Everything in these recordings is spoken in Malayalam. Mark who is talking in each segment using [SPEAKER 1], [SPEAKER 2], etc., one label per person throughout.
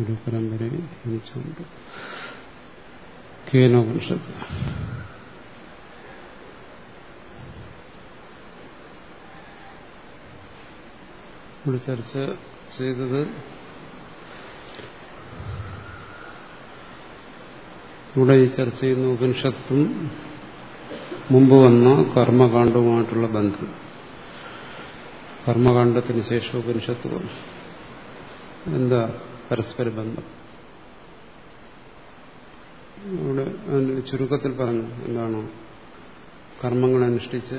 [SPEAKER 1] ഒരു പരമ്പരയെ ധ്യാനിച്ചുകൊണ്ട് കേനോപനിഷത്ത്. ഇവിടെ ചർച്ച ചെയ്തത് ഇവിടെ ഈ ചർച്ച ചെയ്യുന്ന ഉപനിഷത്തും മുമ്പ് വന്ന കർമ്മകാണ്ഡവുമായിട്ടുള്ള ബന്ധം. കർമ്മകാണ്ഡത്തിന് ശേഷം ഉപനിഷത്ത് എന്താ? പരസ്പര ബന്ധം. ഇവിടെ ചുരുക്കത്തിൽ പറഞ്ഞു എന്താണ്? കർമ്മങ്ങൾ അനുഷ്ഠിച്ച്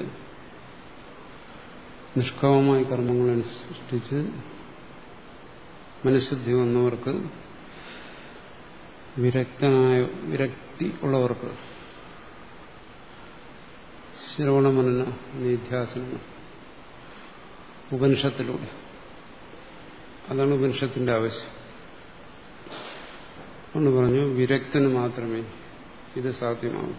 [SPEAKER 1] നിഷ്കാമമായി കർമ്മങ്ങൾ അനുഷ്ഠിച്ച് മനഃശുദ്ധി വന്നവർക്ക് വിരക്തനായ വിരക്തി ഉള്ളവർക്ക് ശ്രവണമനന നിധ്യാസന ഉപനിഷത്തിലൂടെ. അതാണ് ഉപനിഷത്തിന്റെ ആവശ്യം. എന്ന് പറഞ്ഞു വിരക്തന് മാത്രമേ ഇത് സാധ്യമാകൂ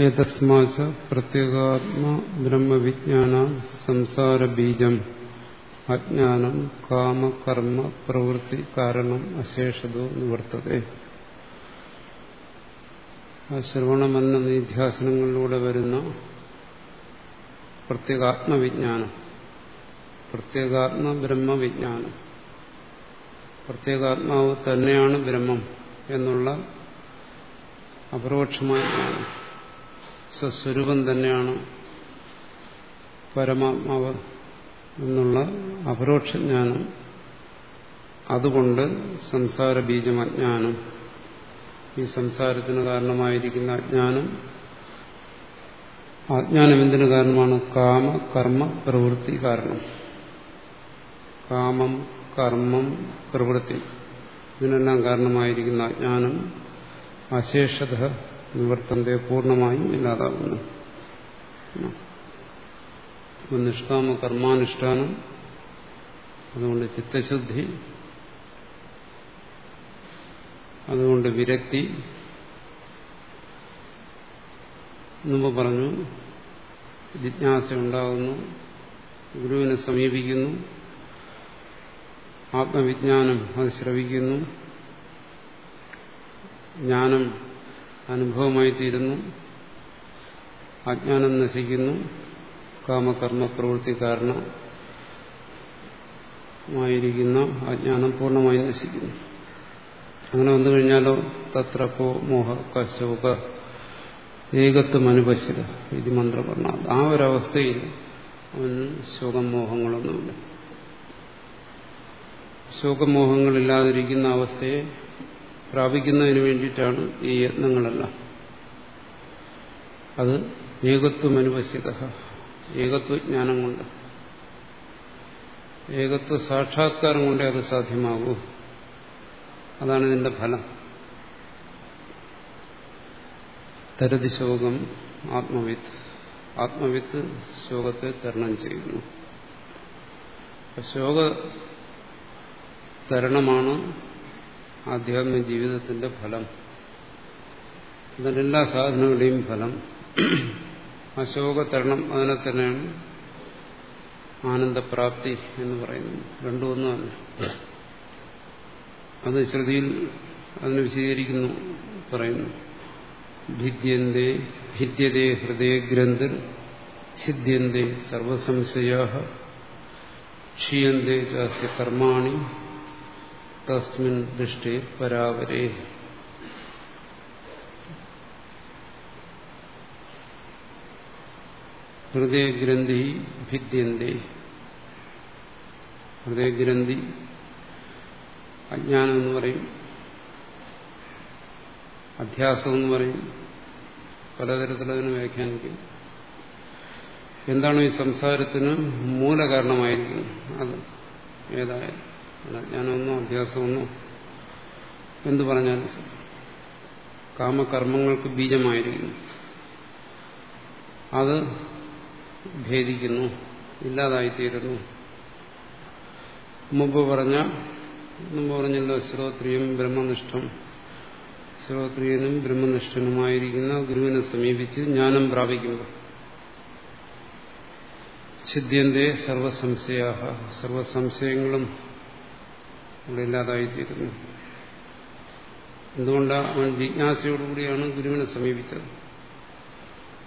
[SPEAKER 1] ഏതസ്മാച്ച പ്രത്യേകാത്മ ബ്രഹ്മവിജ്ഞാന സംസാരബീജം അജ്ഞാനം കാമകർമ്മ പ്രവൃത്തി കാരണം അശേഷതോ നിവർത്തത. ശ്രവണമെന്ന നിധ്യാസനങ്ങളിലൂടെ വരുന്ന പ്രത്യേകാത്മവിജ്ഞാനം പ്രത്യേകാത്മ ബ്രഹ്മവിജ്ഞാനം. പ്രത്യേകാത്മാവ് തന്നെയാണ് ബ്രഹ്മം എന്നുള്ള അപരോക്ഷമായ ജ്ഞാനം സ്വസ്വരൂപം തന്നെയാണ് പരമാത്മാവ് എന്നുള്ള അപരോക്ഷ അപരോക്ഷജ്ഞാനം അതുകൊണ്ട് സംസാര ബീജം അജ്ഞാനം ഈ സംസാരത്തിന് കാരണമായിരിക്കുന്ന അജ്ഞാനം. അജ്ഞാനം എന്തിനു കാരണമാണ്? കാമ കർമ്മ പ്രവൃത്തി കാരണം. കാമം കർമ്മം പ്രവൃത്തി. ഇതിനെല്ലാം കാരണമായിരിക്കുന്ന അജ്ഞാനം അശേഷത നിവർത്തന്റെ പൂർണമായും ഇല്ലാതാകുന്നു നിഷ്കാമ കർമാനുഷ്ഠാനം അതുകൊണ്ട് ചിത്തശുദ്ധി അതുകൊണ്ട് വിരക്തി മുമ്പ് പറഞ്ഞു ജിജ്ഞാസ ഉണ്ടാകുന്നു ഗുരുവിനെ സമീപിക്കുന്നു ആത്മവിജ്ഞാനം അത് ശ്രവിക്കുന്നു. ജ്ഞാനം അനുഭവമായി തീരുന്നു അജ്ഞാനം നശിക്കുന്നു. കാമകർമ്മ പ്രവൃത്തി കാരണമായിരിക്കുന്ന അജ്ഞാനം പൂർണമായി നശിക്കുന്നു. അങ്ങനെ വന്നു കഴിഞ്ഞാലോ തത്രപ്പോ മോഹ കശോക ഏകത്വം അനുപശ്യത. ഇത് മന്ത്രപർണ ആ ഒരവസ്ഥയിൽ അവന് ശോകമോഹങ്ങളൊന്നുമില്ല ശോകമോഹങ്ങളില്ലാതിരിക്കുന്ന അവസ്ഥയെ പ്രാപിക്കുന്നതിന് വേണ്ടിയിട്ടാണ് ഈ യത്നങ്ങളെല്ലാം. അത് ഏകത്വം അനുപശ്യത ഏകത്വജ്ഞാനം കൊണ്ട്. ഏകത്വ സാക്ഷാത്കാരം കൊണ്ടേ അത് സാധ്യമാകൂ. അതാണ് ഇതിന്റെ ഫലം. തരതി ശോകം ആത്മവിത്ത്. ആത്മവിത്ത് ശോകത്തെ തരണം ചെയ്യുന്നു. ശോക തരണമാണ് ആധ്യാത്മിക ജീവിതത്തിന്റെ ഫലം. അതിന്റെ സാധനങ്ങളുടെയും ഫലം. അശോക തരണം അതിനെ തന്നെയാണ് ആനന്ദപ്രാപ്തി എന്ന് പറയുന്നത്. രണ്ടു ഒന്നുമല്ല അത് ശ്രുതിയിൽ അതിനെ വിശദീകരിക്കുന്നു പറയുന്നു. ഭിദ്യന്തേ ഭിദ്യതേ ഹൃദയഗ്രന്ഥിൽ സിദ്ധ്യന്തേ സർവസംശയാ ക്ഷീയന്തേ ചാസ്യ കർമാണി തസ്മിൻ ദൃഷ്ടി പരാവരേ ഹൃദയഗ്രന്ഥി ഭിദ്യന്തേ ഹൃദയഗ്രന്ഥി അജ്ഞാനം എന്ന് പറയും। അധ്യാസം എന്ന് പറയും। പലതരത്തിലതിന് വ്യാഖ്യാനിക്കും। എന്താണ് ഈ സംസാരത്തിന് മൂലകാരണമായിരിക്കുന്നത് അത്. ഏതായാലും അജ്ഞാനമെന്നോ അഭ്യാസമെന്നോ എന്തു പറഞ്ഞാലും കാമകർമ്മങ്ങൾക്ക് ബീജമായിരിക്കുന്നു. അത് ഭേദിക്കുന്നു ഇല്ലാതായിത്തീരുന്നു. മുമ്പ് പറഞ്ഞ മുമ്പ് പറഞ്ഞല്ലോ ശ്രോത്രിയും ബ്രഹ്മനിഷ്ഠം. ശ്രോത്രിയനും ബ്രഹ്മനിഷ്ഠനുമായിരിക്കുന്ന ഗുരുവിനെ സമീപിച്ച് ജ്ഞാനം പ്രാപിക്കുമ്പോൾ ഛിദ്യന്റെ സർവസംശയ സർവസംശയങ്ങളും അവിടെ ഇല്ലാതായിത്തീരുന്നു. എന്തുകൊണ്ടാണ് അവൻ ജിജ്ഞാസയോടുകൂടിയാണ് ഗുരുവിനെ സമീപിച്ചത്?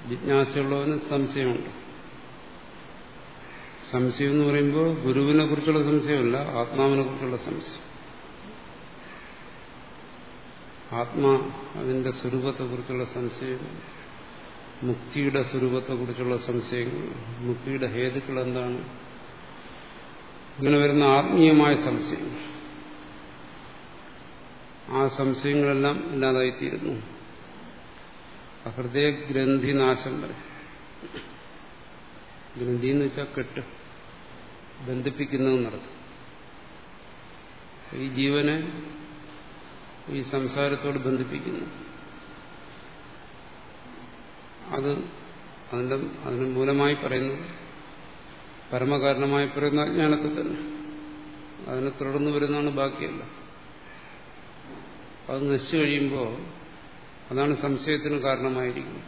[SPEAKER 1] ജിജ്ഞാസയുള്ളവന് സംശയമുണ്ട്. സംശയം എന്ന് പറയുമ്പോൾ ഗുരുവിനെ കുറിച്ചുള്ള സംശയമല്ല ആത്മാവിനെ കുറിച്ചുള്ള സംശയം. ആത്മാ അതിന്റെ സ്വരൂപത്തെക്കുറിച്ചുള്ള സംശയം മുക്തിയുടെ സ്വരൂപത്തെക്കുറിച്ചുള്ള സംശയങ്ങൾ മുക്തിയുടെ ഹേതുക്കൾ എന്താണ്? ഇങ്ങനെ വരുന്ന ആത്മീയമായ സംശയങ്ങൾ. ആ സംശയങ്ങളെല്ലാം ഇല്ലാതായിത്തീരുന്നു. ഹൃദയ നാശം വരെ. ഗ്രന്ഥി എന്ന് വെച്ചാൽ കെട്ട്. ബന്ധിപ്പിക്കുന്നതെന്നർത്ഥം ഈ ജീവനെ ഈ സംസാരത്തോട് ബന്ധിപ്പിക്കുന്നു. അത് അതിന്റെ അതിന് മൂലമായി പറയുന്നത് പരമകാരണമായി പറയുന്ന അജ്ഞാനത്തെ തന്നെ. അതിനെ തുടർന്ന് വരുന്നതാണ് ബാക്കിയല്ല. അത് നശിച്ചു കഴിയുമ്പോൾ അതാണ് സംശയത്തിന് കാരണമായിരിക്കുന്നത്.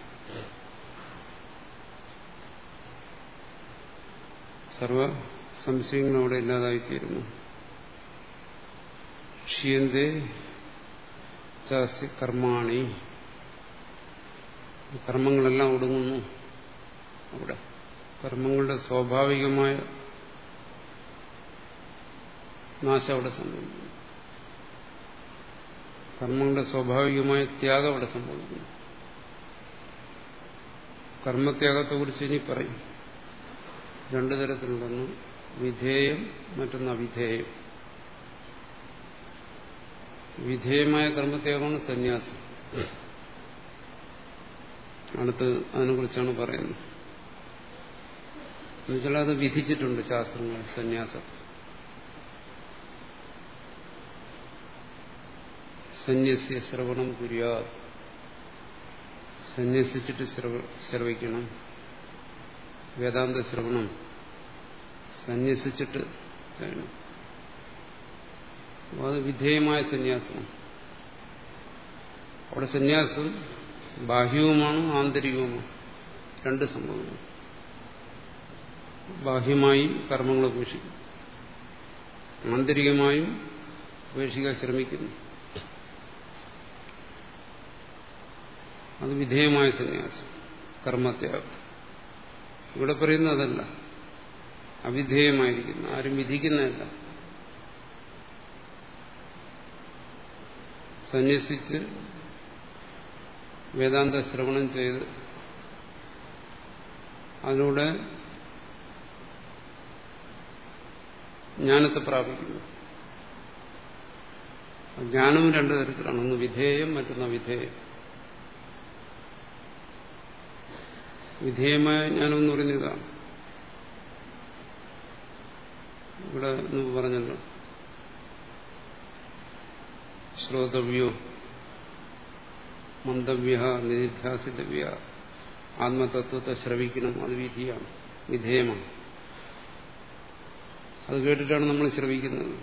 [SPEAKER 1] സർവ സംശയങ്ങളും അവിടെ ഇല്ലാതായിത്തീരുന്നു. ക്ഷീയന്തേ ചാസി കർമാണി. കർമ്മങ്ങളെല്ലാം ഒടുങ്ങുന്നു അവിടെ. കർമ്മങ്ങളുടെ സ്വാഭാവികമായ നാശം അവിടെ സംഭവിക്കുന്നു. കർമ്മങ്ങളുടെ സ്വാഭാവികമായ ത്യാഗം അവിടെ സംഭവിക്കുന്നു. കർമ്മത്യാഗത്തെ കുറിച്ച് ഇനി പറയും. രണ്ടു തരത്തിലുണ്ടെന്ന്. വിധേയം മറ്റൊന്ന് അവിധേയം. വിധേയമായ കർമ്മത്യാഗമാണ് സന്യാസം. അടുത്ത് അതിനെക്കുറിച്ചാണ് പറയുന്നത്. എന്നുവെച്ചാൽ അത് വിധിച്ചിട്ടുണ്ട് ശാസ്ത്രങ്ങൾ സന്യാസം. സന്യസ്യ ശ്രവണം കുര്യാ സന്യസിച്ചിട്ട് ശ്രവിക്കണം. വേദാന്ത ശ്രവണം. സന്യസിച്ചിട്ട് ചെയ്യണം. അത് വിധേയമായ സന്യാസമാണ്. അവിടെ സന്യാസം ബാഹ്യവുമാണ് ആന്തരികവുമാണ്. രണ്ട് സംഭവങ്ങൾ. ബാഹ്യമായി കർമ്മങ്ങൾ ഉപേക്ഷിക്കും ആന്തരികമായും ഉപേക്ഷിക്കാൻ ശ്രമിക്കുന്നു. അത് വിധേയമായ സന്യാസം. കർമ്മത്യാഗം. ഇവിടെ പറയുന്നതല്ല. അവിധേയമായിരിക്കുന്നു. ആരും വിധിക്കുന്നതല്ല. സന്യസിച്ച് വേദാന്ത ശ്രവണം ചെയ്ത് അതിലൂടെ ജ്ഞാനത്തെ പ്രാപിക്കുന്നു. ജ്ഞാനവും രണ്ടു തരത്തിലാണ്. ഒന്ന് വിധേയം മറ്റൊന്ന് അവിധേയം. വിധേയമായ ജ്ഞാനം എന്ന് പറയുന്ന ഇതാണ് ഇവിടെ പറഞ്ഞല്ലോ. ശ്രോതവ്യോ മന്ദവ്യ നിധിധ്യാസിതവ്യ ആത്മതത്വത്തെ ശ്രവിക്കണം അത് വിധിയാണ് വിധേയമാണ്. അത് കേട്ടിട്ടാണ് നമ്മൾ ശ്രവിക്കുന്നത്.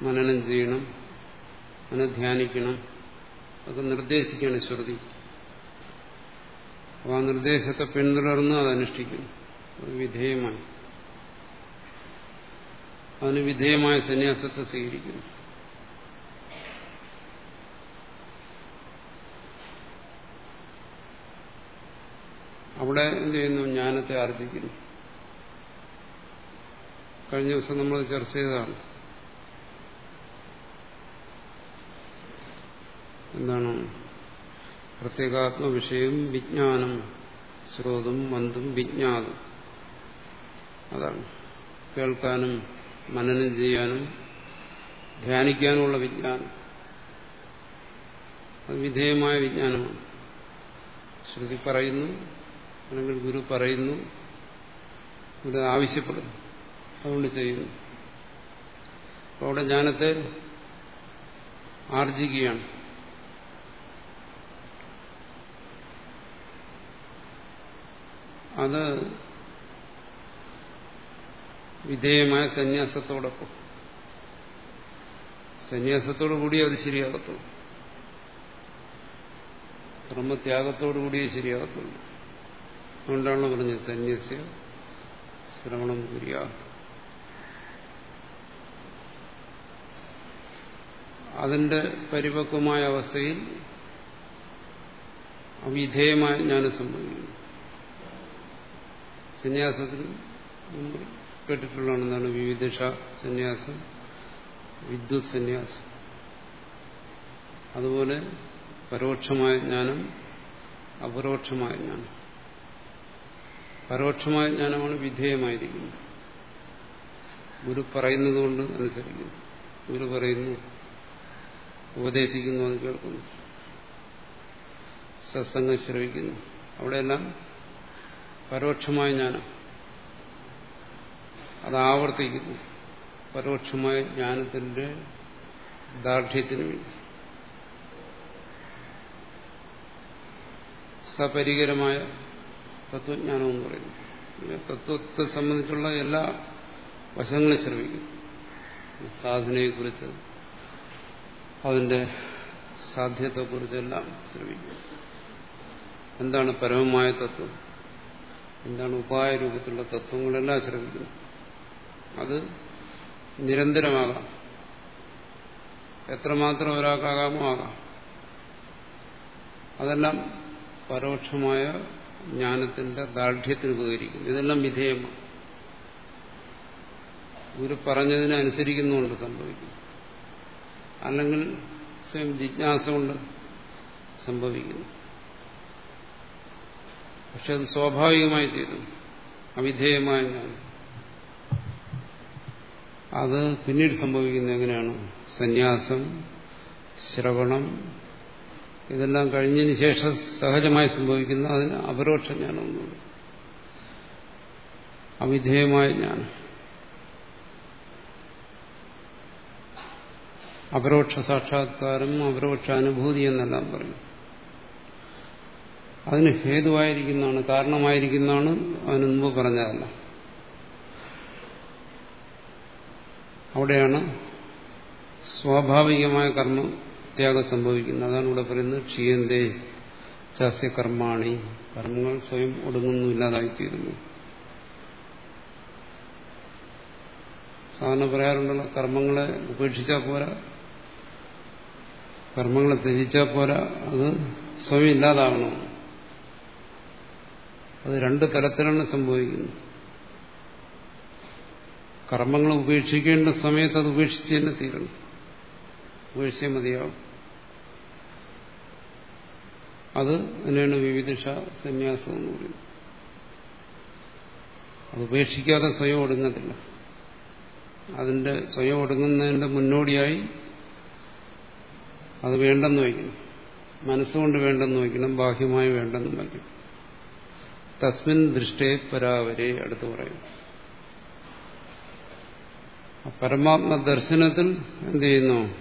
[SPEAKER 1] മനനം ചെയ്യണം അതിനെ ധ്യാനിക്കണം അതൊക്കെ നിർദ്ദേശിക്കുകയാണ് ശ്രുതി. അപ്പോൾ ആ നിർദ്ദേശത്തെ പിന്തുടർന്ന് അത് അനുഷ്ഠിക്കുന്നു. അത് വിധേയമായി അതിന് വിധേയമായ സന്യാസത്തെ സ്വീകരിക്കുന്നു. അവിടെ എന്ത് ചെയ്യുന്നു? ജ്ഞാനത്തെ ആർജിക്കുന്നു. കഴിഞ്ഞ ദിവസം നമ്മൾ ചർച്ച ചെയ്തതാണ്. എന്താണ്? പ്രത്യേകാത്മ വിഷയം വിജ്ഞാനം ശ്രോതും മന്ദും വിജ്ഞാതും. അതാണ്. കേൾക്കാനും മനനം ചെയ്യാനും ധ്യാനിക്കാനുമുള്ള വിജ്ഞാനം. അത് വിധേയമായ വിജ്ഞാനമാണ്. ശ്രുതി പറയുന്നു അല്ലെങ്കിൽ ഗുരു പറയുന്നു ഗുരു ആവശ്യപ്പെടുന്നു അതുകൊണ്ട് ചെയ്യുന്നു. അപ്പോൾ അവിടെ ജ്ഞാനത്തെ ആർജിക്കുകയാണ് അത് വിധേയമായ സന്യാസത്തോടൊപ്പം. സന്യാസത്തോടു കൂടി അത് ശരിയാകത്തുള്ളൂ. കർമ്മത്യാഗത്തോടു കൂടിയേ ശരിയാകത്തുള്ളൂ. അതുകൊണ്ടാണല്ലോ പറഞ്ഞത് സന്യാസ ശ്രവണം കുര്യ അതിന്റെ പരിപക്വമായ അവസ്ഥയിൽ അവിധേയമായ ജ്ഞാനം സംഭവിക്കുന്നു സന്യാസത്തിൽ നമ്മൾ കേട്ടിട്ടുള്ളതാണ് വിവിധ സന്യാസം വിദ്യുത് സന്യാസം. അതുപോലെ പരോക്ഷമായ ജ്ഞാനം അപരോക്ഷമായ ജ്ഞാനം. പരോക്ഷമായ ജ്ഞാനമാണ് വിധേയമായിരിക്കുന്നത്. ഗുരു പറയുന്നത് കൊണ്ട് അനുസരിക്കുന്നു. ഗുരു പറയുന്നു ഉപദേശിക്കുന്നു അത് കേൾക്കുന്നു. സത്സംഗം ശ്രവിക്കുന്നു. അവിടെയെല്ലാം പരോക്ഷമായ ജ്ഞാനം. അത് ആവർത്തിക്കുന്നു. പരോക്ഷമായ ജ്ഞാനത്തിന്റെ ദാർഢ്യത്തിന് വേണ്ടി. സപരികരമായ തത്വജ്ഞാനം എന്ന് പറയുന്നു. തത്വത്തെ സംബന്ധിച്ചുള്ള എല്ലാ വശങ്ങളും ശ്രമിക്കും സാധനയെക്കുറിച്ച് അതിന്റെ സാധ്യതയെക്കുറിച്ചെല്ലാം ശ്രമിക്കും എന്താണ് പരമമായ തത്വം? എന്താണ് ഉപായ രൂപത്തിലുള്ള തത്വങ്ങളെല്ലാം ശ്രമിക്കുന്നു അത് നിരന്തരമാകാം. എത്രമാത്രം ഒരാൾക്കാകാമോ ആകാം. അതെല്ലാം പരോക്ഷമായ ജ്ഞാനത്തിന്റെ ദാർഢ്യത്തിന് ഉപകരിക്കും ഇതെല്ലാം വിധേയമാണ്. ഗുരു പറഞ്ഞതിനെ അനുസരിക്കുന്നുകൊണ്ട് സംഭവിക്കും അല്ലെങ്കിൽ സ്വയം ജിജ്ഞാസ കൊണ്ട് സംഭവിക്കുന്നു. പക്ഷെ അത് സ്വാഭാവികമായി തീരും. അവിധേയമായ ജ്ഞാനം അത് പിന്നീട് സംഭവിക്കുന്നത് എങ്ങനെയാണ്? സന്യാസം ശ്രവണം ഇതെല്ലാം കഴിഞ്ഞതിന് ശേഷം സഹജമായി സംഭവിക്കുന്ന അതിന് അപരോക്ഷ ജ്ഞാനമൊന്നുമില്ല. അവിധേയമായ ജ്ഞാനം. അപരോക്ഷ സാക്ഷാത്കാരം അപരോക്ഷ അനുഭൂതി എന്നെല്ലാം പറയും. അതിന് ഹേതുവായിരിക്കുന്നതാണ് കാരണമായിരിക്കുന്നതാണ് അവന് മുമ്പ് പറഞ്ഞതല്ല. അവിടെയാണ് സ്വാഭാവികമായ കർമ്മ ത്യാഗം സംഭവിക്കുന്നത്. അതാണ് ഇവിടെ പറയുന്നത് ക്ഷീയന്തേ ചാസ്യ കർമാണി കർമ്മങ്ങൾ സ്വയം ഒടുങ്ങുന്നു ഇല്ലാതായിത്തീരുന്നു. സാധാരണ പറയാറുണ്ടല്ലോ കർമ്മങ്ങളെ ഉപേക്ഷിച്ചാൽ പോരാ കർമ്മങ്ങളെ ത്യജിച്ചാൽ പോരാ അത് സ്വയം ഇല്ലാതാകണം അത് രണ്ടു തലത്തിലാണ് സംഭവിക്കുന്നത്. കർമ്മങ്ങൾ ഉപേക്ഷിക്കേണ്ട സമയത്ത് അത് ഉപേക്ഷിച്ച് തന്നെ തീരണം. ഉപേക്ഷിച്ചേ മതിയാവും. അത് തന്നെയാണ് വിവിധ സന്യാസം എന്ന് പറയുന്നത്. അത് ഉപേക്ഷിക്കാതെ സ്വയം ഒടുങ്ങത്തില്ല. അതിന്റെ സ്വയം ഒടുങ്ങുന്നതിന്റെ മുന്നോടിയായി അത് വേണ്ടെന്ന് വയ്ക്കണം. മനസ്സുകൊണ്ട് വേണ്ടെന്ന് വയ്ക്കണം. ബാഹ്യമായി വേണ്ടെന്ന് വയ്ക്കണം. തസ്മിൻ ദൃഷ്ടേ പരാവരെ അടുത്ത് പറയും. പരമാത്മ ദർശനത്തിൽ എന്ത് ചെയ്യുന്നു?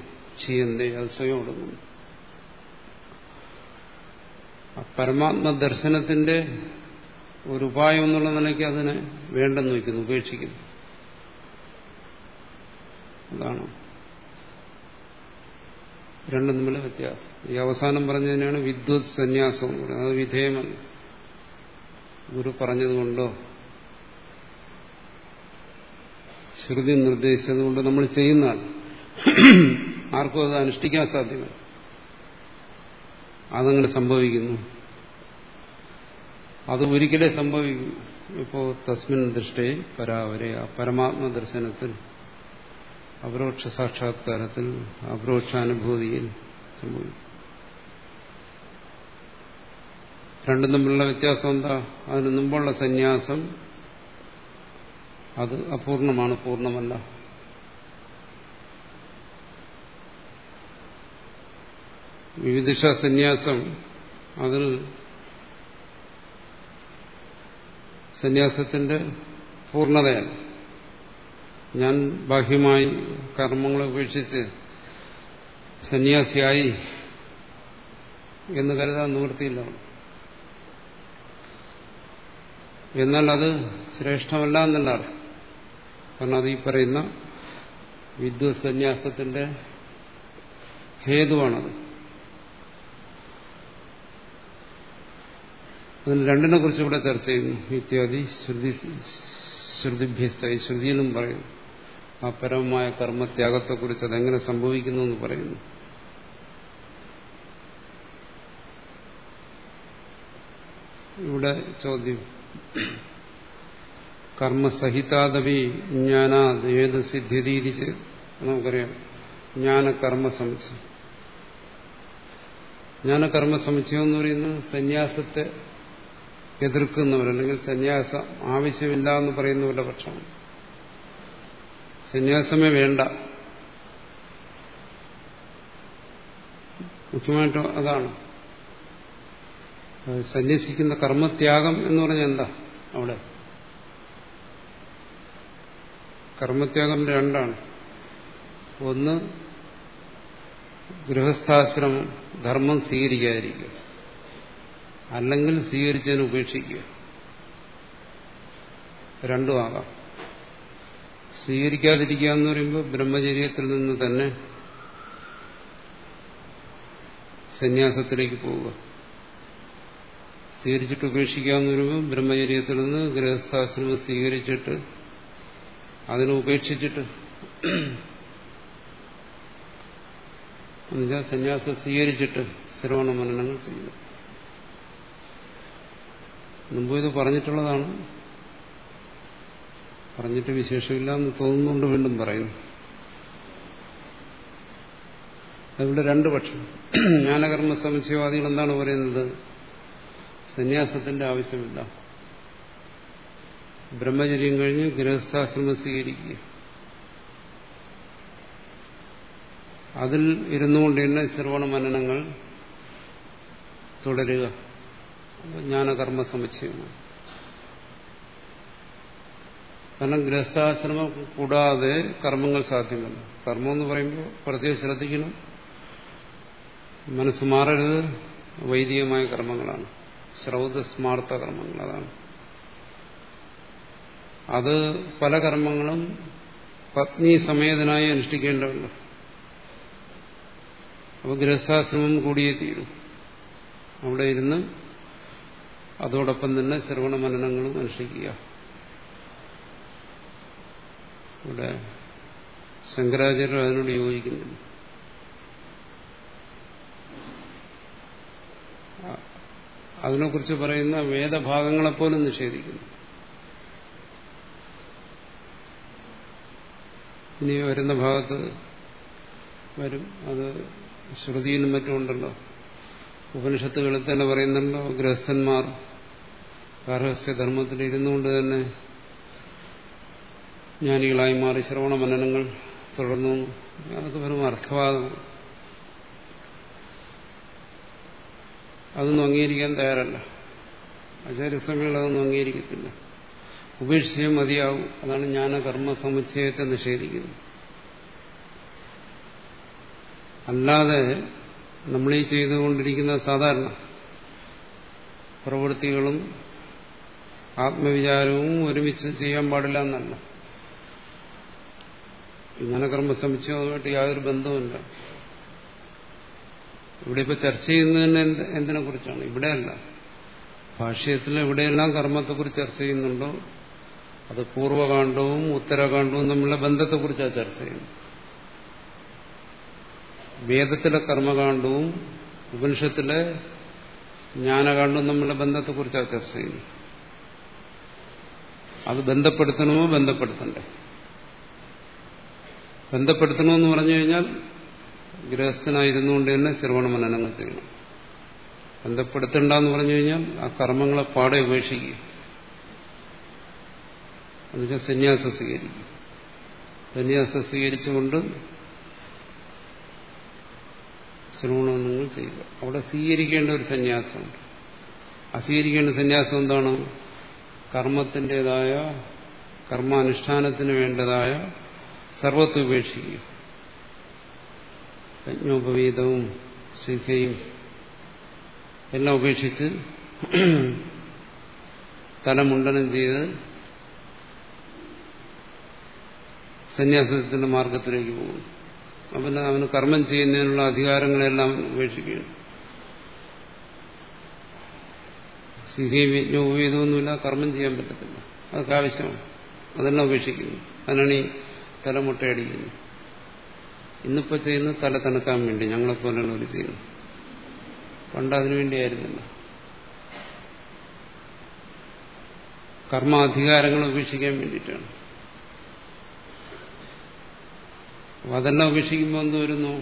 [SPEAKER 1] ചെയ്യുന്നേ അത് സ്വയം ഒടുങ്ങുന്നു. പരമാത്മ ദർശനത്തിന്റെ ഒരു ഉപായം എന്നുള്ള നിലയ്ക്ക് അതിനെ വേണ്ടെന്ന് വയ്ക്കുന്നു ഉപേക്ഷിക്കുന്നു. അതാണ്. രണ്ടും തമ്മിലെ വ്യത്യാസം. ഈ അവസാനം പറഞ്ഞതിനാണ് വിദ്വത് സന്യാസം എന്ന് പറയുന്നത്. അത് വിധേയമല്ല. ഗുരു പറഞ്ഞതുകൊണ്ടോ? ശ്രുതി നിർദ്ദേശിച്ചതുകൊണ്ട് നമ്മൾ ചെയ്യുന്നതാണ്. ആർക്കും അത് അനുഷ്ഠിക്കാൻ സാധ്യമല്ല. അതങ്ങനെ സംഭവിക്കുന്നു. അത് ഒരിക്കലേ സംഭവിക്കും ഇപ്പോ തസ്മിൻ ദൃഷ്ടേ പരാവരെ ആ പരമാത്മ ദർശനത്തിൽ അപരോക്ഷ സാക്ഷാത്കാരത്തിൽ അപരോക്ഷാനുഭൂതിയിൽ സംഭവിക്കും രണ്ടും തമ്മിലുള്ള വ്യത്യാസം എന്താ? അതിന് മുമ്പുള്ള സന്യാസം അത് അപൂർണമാണ് പൂർണമല്ല വിവിധിഷ സന്യാസം അതിൽ സന്യാസത്തിന്റെ പൂർണതയാണ് ഞാൻ ബാഹ്യമായി കർമ്മങ്ങളെ ഉപേക്ഷിച്ച് സന്യാസിയായി എന്ന് കരുതാൻ നിവൃത്തിയില്ല. എന്നാൽ അത് ശ്രേഷ്ഠമല്ല എന്നല്ല കാരണം അത് ഈ പറയുന്ന വിദ്വത് സന്യാസത്തിന്റെ ഹേതുവാണത്. അതിന് രണ്ടിനെ കുറിച്ച് ഇവിടെ ചർച്ച ചെയ്യുന്നു. ഇത്യാദി ശ്രുതി ശ്രുതിഭ്യസ്തായി ശ്രുതിയിലും പറയുന്നു. ആ പരമമായ കർമ്മത്യാഗത്തെക്കുറിച്ച് അതെങ്ങനെ സംഭവിക്കുന്നു എന്ന് പറയുന്നു. ഇവിടെ ചോദ്യം. കർമ്മസഹിതാദവി ജ്ഞാനാത് ഏത് നമുക്കറിയാം ജ്ഞാനകർമ്മ സമുച്ചയം ജ്ഞാനകർമ്മ സമുച്ചയം എന്ന് പറയുന്നത് സന്യാസത്തെ എതിർക്കുന്നവർ അല്ലെങ്കിൽ സന്യാസം ആവശ്യമില്ല എന്ന് പറയുന്നവരുടെ പക്ഷമാണ്. സന്യാസമേ വേണ്ട. മുഖ്യമായിട്ടും അതാണ്. സന്യസിക്കുന്ന കർമ്മത്യാഗം എന്ന് പറഞ്ഞാൽ എന്താ അവിടെ? കർമ്മത്യാഗം രണ്ടാണ്. ഒന്ന് ഗൃഹസ്ഥാശ്രമം ധർമ്മം സ്വീകരിക്കാതിരിക്കുക. അല്ലെങ്കിൽ സ്വീകരിച്ചതിന് ഉപേക്ഷിക്കുക. രണ്ടുമാകാം സ്വീകരിക്കാതിരിക്കുക എന്ന് പറയുമ്പോൾ ബ്രഹ്മചര്യത്തിൽ നിന്ന് തന്നെ സന്യാസത്തിലേക്ക് പോവുക. സ്വീകരിച്ചിട്ട് ഉപേക്ഷിക്കാവുന്ന ഒരു ബ്രഹ്മചര്യത്തിൽ നിന്ന് ഗൃഹസ്ഥാശ്രമം സ്വീകരിച്ചിട്ട് അതിനെ ഉപേക്ഷിച്ചിട്ട് എന്നുവെച്ചാൽ സന്യാസം സ്വീകരിച്ചിട്ട് ശ്രവണ മനനങ്ങൾ ചെയ്യുന്നു. മുമ്പ് ഇത് പറഞ്ഞിട്ടുള്ളതാണ്. പറഞ്ഞിട്ട് വിശേഷമില്ല എന്ന് തോന്നുന്നുണ്ട് വീണ്ടും പറയുന്നു അതുകൊണ്ട് രണ്ടു പക്ഷം. ജ്ഞാനകർമ്മ സമുച്ചയവാദികൾ എന്താണ് പറയുന്നത്? സന്യാസത്തിന്റെ ആവശ്യമില്ല. ബ്രഹ്മചര്യം കഴിഞ്ഞ് ഗൃഹസ്ഥാശ്രമം സ്വീകരിക്കുക. അതിൽ ഇരുന്നുകൊണ്ട് തന്നെ ശ്രവണ മനനങ്ങൾ തുടരുക. ജ്ഞാനകർമ്മ സമുച്ചയമാണ് കാരണം ഗൃഹസ്ഥാശ്രമം കൂടാതെ കർമ്മങ്ങൾ സാധ്യമല്ല. കർമ്മം എന്ന് പറയുമ്പോൾ പ്രത്യേകം ശ്രദ്ധിക്കണം. മനസ്സ് മാറരുത്. വൈദികമായ കർമ്മങ്ങളാണ്. ശ്രൗത സ്മാർത്ഥ കർമ്മങ്ങൾ അതാണ് അത് പല കർമ്മങ്ങളും പത്നി സമേതനായി അനുഷ്ഠിക്കേണ്ടതുണ്ട്. അപ്പോൾ ഗൃഹസ്ഥാശ്രമം കൂടിയേ തീരും. അവിടെ ഇരുന്ന് അതോടൊപ്പം തന്നെ ശ്രവണ മനനങ്ങളും അനുഷ്ഠിക്കുക. ഇവിടെ ശങ്കരാചാര്യർ അതിനോട് യോജിക്കുന്നില്ല അതിനെക്കുറിച്ച് പറയുന്ന വേദഭാഗങ്ങളെപ്പോലും നിഷേധിക്കുന്നു. ഇനി വരുന്ന ഭാഗത്ത് വരും. അത് ശ്രുതിയിലും മറ്റും ഉണ്ടല്ലോ. ഉപനിഷത്തുകളിൽ തന്നെ പറയുന്നുണ്ടോ ഗൃഹസ്ഥന്മാർ ഗാർഹസ്ഥ്യധർമ്മത്തിൽ ഇരുന്നുകൊണ്ട് തന്നെ ജ്ഞാനികളായി മാറി ശ്രവണ മനനങ്ങൾ തുടർന്നു. അതൊക്കെ വെറും അർത്ഥവാദമാണ് അതൊന്നും അംഗീകരിക്കാൻ തയ്യാറല്ല. ആചാര്യസ്വാമികൾ അതൊന്നും അംഗീകരിക്കത്തില്ല. ഉപേക്ഷിച്ചേ മതിയാവും. അതാണ് ജ്ഞാനകർമ്മ സമുച്ചയത്തെ നിഷേധിക്കുന്നത്. അല്ലാതെ നമ്മൾ ഈ ചെയ്തുകൊണ്ടിരിക്കുന്ന സാധാരണ പ്രവൃത്തികളും ആത്മവിചാരവും ഒരുമിച്ച് ചെയ്യാൻ പാടില്ല എന്നല്ല. ജ്ഞാനകർമ്മ സമുച്ചയവുമായിട്ട് യാതൊരു ബന്ധവുമില്ല. ഇവിടെ ഇപ്പൊ ചർച്ച ചെയ്യുന്നതിന് എന്തിനെ കുറിച്ചാണ് ഇവിടെയല്ല. ഭാഷ്യത്തിൽ എവിടെയെല്ലാം കർമ്മത്തെക്കുറിച്ച് ചർച്ച ചെയ്യുന്നുണ്ടോ? അത് പൂർവകാന്ഡവും ഉത്തരകാന്ഡവും തമ്മിലുള്ള ബന്ധത്തെക്കുറിച്ചാണ് ചർച്ച ചെയ്യുന്നത്. വേദത്തിലെ കർമ്മകാന്ഡവും ഉപനിഷത്തിലെ ജ്ഞാനകാന്ഡവും തമ്മിലുള്ള ബന്ധത്തെക്കുറിച്ചാണ് ചർച്ച ചെയ്യുന്നത്. അത് ബന്ധപ്പെടുത്തണമോ? ബന്ധപ്പെടുത്തണ്ടേ. ബന്ധപ്പെടുത്തണമെന്ന് പറഞ്ഞു കഴിഞ്ഞാൽ ഗൃഹസ്ഥനായിരുന്നുകൊണ്ട് തന്നെ ശ്രവണ മനനങ്ങൾ ചെയ്യണം. ബന്ധപ്പെടുത്തണ്ടെന്ന് പറഞ്ഞു കഴിഞ്ഞാൽ ആ കർമ്മങ്ങളെ പാടെ ഉപേക്ഷിക്കുക. എന്നുവെച്ചാൽ സന്യാസം സ്വീകരിക്കും സന്യാസം സ്വീകരിച്ചുകൊണ്ട് ശ്രവണങ്ങൾ ചെയ്യുക. അവിടെ സ്വീകരിക്കേണ്ട ഒരു സന്യാസമുണ്ട്. അസ്വീകരിക്കേണ്ട സന്യാസം എന്താണ്? കർമ്മത്തിന്റെതായ കർമാനുഷ്ഠാനത്തിന് വേണ്ടതായ സർവത്വ ഉപേക്ഷിക്കുക. യജ്ഞോപവീതവും സിദ്ധയും എല്ലാം ഉപേക്ഷിച്ച് തലമുണ്ടനം ചെയ്ത് സന്യാസത്തിന്റെ മാർഗത്തിലേക്ക് പോകും അവന് അവന് കർമ്മം ചെയ്യുന്നതിനുള്ള അധികാരങ്ങളെല്ലാം ഉപേക്ഷിക്കുകയാണ്. സിഹിയും യജ്ഞോപവീതമൊന്നുമില്ല കർമ്മം ചെയ്യാൻ പറ്റത്തില്ല. അതൊക്കെ ആവശ്യമാണ്. അതെല്ലാം ഉപേക്ഷിക്കുന്നു. അതിനാണ് ഈ തലമുട്ടയടിക്കുന്നത്. ഇന്നിപ്പോ ചെയ്യുന്നത് തല തണുക്കാൻ വേണ്ടി ഞങ്ങളെ പോലെയുള്ളവർ ചെയ്യുന്നു. പണ്ട് അതിനു വേണ്ടിയായിരുന്നില്ല. കർമാധികാരങ്ങൾ ഉപേക്ഷിക്കാൻ വേണ്ടിയിട്ടാണ്. അതെല്ലാം ഉപേക്ഷിക്കുമ്പോൾ എന്ത് വരുന്നു?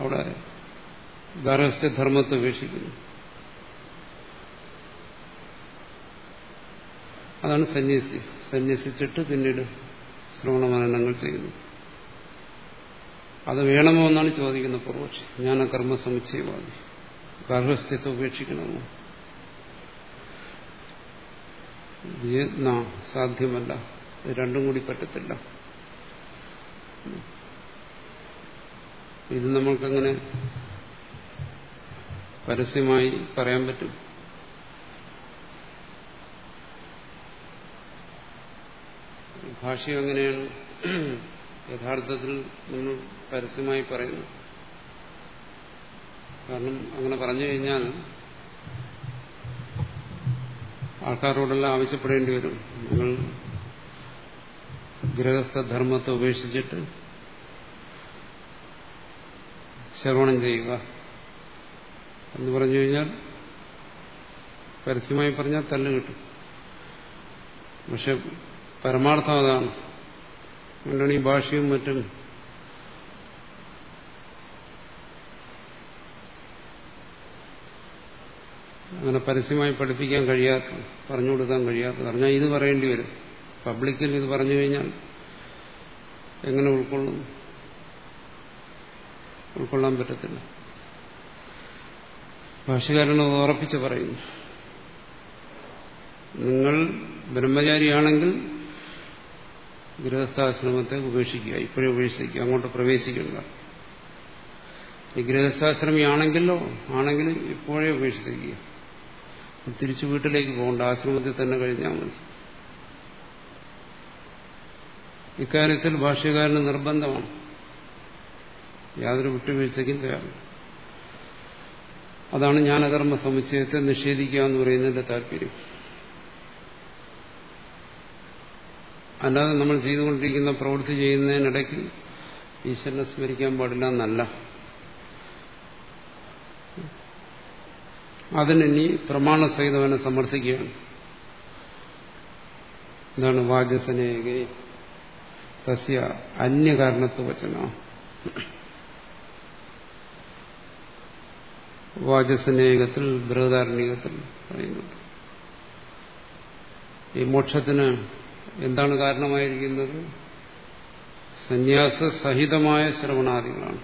[SPEAKER 1] അവിടെ ഗാർഹസ്ഥ്യധർമ്മത്തെ ഉപേക്ഷിക്കുന്നു. അതാണ് സന്യസി സന്യസിച്ചിട്ട് പിന്നീട് ശ്രവണമനനങ്ങൾ ചെയ്യുന്നു. അത് വേണമോ എന്നാണ് ചോദിക്കുന്നത് പൂർവക്ഷി കർമ്മ സമുച്ചയവാദി. ഗാർഹസ്ഥ്യത്തെ ഉപേക്ഷിക്കണമോ? സാധ്യമല്ല. രണ്ടും കൂടി പറ്റത്തില്ല. ഇത് നമ്മൾക്കങ്ങനെ പരസ്യമായി പറയാൻ പറ്റും. ഭാഷ്യം എങ്ങനെയാണ്? യഥാർത്ഥത്തിൽ നമ്മൾ പരസ്യമായി പറയുന്നു. കാരണം അങ്ങനെ പറഞ്ഞു കഴിഞ്ഞാൽ ആൾക്കാരോടെല്ലാം ആവശ്യപ്പെടേണ്ടി വരും. നിങ്ങൾ ഗൃഹസ്ഥധർമ്മത്തെ ഉപേക്ഷിച്ചിട്ട് ശ്രവണം ചെയ്യുക എന്ന് പറഞ്ഞു കഴിഞ്ഞാൽ പരസ്യമായി പറഞ്ഞാൽ തല്ല് കിട്ടും. പക്ഷെ പരമാർത്ഥം അതാണ് അതുകൊണ്ടാണ് ഈ ഭാഷയും മറ്റും അങ്ങനെ പരസ്യമായി പഠിപ്പിക്കാൻ കഴിയാത്ത പറഞ്ഞു കൊടുക്കാൻ കഴിയാത്ത പറഞ്ഞാൽ ഇത് പറയേണ്ടി വരും. പബ്ലിക്കിൽ ഇത് പറഞ്ഞു കഴിഞ്ഞാൽ എങ്ങനെ ഉൾക്കൊള്ളും? ഉൾക്കൊള്ളാൻ പറ്റത്തില്ല. ഭാഷകാരന് ഉറപ്പിച്ച് പറയുന്നു. നിങ്ങൾ ബ്രഹ്മചാരിയാണെങ്കിൽ ഗൃഹസ്ഥാശ്രമത്തെ ഉപേക്ഷിക്കുക ഇപ്പോഴേ ഉപേക്ഷിക്കുക അങ്ങോട്ട് പ്രവേശിക്കുക. ഈ ഗൃഹസ്ഥാശ്രമിയാണെങ്കിലോ ആണെങ്കിലും ഇപ്പോഴേ ഉപേക്ഷിക്കുക തിരിച്ചു വീട്ടിലേക്ക് പോകണ്ട ആശ്രമത്തിൽ തന്നെ കഴിഞ്ഞാൽ മതി. ഇക്കാര്യത്തിൽ ഭാഷ്യകാരന് നിർബന്ധമാണ്. യാതൊരു വിട്ടുവീഴ്ചയ്ക്കും തയ്യാറില്ല. അതാണ് ജ്ഞാനകർമ്മ സമുച്ചയത്തെ നിഷേധിക്കുക എന്ന് പറയുന്നതിന്റെ താല്പര്യം. അല്ലാതെ നമ്മൾ ചെയ്തുകൊണ്ടിരിക്കുന്ന പ്രവൃത്തി ചെയ്യുന്നതിനിടയ്ക്ക് ഈശ്വരനെ സ്മരിക്കാൻ പാടില്ല എന്നല്ല. അതിനി പ്രമാണസഹിതവനെ സമർത്ഥിക്കുകയാണ്. എന്താണ് വാചസനേകെ തസ്യ അന്യകാരണത്വ വചന. വാചസനേകത്തിൽ ബൃഹദാരണ്യകത്തിൽ പറയുന്നുണ്ട് ഈ മോക്ഷത്തിന് എന്താണ് കാരണമായിരിക്കുന്നത്? സന്യാസ സന്യാസസഹിതമായ ശ്രവണാദികളാണ്.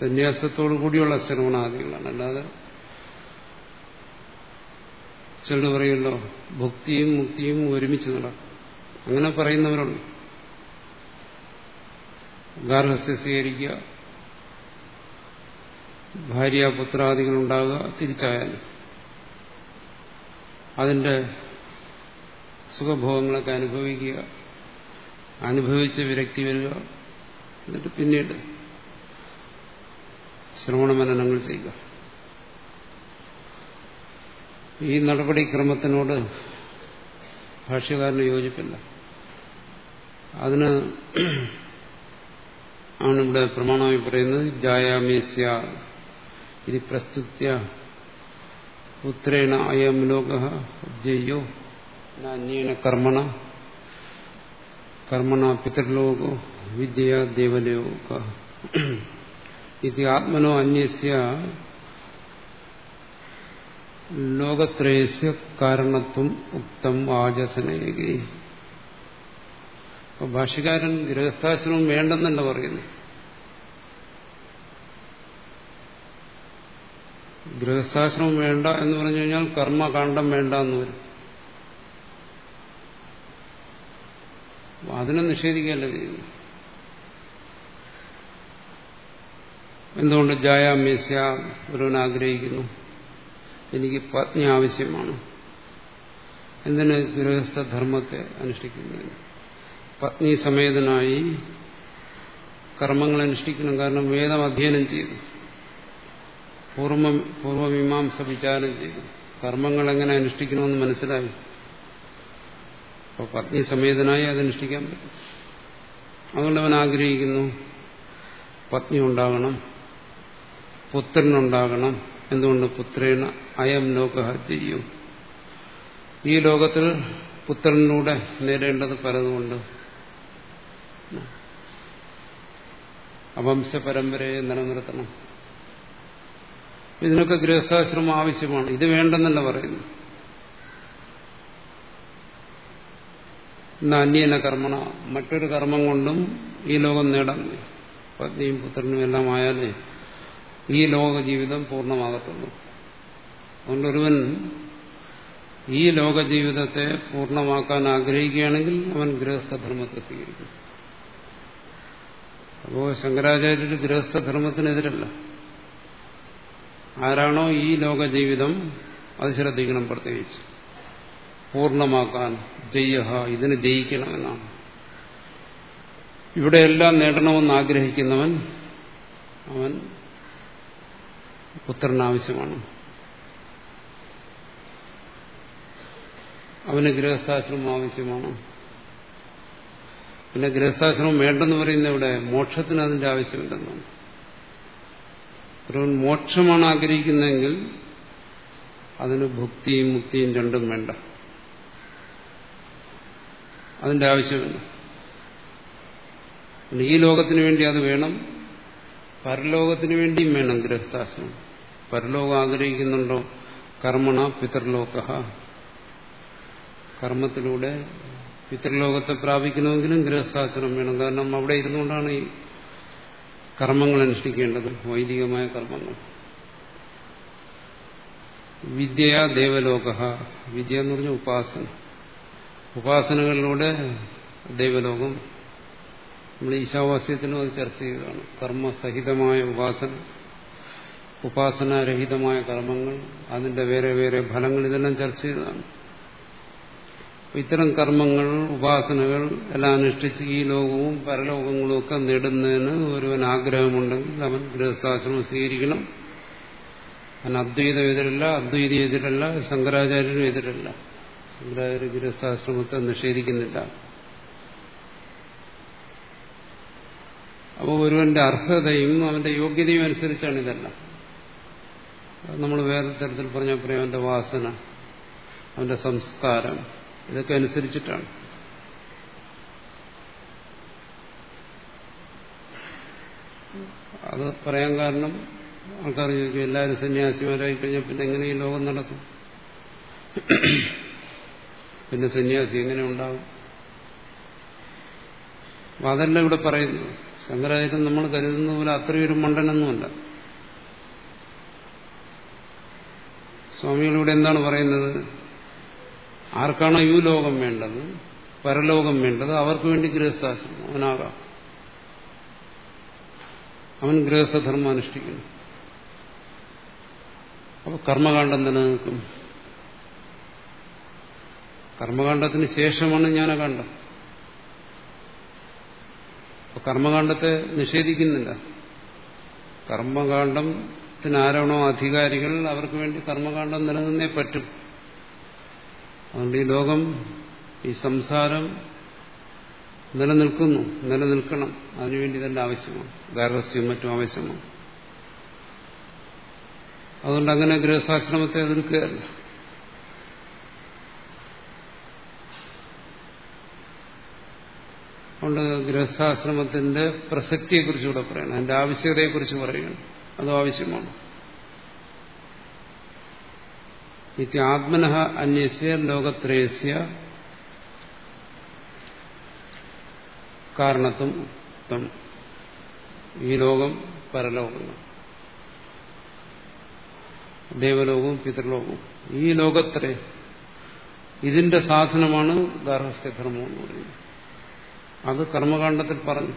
[SPEAKER 1] സന്യാസത്തോടു കൂടിയുള്ള ശ്രവണാദികളാണ്. അല്ലാതെ ചിലർ പറയുമല്ലോ ഭക്തിയും മുക്തിയും ഒരുമിച്ച് നടക്കും. അങ്ങനെ പറയുന്നവരുണ്ട്. ഗാർഹസ്യ സ്വീകരിക്കുക ഭാര്യ പുത്രാദികളുണ്ടാകുക തിരിച്ചായാലും അതിന്റെ സുഖഭോഗങ്ങളൊക്കെ അനുഭവിക്കുക അനുഭവിച്ച് വിരക്തി വരിക എന്നിട്ട് പിന്നീട് ശ്രവണമനനങ്ങൾ ചെയ്യുക. ഈ നടപടിക്രമത്തിനോട് ഭാഷ്യകാരന് യോജിപ്പില്ല. അതിന് ആണ് ഇവിടെ പ്രമാണമായി പറയുന്നത് ജായാമേസ്യ ഇത് പ്രസ്തുത്യ പുത്രേണ അയം ലോക അന്യേന കർമ്മണ കർമ്മണ പിതൃലോകോ വിദ്യ ദേവലോക ഇത് ആത്മനോ അന്യസ്യ ലോകത്രയസ്യ കാരണത്വം ഉക്തം ആജസനേകി അപ്പൊ ഭാഷ്യകാരൻ ഗൃഹസ്ഥാശ്രമം വേണ്ടെന്നല്ല പറയുന്നു. ഗൃഹസ്ഥാശ്രമം വേണ്ട എന്ന് പറഞ്ഞു കഴിഞ്ഞാൽ കർമ്മകാന്ഡം വേണ്ട എന്ന് വരും. അതിനെ നിഷേധിക്കുകയല്ല ചെയ്യുന്നു എന്തുകൊണ്ട് ജായാമ്യസ്യ ഒരുവൻ ആഗ്രഹിക്കുന്നു? എനിക്ക് പത്നി ആവശ്യമാണ്. എന്തിന് ഗൃഹസ്ഥധർമ്മത്തെ അനുഷ്ഠിക്കുന്നതിന്? പത്നി സമേതനായി കർമ്മങ്ങൾ അനുഷ്ഠിക്കണം. കാരണം വേദം അധ്യയനം ചെയ്തു. പൂർവ പൂർവമീമാംസ വിചാരം ചെയ്തു. കർമ്മങ്ങൾ എങ്ങനെ അനുഷ്ഠിക്കണമെന്ന് മനസ്സിലായി. അപ്പോൾ പത്നി സമേതനായി അത് അനുഷ്ഠിക്കാൻ പറ്റും. അതുകൊണ്ട് അവൻ ആഗ്രഹിക്കുന്നു പത്നി ഉണ്ടാകണം പുത്രനുണ്ടാകണം എന്തുകൊണ്ട് പുത്രേണ അയം ലോക ചെയ്യും ഈ ലോകത്തിൽ പുത്രനിലൂടെ നേടേണ്ടത് പലതുകൊണ്ട് അവംശ പരമ്പരയെ നിലനിർത്തണം. ഇതിനൊക്കെ ഗൃഹസ്ഥാശ്രമം ആവശ്യമാണ്. ഇത് വേണ്ടെന്നല്ല പറയുന്നു അന്യന കർമ്മണ. മറ്റൊരു കർമ്മം കൊണ്ടും ഈ ലോകം നേടാൻ പത്നിയും പുത്രനും എല്ലാം ആയാലേ ഈ ലോക ജീവിതം പൂർണമാകത്തുള്ളൂ. അതുകൊണ്ടൊരുവൻ ഈ ലോക ജീവിതത്തെ പൂർണമാക്കാൻ ആഗ്രഹിക്കുകയാണെങ്കിൽ അവൻ ഗൃഹസ്ഥധർമ്മത്തെ സ്വീകരിക്കും അപ്പോ ശങ്കരാചാര്യർ ഗൃഹസ്ഥധർമ്മത്തിനെതിരല്ല. ആരാണോ ഈ ലോക ജീവിതം അത് ശ്രദ്ധിക്കണം പ്രത്യേകിച്ച്. പൂർണമാക്കാൻ ജയ്യഹ ഇതിന് ജയിക്കണമെന്നാണ് ഇവിടെയെല്ലാം നേടണമെന്ന് ആഗ്രഹിക്കുന്നവൻ അവൻ പുത്രനാവശ്യമാണ്. അവന് ഗൃഹസ്ഥാശ്രമം ആവശ്യമാണ്. പിന്നെ ഗൃഹസ്ഥാശ്രമം വേണ്ടെന്ന് പറയുന്ന ഇവിടെ മോക്ഷത്തിന് അതിന്റെ ആവശ്യമില്ലെന്നാണ്. ഒരു മോക്ഷമാണ് ആഗ്രഹിക്കുന്നതെങ്കിൽ അതിന് ഭുക്തിയും മുക്തിയും രണ്ടും വേണ്ട. അതിന്റെ ആവശ്യമില്ല. ഈ ലോകത്തിന് വേണ്ടി അത് വേണം പരലോകത്തിന് വേണ്ടിയും വേണം ഗൃഹസ്ഥാശ്രമം. പരലോകം ആഗ്രഹിക്കുന്നുണ്ടോ? കർമ്മണ പിതൃലോക കർമ്മത്തിലൂടെ പിതൃലോകത്തെ പ്രാപിക്കണമെങ്കിലും ഗൃഹസ്ഥാശ്രമം വേണം. കാരണം അവിടെ ഇരുന്നുകൊണ്ടാണ് ഈ കർമ്മങ്ങൾ അനുഷ്ഠിക്കേണ്ടത് വൈദികമായ കർമ്മങ്ങൾ. വിദ്യ ദേവലോക വിദ്യ എന്ന് പറഞ്ഞ ഉപാസന. ഉപാസനകളിലൂടെ ദൈവലോകം നമ്മൾ ഈശാവാസ്യത്തിനും അത് ചർച്ച ചെയ്തതാണ്. കർമ്മസഹിതമായ ഉപാസന ഉപാസനാരഹിതമായ കർമ്മങ്ങൾ അതിന്റെ വേറെ വേറെ ഫലങ്ങൾ ഇതെല്ലാം ചർച്ച ചെയ്തതാണ്. ഇത്തരം കർമ്മങ്ങൾ ഉപാസനകൾ എല്ലാം അനുഷ്ഠിച്ച് ഈ ലോകവും പരലോകങ്ങളും ഒക്കെ നേടുന്നതിന് ഒരുവൻ ആഗ്രഹമുണ്ടെങ്കിൽ അവൻ ഗൃഹസ്ഥാശ്രമം സ്വീകരിക്കണം. അവൻ അദ്വൈതം എതിരല്ല അദ്വൈതി എതിരല്ല ശങ്കരാചാര്യനും എതിരല്ല. ശങ്കരാചാര്യ ഗൃഹസ്ഥാശ്രമത്തെ നിഷേധിക്കുന്നില്ല. അപ്പോൾ ഒരുവന്റെ അർഹതയും അവന്റെ യോഗ്യതയും അനുസരിച്ചാണ് ഇതെല്ലാം. നമ്മൾ വേറെ തരത്തിൽ പറഞ്ഞ പറയാം അവന്റെ വാസന അവന്റെ സംസ്കാരം ഇതൊക്കെ അനുസരിച്ചിട്ടാണ്. അത് പറയാൻ കാരണം ആൾക്കാർ ചോദിക്കും എല്ലാവരും സന്യാസിമാരായി കഴിഞ്ഞാൽ പിന്നെ എങ്ങനെ ഈ ലോകം നടക്കും? പിന്നെ സന്യാസി എങ്ങനെ ഉണ്ടാവും? അതല്ല ഇവിടെ പറയുന്നു ശങ്കരാചാര്യൻ നമ്മൾ കരുതുന്ന പോലെ അത്രയൊരു മണ്ടനൊന്നുമല്ല. സ്വാമികളിവിടെ എന്താണ് പറയുന്നത്? ആർക്കാണോ ഈ ലോകം വേണ്ടത് പരലോകം വേണ്ടത് അവർക്ക് വേണ്ടി ഗൃഹസ്ഥാശ്രമം അവനാകാം. അവൻ ഗൃഹസ്ഥധർമ്മം അനുഷ്ഠിക്കുന്നു. അപ്പൊ കർമ്മകാന്ഡം നിലനിൽക്കും കർമ്മകാന്ഡത്തിന് ശേഷമാണ് ജ്ഞാനകാന്ഡം അപ്പൊ കർമ്മകാന്ഡത്തെ നിഷേധിക്കുന്നില്ല. കർമ്മകാന്ഡത്തിന് ആരാണോ അധികാരികൾ അവർക്ക് വേണ്ടി കർമ്മകാന്ഡം നിലനിന്നേ പറ്റും. അതുകൊണ്ട് ഈ ലോകം ഈ സംസാരം നിലനിൽക്കുന്നു നിലനിൽക്കണം. അതിനുവേണ്ടി തന്നെ ആവശ്യമാണ്. ഗാർഹസ്യവും മറ്റും ആവശ്യമാണ്. അതുകൊണ്ട് അങ്ങനെ ഗൃഹസ്ഥാശ്രമത്തെ എതിർക്കുകയല്ല. അതുകൊണ്ട് ഗൃഹസ്ഥാശ്രമത്തിന്റെ പ്രസക്തിയെക്കുറിച്ച് ഇവിടെ പറയണം. അതിന്റെ ആവശ്യകതയെക്കുറിച്ച് പറയണം. അതും ആവശ്യമാണ്. ആത്മന അന്യസ്യ ലോകത്രയസ്യ കാരണത്വം ഈ ലോകം പരലോകങ്ങൾ ദേവലോകവും പിതൃലോകവും. ഈ ലോകത്രേ ഇതിന്റെ സാധനമാണ് ഗാർഹസ്ഥ്യധർമ്മം എന്ന് പറയുന്നത്. അത് കർമ്മകാണ്ഡത്തിൽ പറഞ്ഞു.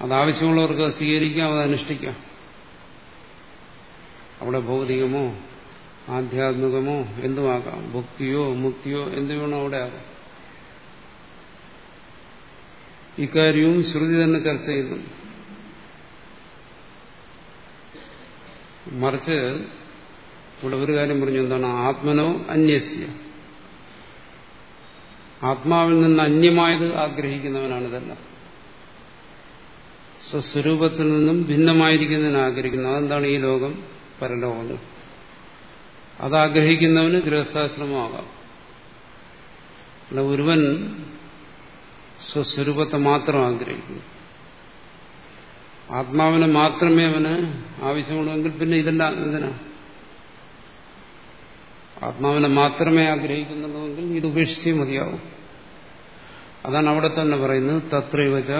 [SPEAKER 1] അതാവശ്യമുള്ളവർക്ക് അത് സ്വീകരിക്കാം അത് അനുഷ്ഠിക്കാം. അവിടെ ഭൗതികമോ ആധ്യാത്മികമോ എന്തുമാകാം? ഭക്തിയോ മുക്തിയോ എന്തു വേണോ അവിടെ ആകാം. ഇക്കാര്യവും ശ്രുതി തന്നെ ചർച്ച ചെയ്യുന്നു മറിച്ച് ഇവിടെ ഒരു കാര്യം പറഞ്ഞു എന്താണ്? ആത്മനോ അന്യസ്യ? ആത്മാവിൽ നിന്ന് അന്യമായത് ആഗ്രഹിക്കുന്നവനാണ് ഇതെല്ലാം. സ്വസ്വരൂപത്തിൽ നിന്നും ഭിന്നമായിരിക്കുന്നതിന് ആഗ്രഹിക്കുന്നു. അതെന്താണ് ഈ ലോകം? പരലോകങ്ങൾ. അതാഗ്രഹിക്കുന്നവന് ഗൃഹസ്ഥാശ്രമമാകാം അല്ല ഒരുവൻ സ്വസ്വരൂപത്തെ മാത്രം ആഗ്രഹിക്കുന്നു. ആത്മാവിനെ മാത്രമേ അവന് ആവശ്യമുള്ളൂ. എങ്കിൽ പിന്നെ ഇതെല്ലാം എന്തിനാ? ആത്മാവിനെ മാത്രമേ ആഗ്രഹിക്കുന്നുള്ളൂവെങ്കിൽ ഇത് ഉപേക്ഷിച്ചേ മതിയാവും. അതാണ് അവിടെ തന്നെ പറയുന്നത് തത്രവച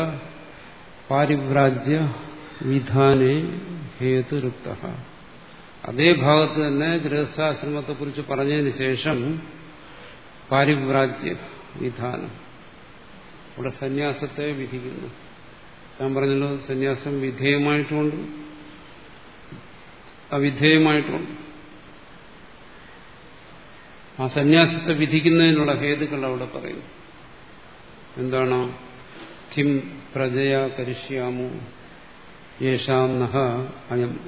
[SPEAKER 1] പാരിഭ്രാജ്യ വിധാനെ ഹേതുരുക്ത അതേ ഭാഗത്ത് തന്നെ ഗൃഹസ്ഥാശ്രമത്തെക്കുറിച്ച് പറഞ്ഞതിന് ശേഷം പാരിഭ്രാജ്യ വിധാനം. ഇവിടെ സന്യാസത്തെ വിധിക്കുന്നു. ഞാൻ പറഞ്ഞല്ലോ സന്യാസം വിധേയമായിട്ടുണ്ട് അവിധേയമായിട്ടുമുണ്ട് ആ സന്യാസത്തെ വിധിക്കുന്നതിനുള്ള ഹേതുക്കൾ അവിടെ പറയുന്നു. എന്താണ്? കിം പ്രജയാ കരിഷ്യാമോ യേശാം നഹ അയം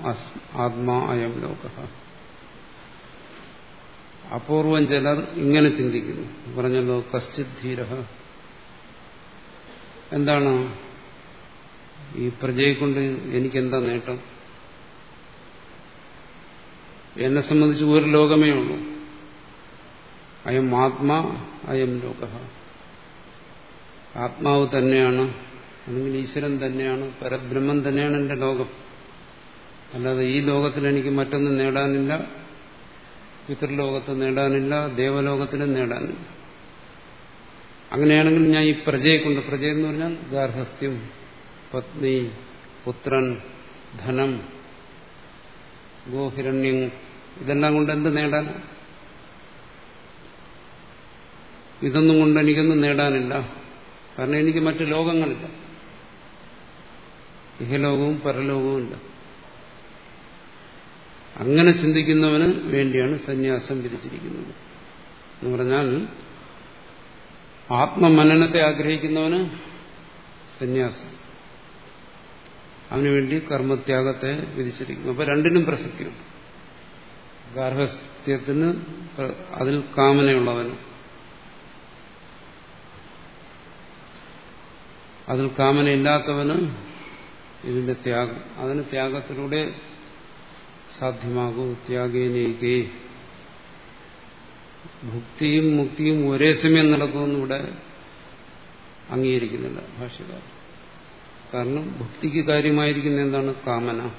[SPEAKER 1] ആത്മാ അയം ലോക. അപൂർവം ചിലർ ഇങ്ങനെ ചിന്തിക്കുന്നു. പറഞ്ഞല്ലോ കശ്ചിത് ധീര. എന്താണ്? ഈ പ്രജയെ കൊണ്ട് എനിക്കെന്താ നേട്ടം? എന്നെ സംബന്ധിച്ച് ഒരു ലോകമേ ഉള്ളൂ. അയം ആത്മാ അയം ലോക. ആത്മാവ് തന്നെയാണ് അല്ലെങ്കിൽ ഈശ്വരൻ തന്നെയാണ് പരബ്രഹ്മം തന്നെയാണ് എന്റെ ലോകം. അല്ലാതെ ഈ ലോകത്തിൽ എനിക്ക് മറ്റൊന്നും നേടാനില്ല പിതൃലോകത്ത് നേടാനില്ല ദേവലോകത്തിലും നേടാനില്ല. അങ്ങനെയാണെങ്കിൽ ഞാൻ ഈ പ്രജയെ കൊണ്ട് പ്രജ എന്ന് പറഞ്ഞാൽ ഗാർഹസ്ഥ്യം പത്നി പുത്രൻ ധനം ഗോഹിരണ്യം ഇതെല്ലാം കൊണ്ട് എന്ത് നേടാൻ ഇതൊന്നും കൊണ്ട് എനിക്കൊന്നും നേടാനില്ല. കാരണം എനിക്ക് മറ്റു ലോകങ്ങളില്ല. ഇഹലോകവും പരലോകവും ഇല്ല. അങ്ങനെ ചിന്തിക്കുന്നവന് വേണ്ടിയാണ് സന്യാസം വിധിച്ചിരിക്കുന്നത്. എന്ന് പറഞ്ഞാൽ ആത്മമനനത്തെ ആഗ്രഹിക്കുന്നവന് സന്യാസം. അവനുവേണ്ടി കർമ്മത്യാഗത്തെ വിധിച്ചിരിക്കുന്നു. അപ്പൊ രണ്ടിനും പ്രസക്തിയുണ്ട്. ഗാർഹസ്ഥ്യത്തിന് അതിൽ കാമനയുള്ളവന് അതിൽ കാമനയില്ലാത്തവന് ഇതിന്റെ ത്യാഗം അതിന് ത്യാഗത്തിലൂടെ സാധ്യമാകൂ. ത്യാഗേനേകേ ഭുക്തിയും മുക്തിയും ഒരേ സമയം നടക്കുമെന്ന് ഇവിടെ അംഗീകരിക്കുന്നില്ല ഭാഷകാർ കാരണം ഭക്തിക്ക് കാര്യമായിരിക്കുന്ന എന്താണ്? കാമന.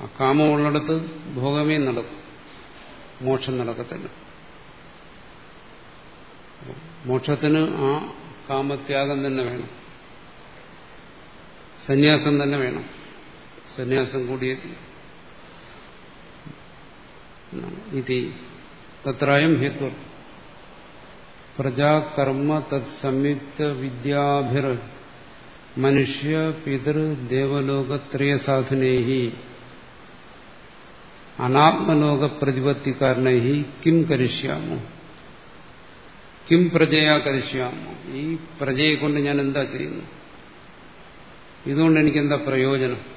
[SPEAKER 1] ആ കാമമുള്ളിടത്ത് ഭോഗമേ നടക്കും. മോക്ഷം നടക്കത്തില്ല. മോക്ഷത്തിന് ആ കാമത്യാഗം തന്നെ വേണം. സന്യാസം തന്നെ വേണം. സന്യാസം കൂടിയേ ഇത് തത്രായം ഹേത്വ പ്രജാകർമ്മ തത്സംയുക്ത വിദ്യാഭിർ മനുഷ്യ പിതൃ ദേവലോകത്രയ സാധനേഹി അനാത്മലോക പ്രതിപത്തിക്കാരനൈ കിം കരിഷ്യാമോ? കിം പ്രജയാ കരിശ്യാമ ഈ പ്രജയെ കൊണ്ട് ഞാൻ എന്താ ചെയ്യുന്നു ഇതുകൊണ്ട് എനിക്കെന്താ പ്രയോജനം?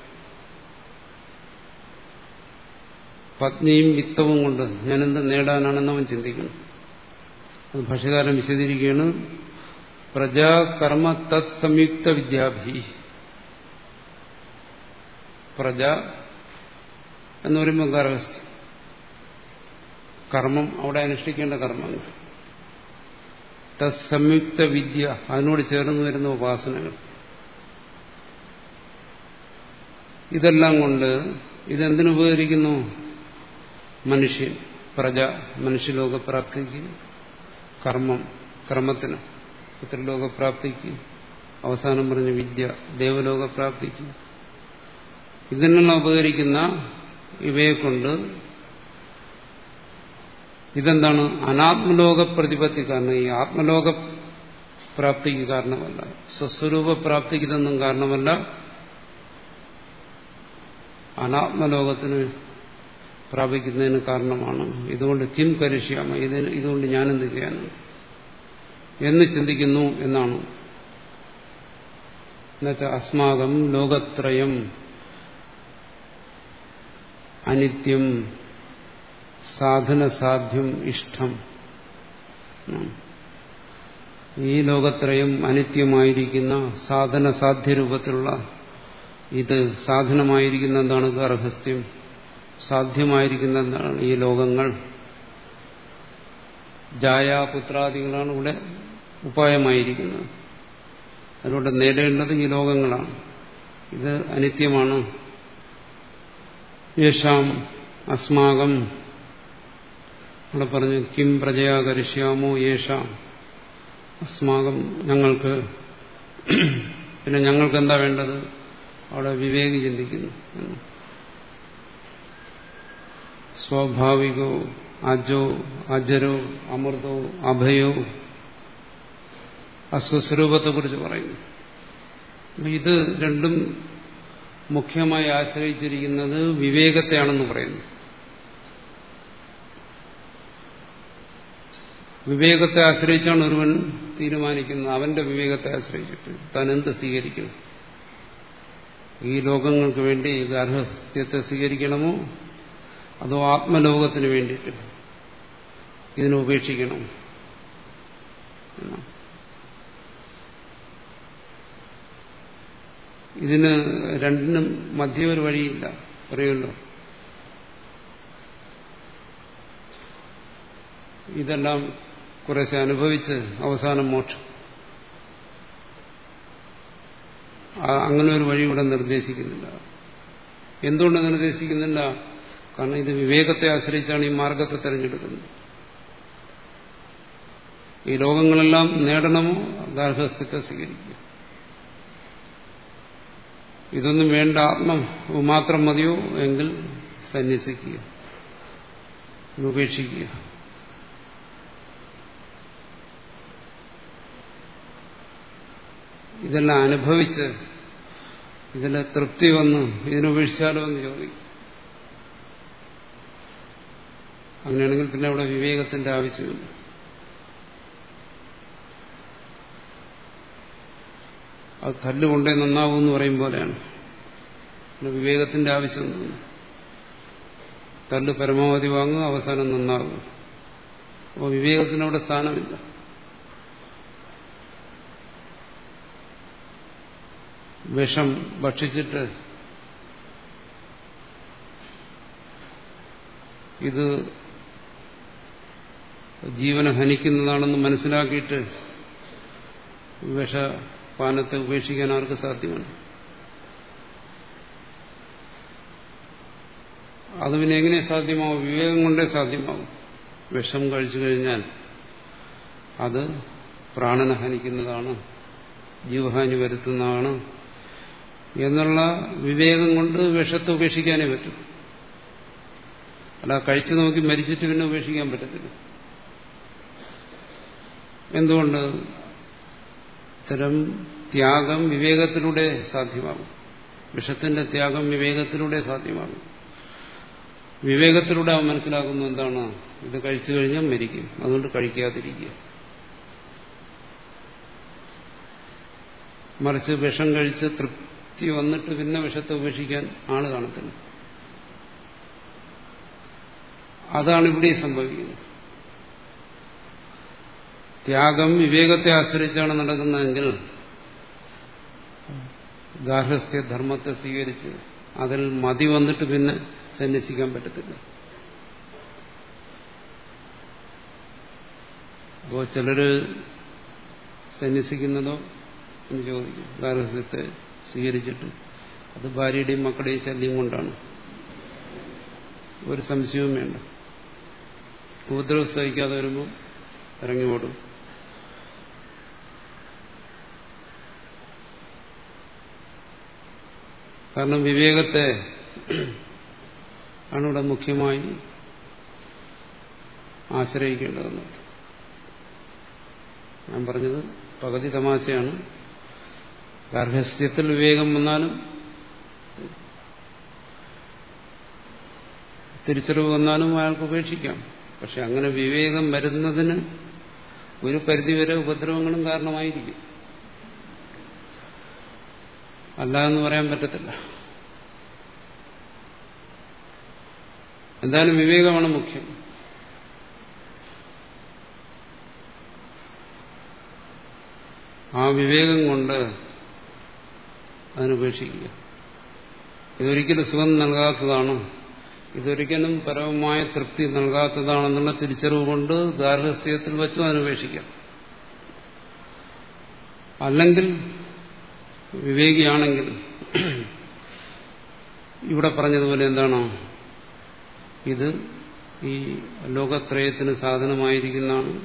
[SPEAKER 1] പത്നിയും വിത്തവും കൊണ്ട് ഞാൻ ഞാനെന്ത് നേടാനാണെന്ന് അവൻ ചിന്തിക്കുന്നു. അത് ഭക്ഷ്യകാരൻ വിശദീകരിക്കുകയാണ്. പ്രജാകർമ്മ തത് സംയുക്ത വിദ്യാഭി. പ്രജ എന്ന് പറയുമ്പോൾ കർമ്മം. അവിടെ അനുഷ്ഠിക്കേണ്ട കർമ്മങ്ങൾ. തത്സംയുക്ത വിദ്യ അതിനോട് ചേർന്ന് വരുന്ന ഉപാസനകൾ. ഇതെല്ലാം കൊണ്ട് ഇതെന്തിനുപകരിക്കുന്നു മനുഷ്യൻ പ്രജ മനുഷ്യലോകപ്രാപ്തിക്ക് കർമ്മം കർമ്മത്തിന് പിതൃലോകപ്രാപ്തിക്ക് അവസാനം പറഞ്ഞ വിദ്യ ദേവലോകപ്രാപ്തിക്ക്. ഇതിനെല്ലാം ഉപകരിക്കുന്ന ഇവയെ കൊണ്ട് ഇതെന്താണ്? അനാത്മലോക പ്രതിപത്തി കാരണം ഈ ആത്മലോക പ്രാപ്തിക്ക് കാരണമല്ല. സ്വസ്വരൂപ പ്രാപ്തിക്ക് ഇതൊന്നും കാരണമല്ല. അനാത്മലോകത്തിന് പ്രാപിക്കുന്നതിന് കാരണമാണ്. ഇതുകൊണ്ട് കിം കരിഷ്യാമ ഇതിന് ഇതുകൊണ്ട് ഞാനെന്ത് ചെയ്യാനാണ് എന്ന് ചിന്തിക്കുന്നു എന്നാണ്. എന്നുവെച്ചാൽ അസ്മാകം ലോകത്രയം അനിത്യം സാധനസാധ്യം ഇഷ്ടം. ഈ ലോകത്രയും അനിത്യമായിരിക്കുന്ന സാധന സാധ്യ രൂപത്തിലുള്ള ഇത് സാധനമായിരിക്കുന്ന എന്താണ് ഗർഭസ്ഥ്യം സാധ്യമായിരിക്കുന്ന എന്താണ് ഈ ലോകങ്ങൾ? ജായാപുത്രാദികളാണ് ഇവിടെ ഉപായമായിരിക്കുന്നത്. അതുകൊണ്ട് നേടേണ്ടത് ഈ ലോകങ്ങളാണ്. ഇത് അനിത്യമാണ്. യേശാം അസ്മാകം അവിടെ പറഞ്ഞു കിം പ്രജയാ കരിഷ്യാമോ യേശാം? അസ്മാകം ഞങ്ങൾക്ക് പിന്നെ ഞങ്ങൾക്ക് എന്താ വേണ്ടത്? അവിടെ വിവേകി ചിന്തിക്കുന്നു. സ്വാഭാവികോ അജോ അജരോ അമൃതോ അഭയോ അസ്വസ്വരൂപത്തെക്കുറിച്ച് പറയുന്നു. ഇത് രണ്ടും മുഖ്യമായി ആശ്രയിച്ചിരിക്കുന്നത് വിവേകത്തെയാണെന്ന് പറയുന്നു. വിവേകത്തെ ആശ്രയിച്ചാണ് ഒരുവൻ തീരുമാനിക്കുന്നത്. അവന്റെ വിവേകത്തെ ആശ്രയിച്ചിട്ട് താൻ എന്ത് സ്വീകരിക്കണം? ഈ ലോകങ്ങൾക്ക് വേണ്ടി ഗാർഹസ്ഥ്യത്തെ സ്വീകരിക്കണമോ? അതോ ആത്മലോകത്തിന് വേണ്ടിയിട്ട് ഇതിനെ ഉപേക്ഷിക്കണം? ഇതിന് രണ്ടിനും മധ്യ ഒരു വഴിയില്ല. പറയുമല്ലോ ഇതെല്ലാം കുറേശ്ശെ അനുഭവിച്ച് അവസാനം മോക്ഷം. അങ്ങനെ ഒരു വഴി ഇവിടെ നിർദ്ദേശിക്കുന്നില്ല. എന്തുകൊണ്ട് നിർദ്ദേശിക്കുന്നില്ല? കാരണം ഇത് വിവേകത്തെ ആശ്രയിച്ചാണ് ഈ മാർഗത്തെ തിരഞ്ഞെടുക്കുന്നത്. ഈ ലോകങ്ങളെല്ലാം നേടണമോ? ഗാർഹസ്ഥ്യത്തെ സ്വീകരിക്കുക. ഇതൊന്നും വേണ്ട ആത്മ മാത്രം മതിയോ? എങ്കിൽ സന്യസിക്കുക. ഉപേക്ഷിക്കുക. ഇതെല്ലാം അനുഭവിച്ച് ഇതിൽ തൃപ്തി വന്നു ഇതിനുപേക്ഷിച്ചാലോ എന്ന് ചോദിക്കും. അങ്ങനെയാണെങ്കിൽ പിന്നെ അവിടെ വിവേകത്തിന്റെ ആവശ്യമില്ല. അത് കല്ലുകൊണ്ടേ നന്നാവും എന്ന് പറയും പോലെയാണ്. പിന്നെ വിവേകത്തിന്റെ ആവശ്യം കല്ല് പരമാവധി വാങ്ങുക അവസാനം നന്നാകും അപ്പോൾ വിവേകത്തിനവിടെ സ്ഥാനമില്ല. വിഷം ഭക്ഷിച്ചിട്ട് ഇത് ജീവനെ ഹനിക്കുന്നതാണെന്ന് മനസ്സിലാക്കിയിട്ട് വിഷപാനത്തെ ഉപേക്ഷിക്കാൻ ആർക്ക് സാധ്യമാണ്? അത് പിന്നെ എങ്ങനെ സാധ്യമാവും? വിവേകം കൊണ്ടേ സാധ്യമാവും. വിഷം കഴിച്ചു കഴിഞ്ഞാൽ അത് പ്രാണനെ ഹനിക്കുന്നതാണ് ജീവഹാനി വരുത്തുന്നതാണ് എന്നുള്ള വിവേകം കൊണ്ട് വിഷത്തെ ഉപേക്ഷിക്കാനേ പറ്റും. അല്ല കഴിച്ചു നോക്കി മരിച്ചിട്ട് പിന്നെ ഉപേക്ഷിക്കാൻ പറ്റത്തില്ല. എന്തുകൊണ്ട്? ഇത്തരം ത്യാഗം വിവേകത്തിലൂടെ സാധ്യമാകും. വിഷത്തിന്റെ ത്യാഗം വിവേകത്തിലൂടെ സാധ്യമാകും. വിവേകത്തിലൂടെ അവൻ മനസ്സിലാക്കുന്ന എന്താണ്? ഇത് കഴിച്ചു കഴിഞ്ഞാൽ മരിക്കും. അതുകൊണ്ട് കഴിക്കാതിരിക്കുക. മറിച്ച് വിഷം കഴിച്ച് തൃപ്തി വന്നിട്ട് പിന്നെ വിഷത്തെ ഉപേക്ഷിക്കാൻ ആൾ കാണത്തില്ല. അതാണ് ഇവിടെ സംഭവിക്കുന്നത്. ത്യാഗം വിവേകത്തെ ആശ്രയിച്ചാണ് നടക്കുന്നതെങ്കിൽ ഗാർഹസ്ഥ്യ ധർമ്മത്തെ സ്വീകരിച്ച് അതിൽ മതി വന്നിട്ട് പിന്നെ സന്യസിക്കാൻ പറ്റത്തില്ല. അപ്പോ ചിലര് സന്യസിക്കുന്നതോ എന്ന് ചോദിക്കും ഗാർഹസ്ഥ്യത്തെ സ്വീകരിച്ചിട്ട്. അത് ഭാര്യയുടെയും മക്കളുടെയും ശല്യം കൊണ്ടാണ്. ഒരു സംശയവും വേണ്ട. ഉപദ്രവം സഹിക്കാതെ വരുമ്പോൾ ഇറങ്ങി ഓടും. കാരണം വിവേകത്തെ ആണ് ഇവിടെ മുഖ്യമായി ആശ്രയിക്കേണ്ടതെന്ന്. ഞാൻ പറഞ്ഞത് പകുതി തമാശയാണ്. ഗാർഹസ്ഥ്യത്തിൽ വിവേകം വന്നാലും തിരിച്ചറിവ് വന്നാലും അയാൾക്ക് ഉപേക്ഷിക്കാം. പക്ഷെ അങ്ങനെ വിവേകം വരുന്നതിന് ഒരു പരിധിവരെ ഉപദ്രവങ്ങളും കാരണമായിരിക്കും. അല്ല എന്ന് പറയാൻ പറ്റത്തില്ല. എന്തായാലും വിവേകമാണ് മുഖ്യം. ആ വിവേകം കൊണ്ട് അതിനുപേക്ഷിക്കുക. ഇതൊരിക്കലും സുഖം നൽകാത്തതാണ്. ഇതൊരിക്കലും പരമമായ തൃപ്തി നൽകാത്തതാണെന്നുള്ള തിരിച്ചറിവ് കൊണ്ട് ഗാർഹസ്ഥ്യത്തിൽ വെച്ചും അതിനുപേക്ഷിക്കാം. അല്ലെങ്കിൽ വിവേകിയാണെങ്കിൽ ഇവിടെ പറഞ്ഞതുപോലെ എന്താണോ? ഇത് ഈ ലോകത്രയത്തിന് സാധനമായിരിക്കുന്നതാണ്.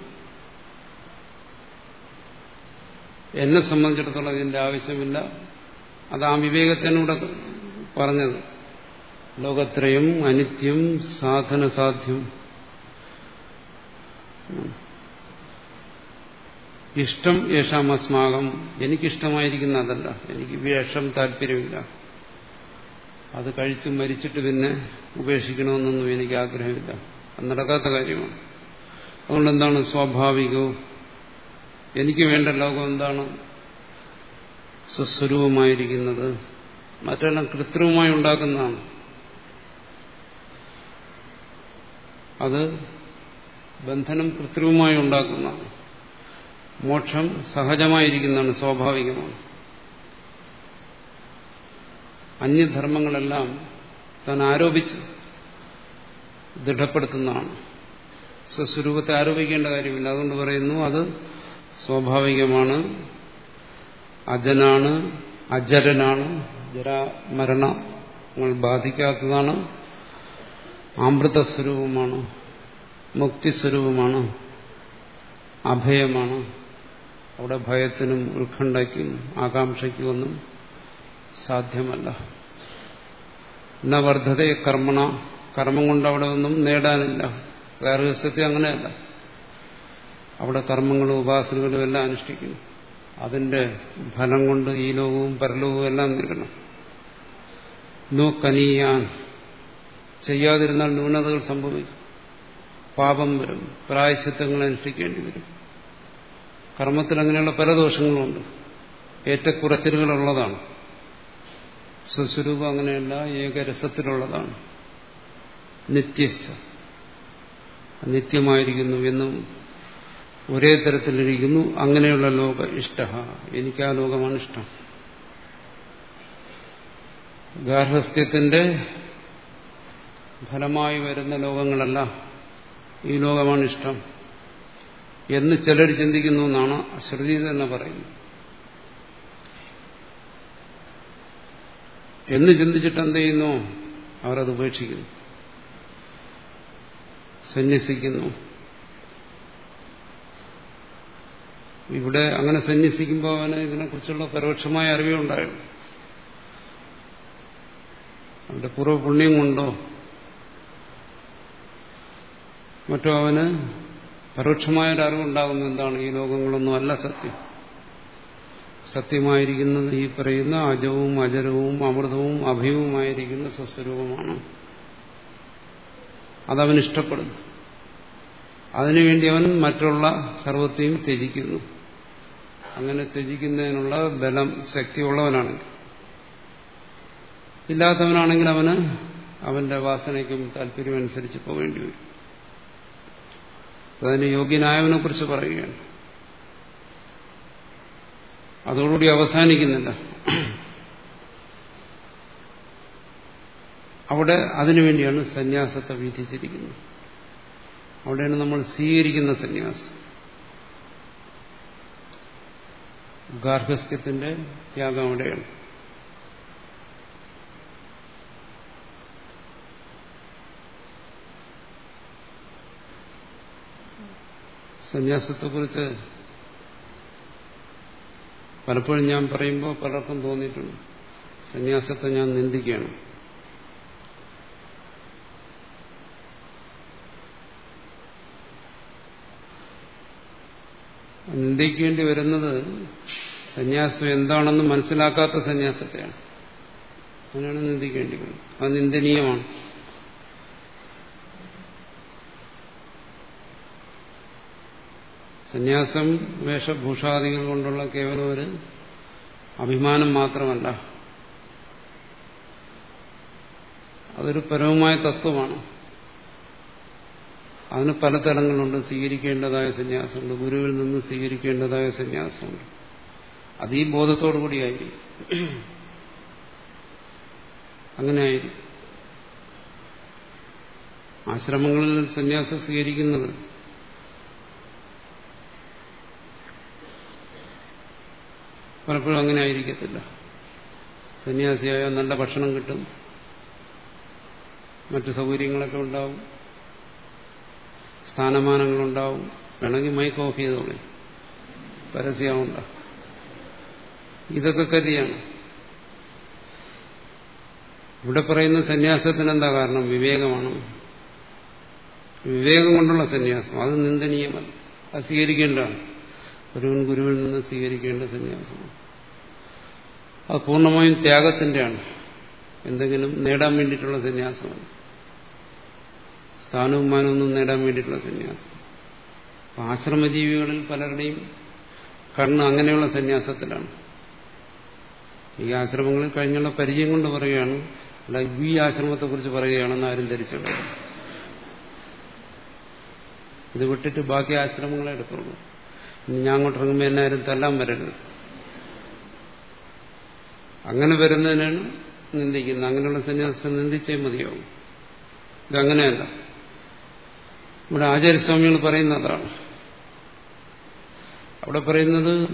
[SPEAKER 1] എന്നെ സംബന്ധിച്ചിടത്തോളം ഇതിന്റെ ആവശ്യമില്ല. അത് ആ വിവേകത്തിനൂടെ പറഞ്ഞത്. ലോകത്രയം അനിത്യം സാധന സാധ്യം. ഇഷ്ടം യേശാം അസ്മാകം. എനിക്കിഷ്ടമായിരിക്കുന്ന അതല്ല. എനിക്ക് വേഷം താല്പര്യമില്ല. അത് കഴിച്ച് മരിച്ചിട്ട് പിന്നെ ഉപേക്ഷിക്കണമെന്നൊന്നും എനിക്ക് ആഗ്രഹമില്ല. അത് നടക്കാത്ത കാര്യമാണ്. അതുകൊണ്ട് എന്താണ് സ്വാഭാവികവും? എനിക്ക് വേണ്ട ലോകം എന്താണ്? സ്വസ്വരൂപമായിരിക്കുന്നത് മറ്റെല്ലാം കൃത്രിമമായി ഉണ്ടാക്കുന്നതാണ്. അത് ബന്ധനം കൃത്രിമമായി ഉണ്ടാക്കുന്നതാണ്. മോക്ഷം സഹജമായിരിക്കുന്നതാണ് സ്വാഭാവികമാണ്. അന്യധർമ്മങ്ങളെല്ലാം താൻ ആരോപിച്ച് ദൃഢപ്പെടുത്തുന്നതാണ്. സ്വസ്വരൂപത്തെ ആരോപിക്കേണ്ട കാര്യമില്ല. അതുകൊണ്ട് പറയുന്നു അത് സ്വാഭാവികമാണ്. അജനാണ് അജരനാണ് ജരാമരണങ്ങൾ ബാധിക്കാത്തതാണ്. അമൃതസ്വരൂപമാണ് മുക്തിസ്വരൂപമാണ് അഭയമാണ്. അവിടെ ഭയത്തിനും ഉത്കണ്ഠയ്ക്കും ആകാംക്ഷയ്ക്കും ഒന്നും സാധ്യമല്ല. എന്ന വർദ്ധത കർമ്മണ കർമ്മം കൊണ്ട് അവിടെ ഒന്നും നേടാനില്ല. ഗാർഹസ്ഥ്യത്തെ അങ്ങനെയല്ല. അവിടെ കർമ്മങ്ങളും ഉപാസനകളും എല്ലാം അനുഷ്ഠിക്കുന്നു. അതിന്റെ ഫലം കൊണ്ട് ഈ ലോകവും പരലോകവും എല്ലാം നേടണം നോ കനിയാൻ. ചെയ്യാതിരുന്നാൽ ന്യൂനതകൾ സംഭവിക്കും. പാപം വരും. പ്രായശിത്വങ്ങൾ അനുഷ്ഠിക്കേണ്ടി വരും. കർമ്മത്തിൽ അങ്ങനെയുള്ള പല ദോഷങ്ങളുമുണ്ട്. ഏറ്റക്കുറച്ചിലുകളുള്ളതാണ്. സ്വസ്വരൂപം അങ്ങനെയല്ല ഏകരസത്തിലുള്ളതാണ്. നിത്യസ്ഥ. നിത്യമായിരിക്കുന്നു എന്നും ഒരേ തരത്തിലിരിക്കുന്നു. അങ്ങനെയുള്ള ലോക ഇഷ്ട. എനിക്ക് ആ ലോകമാണ് ഇഷ്ടം. ഗാർഹസ്ഥ്യത്തിന്റെ ഫലമായി വരുന്ന ലോകങ്ങളല്ല ഈ ലോകമാണ് ഇഷ്ടം. എന്ന് ചിലർ ചിന്തിക്കുന്നു എന്നാണ് ശ്രുതി തന്നെ പറയുന്നത് എന്ന് ചിന്തിച്ചിട്ട് എന്ത് ചെയ്യുന്നു? അവരത് ഉപേക്ഷിക്കുന്നു. സന്യസിക്കുന്നു. ഇവിടെ അങ്ങനെ സന്യസിക്കുമ്പോൾ അവന് ഇതിനെക്കുറിച്ചുള്ള പരോക്ഷമായ അറിവേ ഉണ്ടായുള്ളൂ. അവന്റെ പൂർവപുണ്യം കൊണ്ടോ മറ്റോ അവന് പരോക്ഷമായൊരു അറിവുണ്ടാകുന്ന എന്താണ്? ഈ ലോകങ്ങളൊന്നും അല്ല സത്യം. സത്യമായിരിക്കുന്നത് ഈ പറയുന്ന അജവും അജരവും അമൃതവും അഭയവുമായിരിക്കുന്ന സ്വസ്വരൂപമാണ്. അതവൻ ഇഷ്ടപ്പെടുന്നു അതിനുവേണ്ടി അവൻ മറ്റുള്ള സർവത്തെയും ത്യജിക്കുന്നു. അങ്ങനെ ത്യജിക്കുന്നതിനുള്ള ബലം ശക്തി ഉള്ളവനാണെങ്കിൽ ഇല്ലാത്തവനാണെങ്കിൽ അവന് അവന്റെ വാസനയ്ക്കും താല്പര്യമനുസരിച്ച് പോകേണ്ടി വരും. അതിന് യോഗ്യനായവനെ കുറിച്ച് പറയുകയാണ്. അതോടുകൂടി അവസാനിക്കുന്നില്ല. അവിടെ അതിനുവേണ്ടിയാണ് സന്യാസത്തെ വിധിച്ചിരിക്കുന്നത്. അവിടെയാണ് നമ്മൾ സ്വീകരിക്കുന്ന സന്യാസം. ഗാർഹസ്ഥ്യത്തിന്റെ ത്യാഗം അവിടെയാണ്. സന്യാസത്തെക്കുറിച്ച് പലപ്പോഴും ഞാൻ പറയുമ്പോൾ പലർക്കും തോന്നിയിട്ടുണ്ട്. സന്യാസത്തെ ഞാൻ നിന്ദിക്കുകയാണ്. നിന്ദിക്കേണ്ടി വരുന്നത് സന്യാസം എന്താണെന്ന് മനസ്സിലാക്കാത്ത സന്യാസത്തെയാണ്. അങ്ങനെയാണ് നിന്ദിക്കേണ്ടി വരുന്നത് അത് നിന്ദനീയമാണ്. സന്യാസം വേഷഭൂഷാദികൾ കൊണ്ടുള്ള കേവലം ഒരു അഭിമാനം മാത്രമല്ല. അതൊരു പരമമായ തത്വമാണ്. അതിന് പല തലങ്ങളുണ്ട്. സ്വീകരിക്കേണ്ടതായ സന്യാസമുണ്ട്. ഗുരുവിൽ നിന്ന് സ്വീകരിക്കേണ്ടതായ സന്യാസമുണ്ട്. അത് ഈ ബോധത്തോടു കൂടിയായിരിക്കും അങ്ങനെ ആയിരിക്കും. ആശ്രമങ്ങളിൽ സന്യാസം സ്വീകരിക്കുന്നത് പലപ്പോഴും അങ്ങനെ ആയിരിക്കത്തില്ല. സന്യാസിയായ നല്ല ഭക്ഷണം കിട്ടും. മറ്റു സൗകര്യങ്ങളൊക്കെ ഉണ്ടാവും. സ്ഥാനമാനങ്ങളുണ്ടാവും. വേണമെങ്കിൽ മൈക്ക് ഓഫ് ചെയ്തോളി പരസ്യമുണ്ട ഇതൊക്കെ കരുതിയാണ്. ഇവിടെ പറയുന്ന സന്യാസത്തിന് എന്താ കാരണം? വിവേകമാണ്. വിവേകം കൊണ്ടുള്ള സന്യാസം. അത് നിന്ദനീയമല്ല. അത് സ്വീകരിക്കേണ്ടതാണ്. ഒരുവൻ ഗുരുവിൽ നിന്ന് സ്വീകരിക്കേണ്ട സന്യാസമാണ്. അത് പൂർണമായും ത്യാഗത്തിന്റെയാണ്. എന്തെങ്കിലും നേടാൻ വേണ്ടിയിട്ടുള്ള സന്യാസമാണ്. സ്ഥാനവും മാനവും നേടാൻ വേണ്ടിയിട്ടുള്ള സന്യാസം. ആശ്രമജീവികളിൽ പലരുടെയും കണ്ണ് അങ്ങനെയുള്ള സന്യാസത്തിലാണ്. ഈ ആശ്രമങ്ങളിൽ കഴിഞ്ഞുള്ള പരിചയം കൊണ്ട് പറയുകയാണ് അല്ല ഈ ആശ്രമത്തെക്കുറിച്ച് പറയുകയാണെന്ന് ആരും ധരിച്ചുള്ളത് ഇത് വിട്ടിട്ട് ബാക്കി ആശ്രമങ്ങളെ എടുക്കുള്ളൂ ഇനി ഞാൻ അങ്ങോട്ട് ഇറങ്ങുമ്പോൾ എന്നെ ആരും തല്ലാൻ വരരുത്. അങ്ങനെ വരുന്നതിനാണ് നിന്ദിക്കുന്നത്. അങ്ങനെയുള്ള സന്യാസത്തെ നിന്ദിച്ചേ മതിയാവും. ഇതങ്ങനെയല്ല. ഇവിടെ ആചാര്യസ്വാമികൾ പറയുന്ന അതാണ്. അവിടെ പറയുന്നത്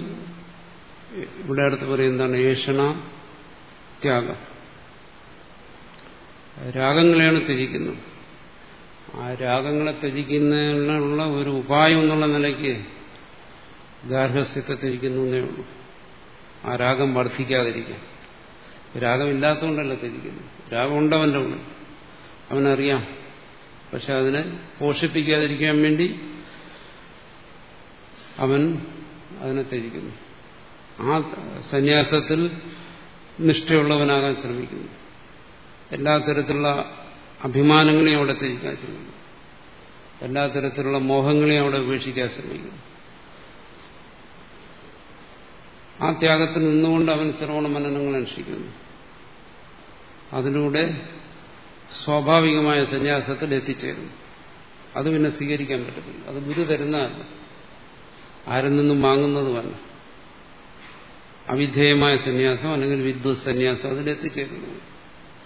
[SPEAKER 1] ഇവിടെ അടുത്ത് പറയുന്നതാണ് ഏഷണ ത്യാഗം. രാഗങ്ങളെയാണ് ത്യജിക്കുന്നത്. ആ രാഗങ്ങളെ ത്യജിക്കുന്നതിനുള്ള ഒരു ഉപായം എന്നുള്ള നിലയ്ക്ക് ഗാർഹസ്ഥ്യത്തെ ത്യജിക്കുന്നു എന്നേ ഉള്ളൂ. ആ രാഗം വർദ്ധിക്കാതിരിക്കാൻ. രാഗമില്ലാത്തതുകൊണ്ടല്ല ത്യജിക്കുന്നു രാഗമുണ്ടവന്റെ ഉള്ളിൽ. അവനറിയാം പക്ഷെ അതിനെ പോഷിപ്പിക്കാതിരിക്കാൻ വേണ്ടി അവൻ അതിനെ ത്യജിക്കുന്നു. ആ സന്യാസത്തിൽ നിഷ്ഠയുള്ളവനാകാൻ ശ്രമിക്കുന്നു. എല്ലാ തരത്തിലുള്ള അഭിമാനങ്ങളെയും അവിടെ ത്യജിക്കാൻ ശ്രമിക്കുന്നു. എല്ലാ തരത്തിലുള്ള മോഹങ്ങളെയും അവിടെ ഉപേക്ഷിക്കാൻ ശ്രമിക്കുന്നു. ആ ത്യാഗത്തിൽ നിന്നുകൊണ്ട് അവൻ ശ്രവണ മനനങ്ങൾ അനുഷ്ഠിക്കുന്നു. അതിലൂടെ സ്വാഭാവികമായ സന്യാസത്തിൽ എത്തിച്ചേരുന്നു. അത് പിന്നെ സ്വീകരിക്കാൻ പറ്റത്തില്ല. അത് ഗുരു തരുന്നതല്ല ആരിൽ നിന്നും വാങ്ങുന്നതുമല്ല അവിധേയമായ സന്യാസം അല്ലെങ്കിൽ വിദ്വത് സന്യാസം അതിലെത്തിച്ചേരുന്നു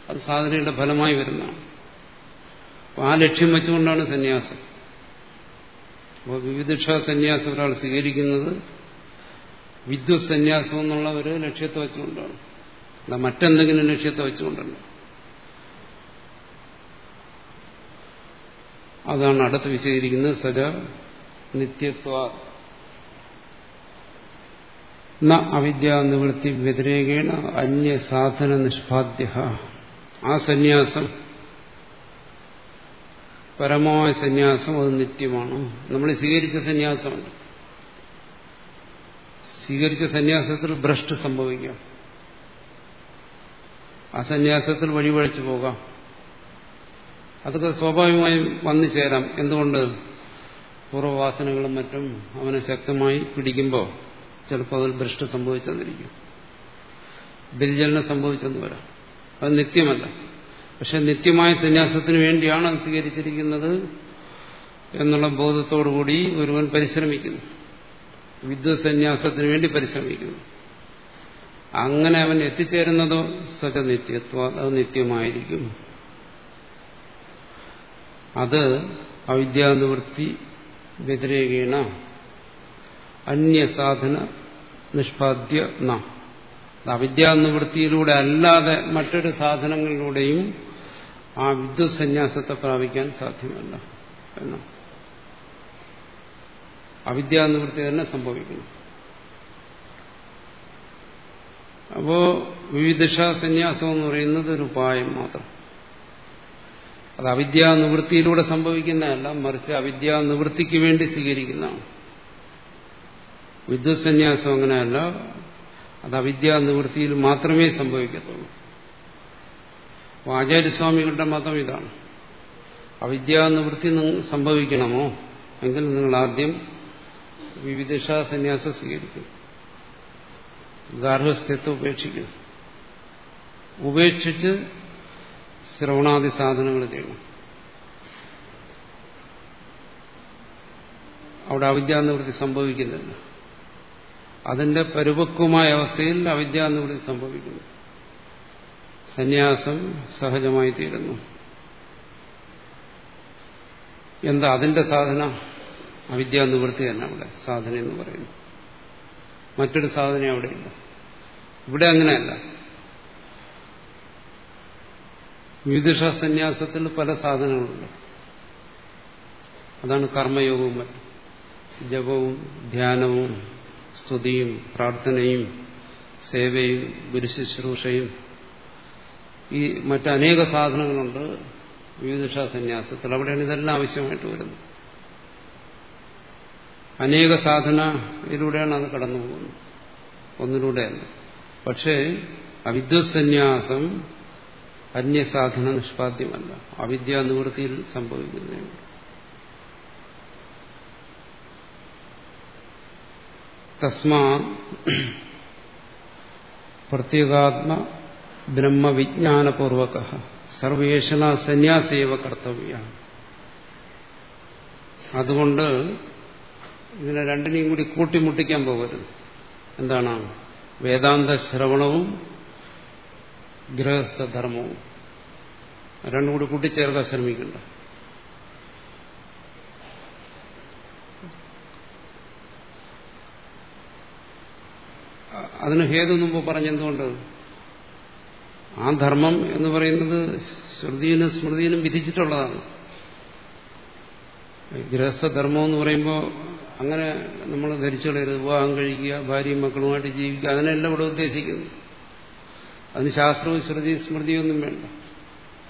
[SPEAKER 1] അത് സാധനയുടെ ഫലമായി വരുന്നതാണ്. അപ്പോൾ ആ ലക്ഷ്യം വെച്ചുകൊണ്ടാണ് സന്യാസം. അപ്പോൾ വിവിധ സന്യാസം ഒരാൾ സ്വീകരിക്കുന്നത് വിദ്വത് സന്യാസം എന്നുള്ള ഒരു ലക്ഷ്യത്തെ വെച്ചുകൊണ്ടാണ്. അല്ല മറ്റെന്തെങ്കിലും ലക്ഷ്യത്തെ വെച്ചുകൊണ്ടല്ല. അതാണ് അടുത്ത് വിശദീകരിക്കുന്നത് സജ നിത്യത്വ. ന അവിദ്യാ നിവൃത്തി വ്യതിരേകേണ അന്യ സാധന നിഷ്പാദ്യ ആ സന്യാസം പരമമായ സന്യാസം അത് നിത്യമാണ്. നമ്മൾ സ്വീകരിച്ച സന്യാസമുണ്ട്. സ്വീകരിച്ച സന്യാസത്തിൽ ഭ്രഷ്ട് സംഭവിക്കാം. ആ സന്യാസത്തിൽ വഴിവഴിച്ചു പോകാം. അതൊക്കെ സ്വാഭാവികമായും വന്നു ചേരാം. എന്തുകൊണ്ട്? പൂർവവാസനകളും മറ്റും അവനെ ശക്തമായി പിടിക്കുമ്പോൾ ചിലപ്പോൾ അതിൽ ഭ്രഷ്ട് സംഭവിച്ചെന്നിരിക്കും. ബലിചലനം സംഭവിച്ചെന്ന് വരാം. അത് നിത്യമല്ല. പക്ഷെ നിത്യമായ സന്യാസത്തിന് വേണ്ടിയാണ് അത് സ്വീകരിച്ചിരിക്കുന്നത് എന്നുള്ള ബോധത്തോടുകൂടി ഒരുവൻ പരിശ്രമിക്കുന്നു. വിദ്വത് സന്യാസത്തിന് വേണ്ടി പരിശ്രമിക്കുന്നു. അങ്ങനെ അവൻ എത്തിച്ചേരുന്നതോ സജ നിത്യത്വ അത് നിത്യമായിരിക്കും. അത് അവിദ്യാനിവൃത്തി വ്യതിരേകേണ. അന്യസാധന നിഷ്പാദ്യ ന. അവിദ്യാനിവൃത്തിയിലൂടെ അല്ലാതെ മറ്റൊരു സാധനങ്ങളിലൂടെയും ആ വിദ്വത് സന്യാസത്തെ പ്രാപിക്കാൻ സാധ്യമല്ല എന്നാണ് അവിദ്യാനിവൃത്തി തന്നെ സംഭവിക്കുന്നു. അപ്പോ വിവിധ സന്യാസം എന്ന് പറയുന്നത് ഒരു ഉപായം മാത്രം. അത് അവിദ്യാനിവൃത്തിയിലൂടെ സംഭവിക്കുന്നതല്ല മറിച്ച് അവിദ്യാനിവൃത്തിക്ക് വേണ്ടി സ്വീകരിക്കുന്നതാണ്. വിദ്യുത് സന്യാസം അങ്ങനെയല്ല അത് അവിദ്യാനിവൃത്തിയിൽ മാത്രമേ സംഭവിക്കത്തുള്ളൂ. അപ്പോൾ ആചാര്യസ്വാമികളുടെ മതം ഇതാണ്. അവിദ്യാനിവൃത്തി സംഭവിക്കണമോ? എങ്കിൽ നിങ്ങൾ ആദ്യം വിവിധ സന്യാസം സ്വീകരിക്കും. ഗാർഹസ്ഥ്യത്തെ ഉപേക്ഷിക്കണം ഉപേക്ഷിച്ച് ശ്രവണാദി സാധനങ്ങൾ ചെയ്യണം അവിടെ അവിദ്യാനിവൃത്തി സംഭവിക്കുന്നില്ല. അതിന്റെ പരിപക്വമായ അവസ്ഥയിൽ അവിദ്യാനിവൃത്തി സംഭവിക്കുന്നു. സന്യാസം സഹജമായി തീരുന്നു. എന്താ അതിന്റെ സാധന? അവിദ്യാനിവൃത്തി തന്നെ അവിടെ സാധന എന്ന് പറയുന്നു. മറ്റൊരു സാധന അവിടെയില്ല ഇവിടെ അങ്ങനെയല്ല. വിവിധ സന്യാസത്തിൽ പല സാധനങ്ങളുണ്ട്. അതാണ് കർമ്മയോഗവും മറ്റും. ജപവും ധ്യാനവും സ്തുതിയും പ്രാർത്ഥനയും സേവയും ഗുരുശുശ്രൂഷയും ഈ മറ്റനേക സാധനങ്ങളുണ്ട് വിവിധ സന്യാസത്തിൽ. അവിടെയാണ് ഇതെല്ലാം ആവശ്യമായിട്ട് വരുന്നത്. അനേക സാധനയിലൂടെയാണ് അത് കടന്നു പോകുന്നത് ഒന്നിലൂടെയല്ല. പക്ഷേ അവിദ്വസന്യാസം അന്യസാധന നിഷ്പാദ്യമല്ല. അവിദ്യാനിവൃത്തിയിൽ സംഭവിക്കുന്നതാണ് തസ്മാ പ്രത്യേകാത്മ ബ്രഹ്മവിജ്ഞാനപൂർവക സർവേഷണ സന്യാസേവ കർത്തവ്യ അതുകൊണ്ട് ഇതിനെ രണ്ടിനെയും കൂടി കൂട്ടിമുട്ടിക്കാൻ പോകരുത്. എന്താണ്? വേദാന്ത ശ്രവണവും ഗൃഹസ്ഥധർമ്മവും. രണ്ടും കൂടി കൂട്ടിച്ചേർക്കാൻ ശ്രമിക്കണ്ട. അതിന് ഹേതു മുമ്പ് പറഞ്ഞെന്തുകൊണ്ട്? ആ ധർമ്മം എന്ന് പറയുന്നത് ശ്രുതിയിലും സ്മൃതിയിലും വിധിച്ചിട്ടുള്ളതാണ്. ഗൃഹസ്ഥധർമ്മം എന്ന് പറയുമ്പോൾ അങ്ങനെ നമ്മൾ ധരിച്ചു വിവാഹം കഴിക്കുക ഭാര്യയും മക്കളുമായിട്ട് ജീവിക്കുക അതിനെല്ലാം ഇവിടെ ഉദ്ദേശിക്കുന്നു. അതിന് ശാസ്ത്രവും ശ്രുതി സ്മൃതിയൊന്നും വേണ്ട.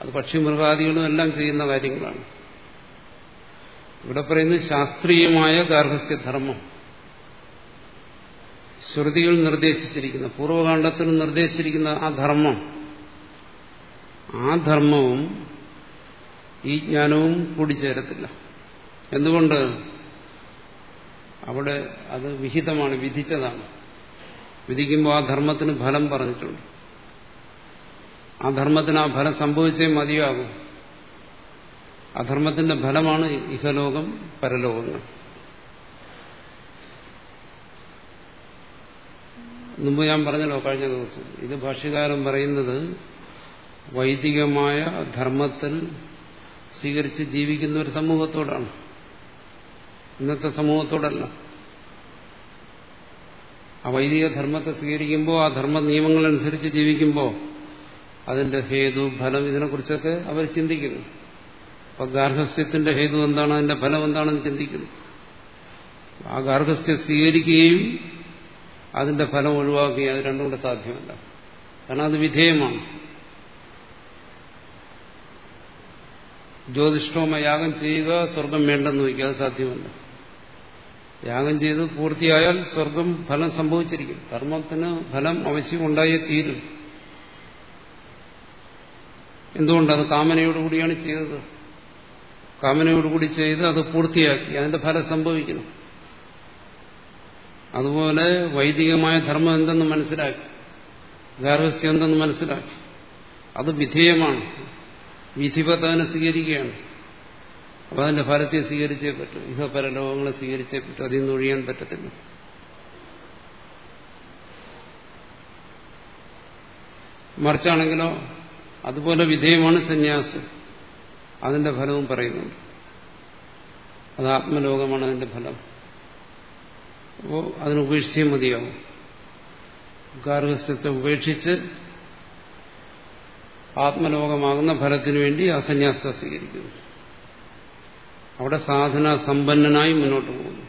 [SPEAKER 1] അത് പക്ഷി മൃഗാദികളും എല്ലാം ചെയ്യുന്ന കാര്യങ്ങളാണ്. ഇവിടെ പറയുന്നത് ശാസ്ത്രീയമായ ഗാർഹസ്ഥ്യധർമ്മം ശ്രുതികൾ നിർദ്ദേശിച്ചിരിക്കുന്ന പൂർവകാന്ഡത്തിൽ നിർദ്ദേശിച്ചിരിക്കുന്ന ആ ധർമ്മം. ആ ധർമ്മവും ഈ ജ്ഞാനവും കൂടിച്ചേരത്തില്ല. എന്തുകൊണ്ട്? അവിടെ അത് വിഹിതമാണ് വിധിച്ചതാണ്. വിധിക്കുമ്പോൾ ആ ധർമ്മത്തിന് ഫലം പറഞ്ഞിട്ടുണ്ട്. ആ ധർമ്മത്തിന് ആ ഫലം സംഭവിച്ചേ മതിയാകും. അധർമ്മത്തിന്റെ ഫലമാണ് ഇഹലോകം പരലോകങ്ങൾ. മുമ്പ് ഞാൻ പറഞ്ഞല്ലോ കഴിഞ്ഞ ദിവസം ഇത് ഭാഷ്യകാരം പറയുന്നത് വൈദികമായ ധർമ്മത്തിൽ സ്വീകരിച്ച് ജീവിക്കുന്ന ഒരു സമൂഹത്തോടാണ്. ഇന്നത്തെ സമൂഹത്തോടല്ല. ആ വൈദിക ധർമ്മത്തെ സ്വീകരിക്കുമ്പോൾ ആ ധർമ്മ നിയമങ്ങളനുസരിച്ച് ജീവിക്കുമ്പോൾ അതിന്റെ ഹേതു ഫലം ഇതിനെക്കുറിച്ചൊക്കെ അവർ ചിന്തിക്കുന്നു. അപ്പൊ ഗാർഹസ്ഥ്യത്തിന്റെ ഹേതു എന്താണ്? അതിന്റെ ഫലം എന്താണെന്ന് ചിന്തിക്കുന്നു. ആ ഗാർഹസ്ഥ്യം സ്വീകരിക്കുകയും അതിന്റെ ഫലം ഒഴിവാക്കുകയും അത് രണ്ടും കൂടെ സാധ്യമല്ല. കാരണം അത് വിധേയമാണ്. ജ്യോതിഷ്ഠോമ യാഗം ചെയ്യുക സ്വർഗം വേണ്ടെന്ന് വയ്ക്കുക അത് സാധ്യമല്ല. യാഗം ചെയ്ത് പൂർത്തിയായാൽ സ്വർഗം ഫലം സംഭവിച്ചിരിക്കും. കർമ്മത്തിന് ഫലം അവശ്യം ഉണ്ടായേ തീരും എന്തുകൊണ്ടത് കാമനയോടുകൂടിയാണ് ചെയ്തത്? കാമനയോടുകൂടി ചെയ്ത് അത് പൂർത്തിയാക്കി. അതിന്റെ ഫലം സംഭവിക്കുന്നു. അതുപോലെ വൈദികമായ ധർമ്മം എന്തെന്ന് മനസ്സിലാക്കി. ഗാർഹസ്യം എന്തെന്ന് മനസ്സിലാക്കി. അത് വിധേയമാണ്. വിധിപത്ത് അതിനെ സ്വീകരിക്കുകയാണ്. അപ്പോൾ അതിന്റെ ഫലത്തെ സ്വീകരിച്ചേ പറ്റും. ഇഹ പരലോകങ്ങളെ സ്വീകരിച്ചേ പറ്റും. അതിൽ നിന്ന് ഒഴിയാൻ പറ്റത്തില്ല. മറിച്ചാണെങ്കിലോ അതുപോലെ വിധേയമാണ് സന്യാസം. അതിന്റെ ഫലവും പറയുന്നുണ്ട്. അത് ആത്മലോകമാണ് അതിന്റെ ഫലം. അപ്പോ അതിന് ഉപേക്ഷിച്ചേ മതിയാവും. ഗാർഹസ്ഥ്യത്തെ ഉപേക്ഷിച്ച് ആത്മലോകമാകുന്ന ഫലത്തിനു വേണ്ടി ആ സന്യാസ സ്വീകരിക്കുന്നു. അവിടെ സാധന സമ്പന്നനായി മുന്നോട്ട് പോകുന്നു.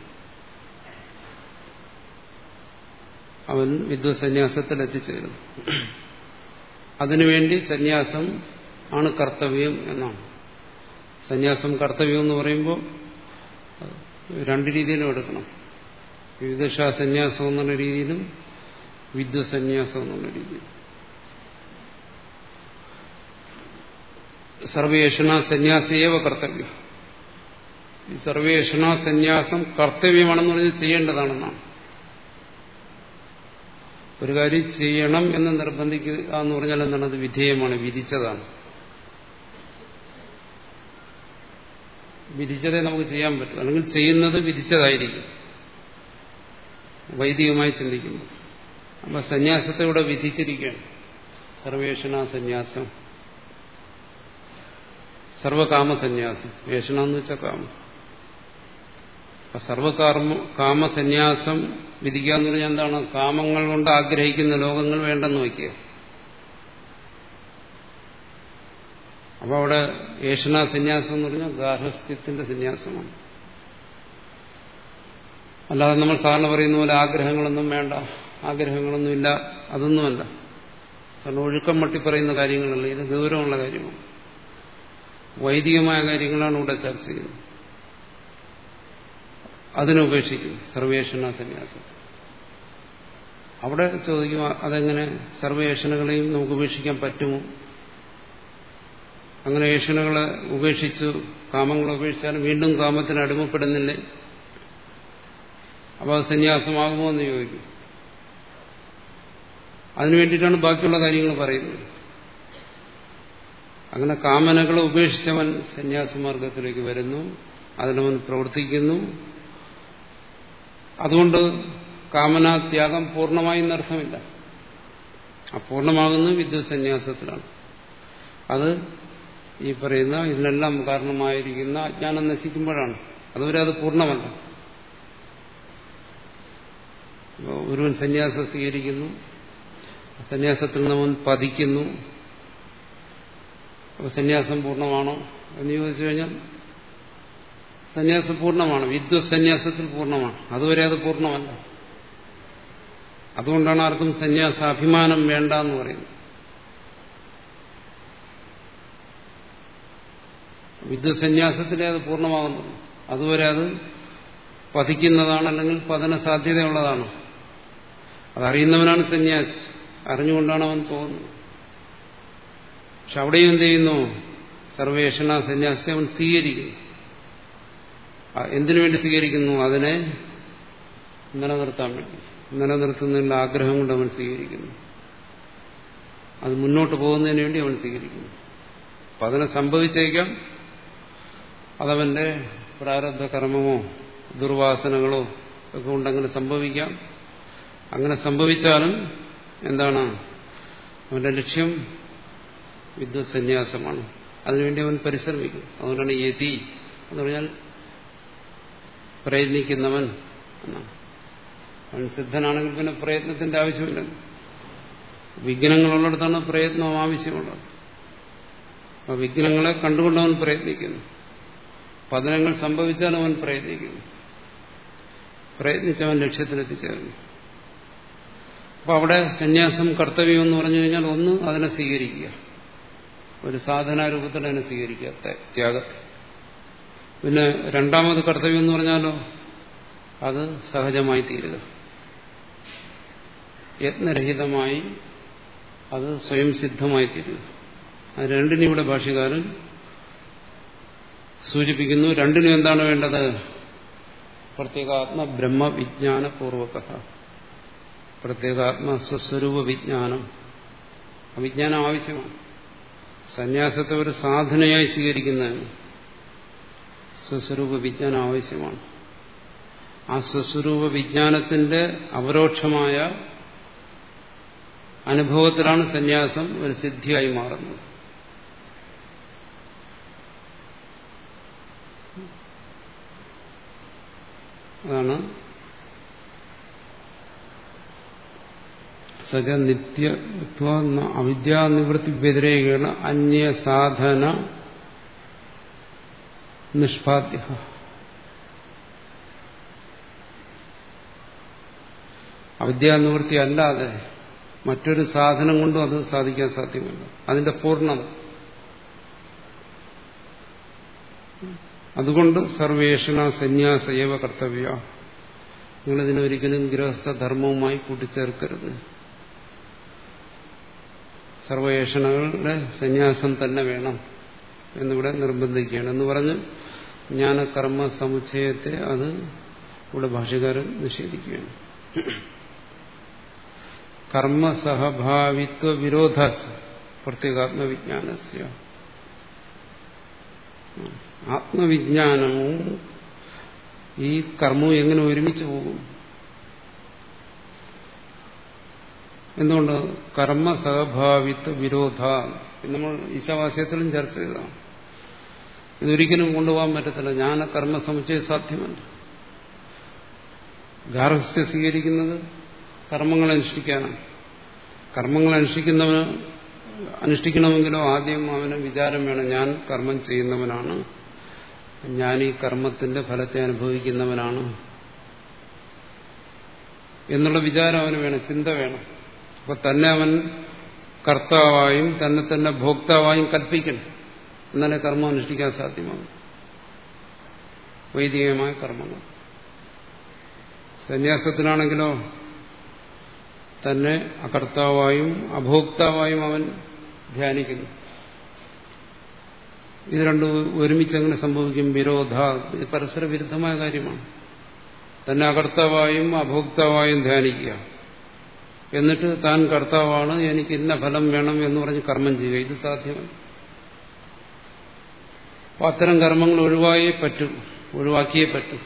[SPEAKER 1] അവൻ വിദ്വസന്യാസത്തിൽ എത്തിച്ചേരുന്നു അതിനുവേണ്ടി സന്യാസം ആണ് കർത്തവ്യം എന്നാണ്. സന്യാസം കർത്തവ്യം എന്ന് പറയുമ്പോൾ രണ്ട് രീതിയിലും എടുക്കണം. വിവിധശാ സന്യാസം എന്നുള്ള രീതിയിലും വിദ്വസന്യാസം എന്നുള്ള രീതിയിലും. സർവേഷണ സന്യാസിയേവ കർത്തവ്യം. സർവേഷണ സന്യാസം കർത്തവ്യമാണെന്ന് പറഞ്ഞ് ചെയ്യേണ്ടതാണെന്നാണ്. ഒരു കാര്യം ചെയ്യണം എന്ന് നിർബന്ധിക്കുക എന്ന് പറഞ്ഞാൽ എന്താണ്? അത് വിധേയമാണ് വിധിച്ചതാണ്. വിധിച്ചതേ നമുക്ക് ചെയ്യാൻ പറ്റും. അല്ലെങ്കിൽ ചെയ്യുന്നത് വിധിച്ചതായിരിക്കും. വൈദികമായി ചിന്തിക്കുന്നു. അപ്പൊ സന്യാസത്തെ ഇവിടെ വിധിച്ചിരിക്കുകയാണ്. സർവേഷണ സന്യാസം. സർവകാമസന്യാസം. വേഷണം എന്ന് വെച്ചാൽ കാമം. സർവകാമ കാമസന്യാസം വിധിക്കുക എന്ന് പറഞ്ഞാൽ എന്താണ്? കാമങ്ങൾ കൊണ്ട് ആഗ്രഹിക്കുന്ന ലോകങ്ങൾ വേണ്ടെന്ന് വയ്ക്കുക. അപ്പൊ അവിടെ ഏഷണ സന്യാസം എന്ന് പറഞ്ഞാൽ ഗാർഹസ്ഥ്യത്തിന്റെ സന്യാസമാണ്. അല്ലാതെ നമ്മൾ സാറിന് പറയുന്ന പോലെ ആഗ്രഹങ്ങളൊന്നും വേണ്ട ആഗ്രഹങ്ങളൊന്നുമില്ല അതൊന്നുമല്ല. കാരണം ഒഴുക്കം മട്ടി പറയുന്ന കാര്യങ്ങളല്ല ഇത് ഗൗരവമുള്ള കാര്യമാണ്. വൈദികമായ കാര്യങ്ങളാണ് ഇവിടെ ചർച്ച ചെയ്യുന്നത്. അതിനുപേക്ഷിക്കുന്നു സർവേഷണ സന്യാസം. അവിടെ ചോദിക്കും അതെങ്ങനെ സർവേഷണകളെയും നമുക്ക് ഉപേക്ഷിക്കാൻ പറ്റുമോ? അങ്ങനെ ഏഷണകളെ ഉപേക്ഷിച്ചു കാമങ്ങളെ ഉപേക്ഷിച്ചാലും വീണ്ടും കാമത്തിന് അടിമപ്പെടുന്നില്ലേ? അപ്പോൾ അത് സന്യാസമാകുമോ എന്ന് ചോദിക്കും. അതിനു വേണ്ടിയിട്ടാണ് ബാക്കിയുള്ള കാര്യങ്ങൾ പറയുന്നത്. അങ്ങനെ കാമനകളെ ഉപേക്ഷിച്ചവൻ സന്യാസമാർഗത്തിലേക്ക് വരുന്നു അതിനവൻ പ്രവർത്തിക്കുന്നു. അതുകൊണ്ട് കാമനാത്യാഗം പൂർണമായി എന്നർത്ഥമില്ല അപൂർണമാകുന്നത് വിദ്യുസന്യാസത്തിലാണ് അത് ഈ പറയുന്ന ഇതിനെല്ലാം കാരണമായിരിക്കുന്ന അജ്ഞാനം നശിക്കുമ്പോഴാണ്. അതുവരെ അത് പൂർണമല്ല. ഒരുവൻ സന്യാസം സ്വീകരിക്കുന്നു സന്യാസത്തിൽ നമ്മൾ പതിക്കുന്നു. സന്യാസം പൂർണമാണോ എന്ന് ചോദിച്ചു കഴിഞ്ഞാൽ സന്യാസം പൂർണമാണ് വിദ്വസന്യാസത്തിൽ പൂർണമാണ് അതുവരെ അത് പൂർണമല്ല അതുകൊണ്ടാണ് ആർക്കും സന്യാസാഭിമാനം വേണ്ട എന്ന് പറയുന്നത് വിദ്വസന്യാസത്തിലേ അത് പൂർണമാകുന്നുള്ളൂ അതുവരെ അത് പതിക്കുന്നതാണ് അല്ലെങ്കിൽ പതന സാധ്യതയുള്ളതാണ്. അതറിയുന്നവനാണ് സന്യാസി. അറിഞ്ഞുകൊണ്ടാണ് അവൻ പോകുന്നത്. പക്ഷെ അവിടെയും എന്ത് ചെയ്യുന്നു? സർവേഷണ സന്യാസത്തെ അവൻ സ്വീകരിക്കുന്നു. എന്തിനു വേണ്ടി സ്വീകരിക്കുന്നു? അതിനെ നിലനിർത്താൻ വേണ്ടി. നിലനിർത്തുന്നതിനുള്ള ആഗ്രഹം കൊണ്ട് അവൻ സ്വീകരിക്കുന്നു. അത് മുന്നോട്ട് പോകുന്നതിന് വേണ്ടി അവൻ സ്വീകരിക്കുന്നു. അപ്പം അതിനെ സംഭവിച്ചേക്കാം. അതവന്റെ പ്രാരബ്ധ കർമ്മമോ ദുർവാസനകളോ ഒക്കെ കൊണ്ടങ്ങനെ സംഭവിക്കാം. അങ്ങനെ സംഭവിച്ചാലും എന്താണ്? അവന്റെ ലക്ഷ്യം വിദ്വസന്യാസമാണ് അതിനുവേണ്ടി അവൻ പരിശ്രമിക്കും. അതുകൊണ്ടാണ് യതി എന്ന് പറഞ്ഞാൽ പ്രയത്നിക്കുന്നവൻ അവൻ സിദ്ധനാണെങ്കിൽ പിന്നെ പ്രയത്നത്തിന്റെ ആവശ്യമില്ല. വിഘ്നങ്ങളുള്ളിടത്താണ് പ്രയത്നം ആവശ്യമുള്ളത്. ആ വിഘ്നങ്ങളെ കണ്ടുകൊണ്ടവൻ പ്രയത്നിക്കുന്നു. പതനങ്ങൾ സംഭവിച്ചാൽ അവൻ പ്രയത്നിക്കുന്നു പ്രയത്നിച്ചവൻ ലക്ഷ്യത്തിലെത്തിച്ചേർന്നു. അപ്പൊ അവിടെ സന്യാസം കർത്തവ്യം എന്ന് പറഞ്ഞു കഴിഞ്ഞാൽ ഒന്ന് അതിനെ സ്വീകരിക്കുക. ഒരു സാധനാരൂപത്തിൽ അതിനെ സ്വീകരിക്കുക ത്യാഗത്തെ പിന്നെ രണ്ടാമത് കർത്തവ്യം എന്ന് പറഞ്ഞാലോ? അത് സഹജമായി തീരുക യത്നരഹിതമായി അത് സ്വയം സിദ്ധമായി തീരുക അത് രണ്ടിനും ഇവിടെ ഭാഷകാരൻ സൂചിപ്പിക്കുന്നു. രണ്ടിനും എന്താണ് വേണ്ടത്? പ്രത്യേകാത്മ ബ്രഹ്മവിജ്ഞാനപൂർവക പ്രത്യേകാത്മ സ്വസ്വരൂപ വിജ്ഞാനം അവിജ്ഞാനം ആവശ്യമാണ്. സന്യാസത്തെ ഒരു സാധനയായി സ്വീകരിക്കുന്നതിന് സ്വസ്വരൂപ വിജ്ഞാനം ആവശ്യമാണ്. ആ സ്വസ്വരൂപ വിജ്ഞാനത്തിന്റെ അപരോക്ഷമായ അനുഭവത്തിലാണ് സന്യാസം ഒരു സിദ്ധിയായി മാറുന്നത്. അതാണ് സജ നിത്യത്വ അവിദ്യാനിവൃത്തി വ്യതിരേകേണ അന്യസാധന നിഷ്പാദ്യ. അവിദ്യാനിവൃത്തി അല്ലാതെ മറ്റൊരു സാധനം കൊണ്ടും അത് സാധിക്കാൻ സാധ്യമല്ല. അതിന്റെ പൂർണം അതുകൊണ്ട് സർവേഷണ സന്യാസ ഏവ കർത്തവ്യ. നിങ്ങളിതിനെ ഒരിക്കലും ഗൃഹസ്ഥധർമ്മവുമായി കൂട്ടിച്ചേർക്കരുത്. സർവേഷണകളുടെ സന്യാസം തന്നെ വേണം. എന്നിവിടെ നിർബന്ധിക്കുകയാണ്. എന്ന് പറഞ്ഞ് ജ്ഞാനകർമ്മ സമുച്ചയത്തെ അത് ഇവിടെ ഭാഷകാരൻ നിഷേധിക്കുകയാണ്. കർമ്മസഹഭാവിത്വ വിരോധ പ്രത്യേകാത്മവിജ്ഞാനസ്യ. ആത്മവിജ്ഞാനവും ഈ കർമ്മവും എങ്ങനെ ഒരുമിച്ച് പോകും? എന്തുകൊണ്ട്? കർമ്മസഹഭാവിത്വ വിരോധ. നമ്മൾ ഈശാവാസ്യത്തിലും ചർച്ച ചെയ്തതാണ്. ഇതൊരിക്കലും കൊണ്ടുപോകാൻ പറ്റത്തില്ല. ജ്ഞാന കർമ്മ സമുച്ചയം സാധ്യമല്ല. ഗാർഹസ്ഥ്യം സ്വീകരിക്കുന്നത് കർമ്മങ്ങൾ അനുഷ്ഠിക്കാനാണ്. കർമ്മങ്ങൾ അനുഷ്ഠിക്കുന്നവന് അനുഷ്ഠിക്കണമെങ്കിലോ ആദ്യം അവന് വിചാരം വേണം. ഞാൻ കർമ്മം ചെയ്യുന്നവനാണ്. ഞാൻ ഈ കർമ്മത്തിന്റെ ഫലത്തെ അനുഭവിക്കുന്നവനാണ്. എന്നുള്ള വിചാരം അവന് വേണം. ചിന്ത വേണം. അപ്പൊ തന്നെ അവൻ കർത്താവായും തന്നെ തന്നെ ഭോക്താവായും കൽപ്പിക്കണം. എന്നാലേ കർമ്മം അനുഷ്ഠിക്കാൻ സാധ്യമാകും വൈദികമായ കർമ്മങ്ങൾ. സന്യാസത്തിനാണെങ്കിലോ തന്നെ അകർത്താവായും അഭോക്താവായും അവൻ ധ്യാനിക്കുന്നു. ഇത് രണ്ടും ഒരുമിച്ച് അങ്ങനെ സംഭവിക്കും. വിരോധ ഇത് പരസ്പര വിരുദ്ധമായ കാര്യമാണ്. തന്നെ അകർത്താവായും അഭോക്താവായും ധ്യാനിക്കുക. എന്നിട്ട് താൻ കർത്താവാണ് എനിക്ക് ഇന്ന ഫലം വേണം എന്ന് പറഞ്ഞ് കർമ്മം ചെയ്യുക. ഇത് സാധ്യമല്ല. അപ്പൊ അത്തരം കർമ്മങ്ങൾ ഒഴിവായേ പറ്റൂ ഒഴിവാക്കിയേ പറ്റൂ.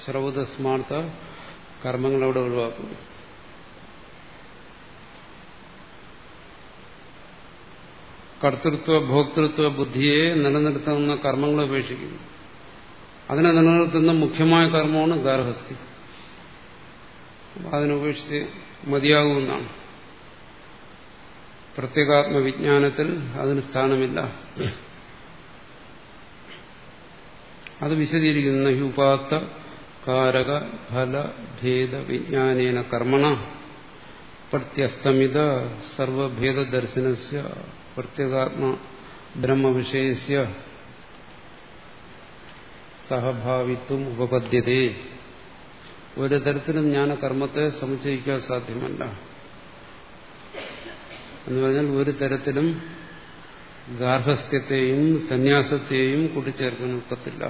[SPEAKER 1] ശ്രൗതസ്മാർത്ഥ കർമ്മങ്ങൾ അവിടെ ഒഴിവാക്കുന്നു കർത്തൃത്വ ഭോക്തൃത്വ ബുദ്ധിയെ നിലനിർത്തുന്ന കർമ്മങ്ങൾ ഉപേക്ഷിക്കുന്നു. അതിനെ നിലനിർത്തുന്ന മുഖ്യമായ കർമ്മമാണ് ഗാർഹസ്ഥി. അതിനുപേക്ഷിച്ച് മതിയാകുമെന്നാണ് പ്രത്യേകാത്മവിജ്ഞാനത്തിൽ അതിന് സ്ഥാനമില്ല. അത് വിശദീകരിക്കുന്ന ഹ്യുപാത്ത കാരക ഫല ഭേദ വിജ്ഞാനേന കർമ്മണ പ്രത്യസ്തമിത സർവഭേദ ദർശനസ്യ പ്രത്യേകാത്മ ബ്രഹ്മവിഷയസ്യ സഹഭാവിത്വം ഉപപദ്യതേ ഒരു തരത്തിലും ജ്ഞാനകർമ്മത്തെ സമുച്ചയിക്കാൻ സാധ്യമല്ല. എന്ന് പറഞ്ഞാൽ ഒരു തരത്തിലും ഗാർഹസ്ഥ്യത്തെയും സന്യാസത്തെയും കൂട്ടിച്ചേർക്കാൻ ഒക്കത്തില്ല.